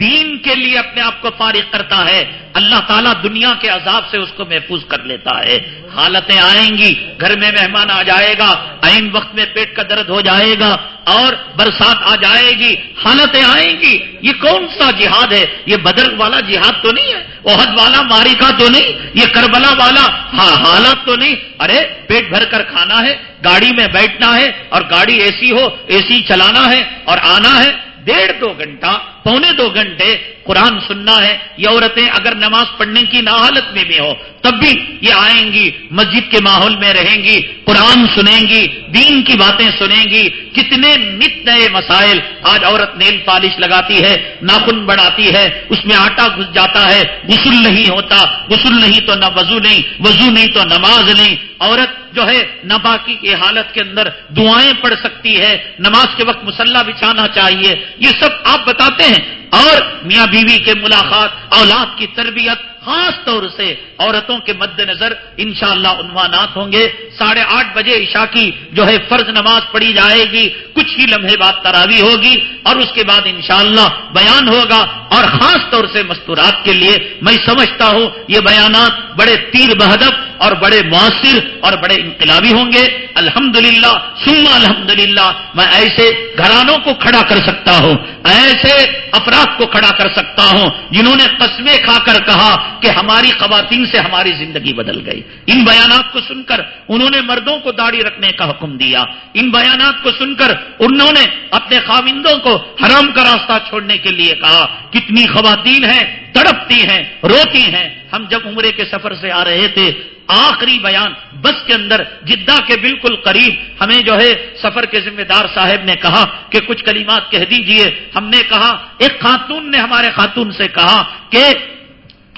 دین کے لیے اپنے آپ کو فارغ کرتا ہے، اللہ تعالیٰ دنیا کے عذاب سے اس کو محفوظ کر لیتا ہے۔ حالتیں آئیں گی، گھر میں مہمان آ جائے گا عین وقت میں پیٹ کا درد ہو جائے گا اور برسات آ جائے گی، حالتیں آئیں گی۔ یہ کون سا جہاد ہے؟ یہ بدر والا جہاد تو نہیں ہے، عہد والا ماری کا تو نہیں، یہ کربلا والا ہاں حالات تو نہیں۔ ارے، پیٹ بھر کر کھانا ہے، گاڑی میں بیٹھنا ہے اور گاڑی اے سی ہو اے سی چلانا ہے اور آنا ہے۔ ڈیڑھ دو گھنٹہ پونے دو گھنٹے قرآن سننا ہے، یہ عورتیں اگر نماز پڑھنے کی ناحالت میں بھی ہو تب بھی یہ آئیں گی، مسجد کے ماحول میں رہیں گی، قرآن سنیں گی، دین کی باتیں سنیں گی۔ کتنے نت نئے مسائل آج عورت نیل پالش لگاتی ہے، ناخن بڑھاتی ہے، اس میں آٹا گھس جاتا ہے، غسل نہیں ہوتا، غسل نہیں تو نہ وضو نہیں وضو نہیں تو نماز نہیں۔ عورت جو ہے نباکی کی حالت کے اندر دعائیں پڑھ سکتی ہے، نماز کے وقت مسلح بچھانا چاہیے۔ یہ سب آپ بتاتے ہیں اور میاں بیوی کے ملاقات، اولاد کی تربیت، خاص طور سے عورتوں کے مد نظر انشاءاللہ عنوانات ہوں گے۔ ساڑھے آٹھ بجے عشاء کی جو ہے فرض نماز پڑھی جائے گی، کچھ ہی لمحے بعد تراوی ہوگی اور اس کے بعد انشاءاللہ بیان ہوگا۔ اور خاص طور سے مستورات کے لیے میں سمجھتا ہوں یہ بیانات بڑے تیر بہدف اور بڑے مؤثر اور بڑے انقلابی ہوں گے۔ الحمدللہ للہ الحمدللہ، میں ایسے گھرانوں کو کھڑا کر سکتا ہوں۔ ایسے افراد کو کھڑا کر سکتا ہوں جنہوں نے قسمیں کھا کر کہا کہ ہماری خواتین سے ہماری زندگی بدل گئی۔ ان بیانات کو سن کر انہوں نے مردوں کو داڑھی رکھنے کا حکم دیا۔ ان بیانات کو سن کر انہوں نے اپنے خاوندوں کو حرام کا راستہ چھوڑنے کے لیے کہا۔ کتنی خواتین ہیں تڑپتی ہیں، روتی ہیں۔ ہم جب عمرے کے سفر سے آ رہے تھے، آخری بیان بس کے اندر جدہ کے بالکل قریب ہمیں جو ہے سفر کے ذمہ دار صاحب نے کہا کہ کچھ کلمات کہہ دیجیے۔ ہم نے کہا، ایک خاتون نے ہمارے خاتون سے کہا کہ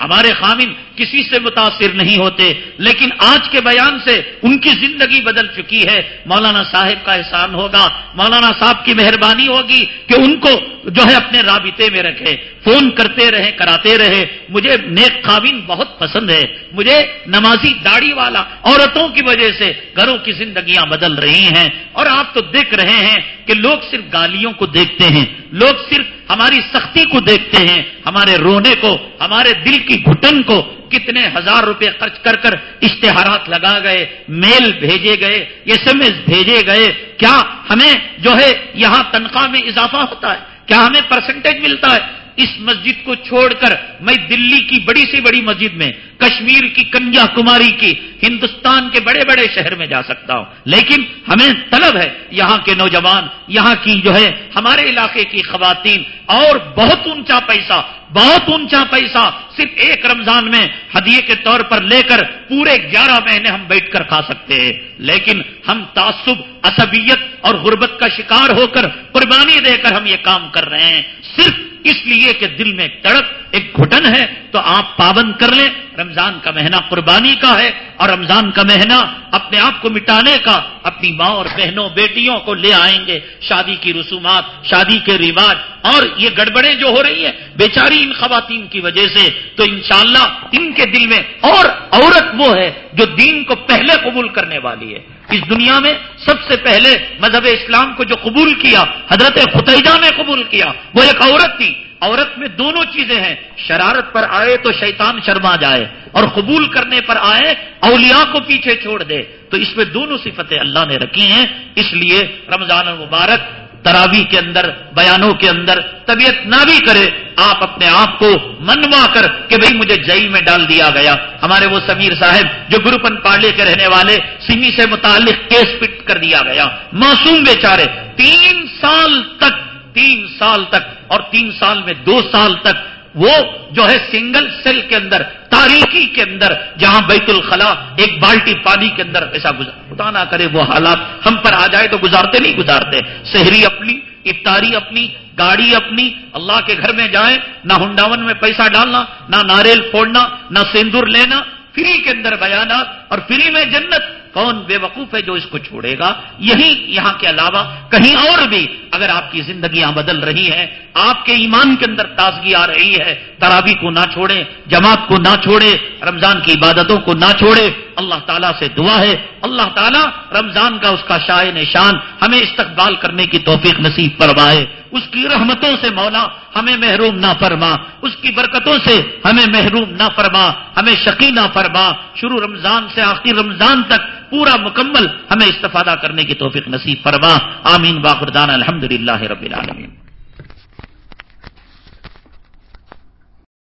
ہمارے خامن کسی سے متاثر نہیں ہوتے، لیکن آج کے بیان سے ان کی زندگی بدل چکی ہے۔ مولانا صاحب کا احسان ہوگا، مولانا صاحب کی مہربانی ہوگی کہ ان کو جو ہے اپنے رابطے میں رکھے۔ فون کرتے رہے، کراتے رہے۔ مجھے نیک خامن بہت پسند ہے۔ مجھے نمازی داڑھی والا عورتوں کی وجہ سے گھروں کی زندگیاں بدل رہی ہیں۔ اور آپ تو دیکھ رہے ہیں کہ لوگ صرف گالیوں کو دیکھتے ہیں۔ لوگ صرف ہماری سختی کو دیکھتے ہیں، ہمارے رونے کو، ہمارے دل کی گھٹن کو۔ کتنے ہزار روپے خرچ کر کر اشتہارات لگا گئے، میل بھیجے گئے ایس ایم ایس بھیجے گئے۔ کیا ہمیں جو ہے یہاں تنخواہ میں اضافہ ہوتا ہے؟ کیا ہمیں پرسنٹیج ملتا ہے؟ اس مسجد کو چھوڑ کر میں دلی کی بڑی سی بڑی مسجد میں کشمیر کی کنیا کماری کی ہندوستان کے بڑے بڑے شہر میں جا سکتا ہوں۔ لیکن ہمیں طلب ہے یہاں کے نوجوان، یہاں کی جو ہے ہمارے علاقے کی خواتین، اور بہت اونچا پیسہ، بہت اونچا پیسہ صرف ایک رمضان میں ہدیے کے طور پر لے کر پورے گیارہ مہینے ہم بیٹھ کر کھا سکتے ہیں۔ لیکن ہم تعصب، عصبیت اور غربت کا شکار ہو کر قربانی دے کر ہم یہ کام کر رہے ہیں۔ صرف اس لیے کہ دل میں تڑپ ایک گھٹن ہے تو آپ پابند کر لیں۔ رمضان رمضان کا مہینہ قربانی کا ہے اور رمضان کا مہینہ اپنے آپ کو مٹانے کا اپنی ماں اور بہنوں بیٹیوں کو لے آئیں گے، شادی کی رسومات، شادی کے رواج، اور یہ گڑبڑیں جو ہو رہی ہیں، بیچاری ان خواتین کی وجہ سے، تو انشاءاللہ ان کے دل میں اور عورت وہ ہے جو دین کو پہلے قبول کرنے والی ہے۔ اس دنیا میں سب سے پہلے مذہب اسلام کو جو قبول کیا، حضرت خطیجہ نے قبول کیا، وہ ایک عورت تھی۔ عورت میں دونوں چیزیں ہیں۔ شرارت پر آئے تو شیطان شرما جائے اور قبول کرنے پر آئے اولیاء کو پیچھے چھوڑ دے۔ تو اس میں دونوں صفتیں اللہ نے رکھی ہیں۔ اس لیے رمضان المبارک تراوی کے اندر، بیانوں کے اندر طبیعت نہ بھی کرے، آپ اپنے آپ کو منوا کر کہ بھئی مجھے جئی میں ڈال دیا گیا۔ ہمارے وہ سمیر صاحب جو گروپن پارلے کے رہنے والے سمی سے متعلق کیس پٹ کر دیا گیا۔ معصوم بیچارے، تین سال تک تین سال تک اور تین سال میں دو سال تک وہ جو ہے سنگل سیل کے اندر، تاریخی کے اندر، جہاں بیت الخلا ایک بالٹی پانی کے اندر ایسا خدا نہ کرے وہ حالات ہم پر آ جائے تو گزارتے نہیں گزارتے۔ شہری اپنی، افطاری اپنی، گاڑی اپنی، اللہ کے گھر میں جائیں، نہ ہنڈاون میں پیسہ ڈالنا، نہ ناریل پھوڑنا، نہ سندور لینا فری کے اندر بیانات اور فری میں جنت کون بے وقوف ہے جو اس کو چھوڑے گا؟ یہی یہاں کے علاوہ کہیں اور بھی اگر آپ کی زندگیاں بدل رہی ہیں، آپ کے ایمان کے اندر تازگی آ رہی ہے ترابی کو نہ چھوڑے جماعت کو نہ چھوڑے رمضان کی عبادتوں کو نہ چھوڑے اللہ تعالیٰ سے دعا ہے۔ اللہ تعالیٰ رمضان کا اس کا شاع نشان ہمیں استقبال کرنے کی توفیق نصیب فرمائے۔ اس کی رحمتوں سے مولا ہمیں محروم نہ فرما، اس کی برکتوں سے ہمیں محروم نہ فرما، ہمیں شقی نہ فرما۔ شروع رمضان سے آخر رمضان تک پورا مکمل ہمیں استفادہ کرنے کی توفیق نصیب فرما۔ آمین، باخردان الحمد للہ رب العالمین۔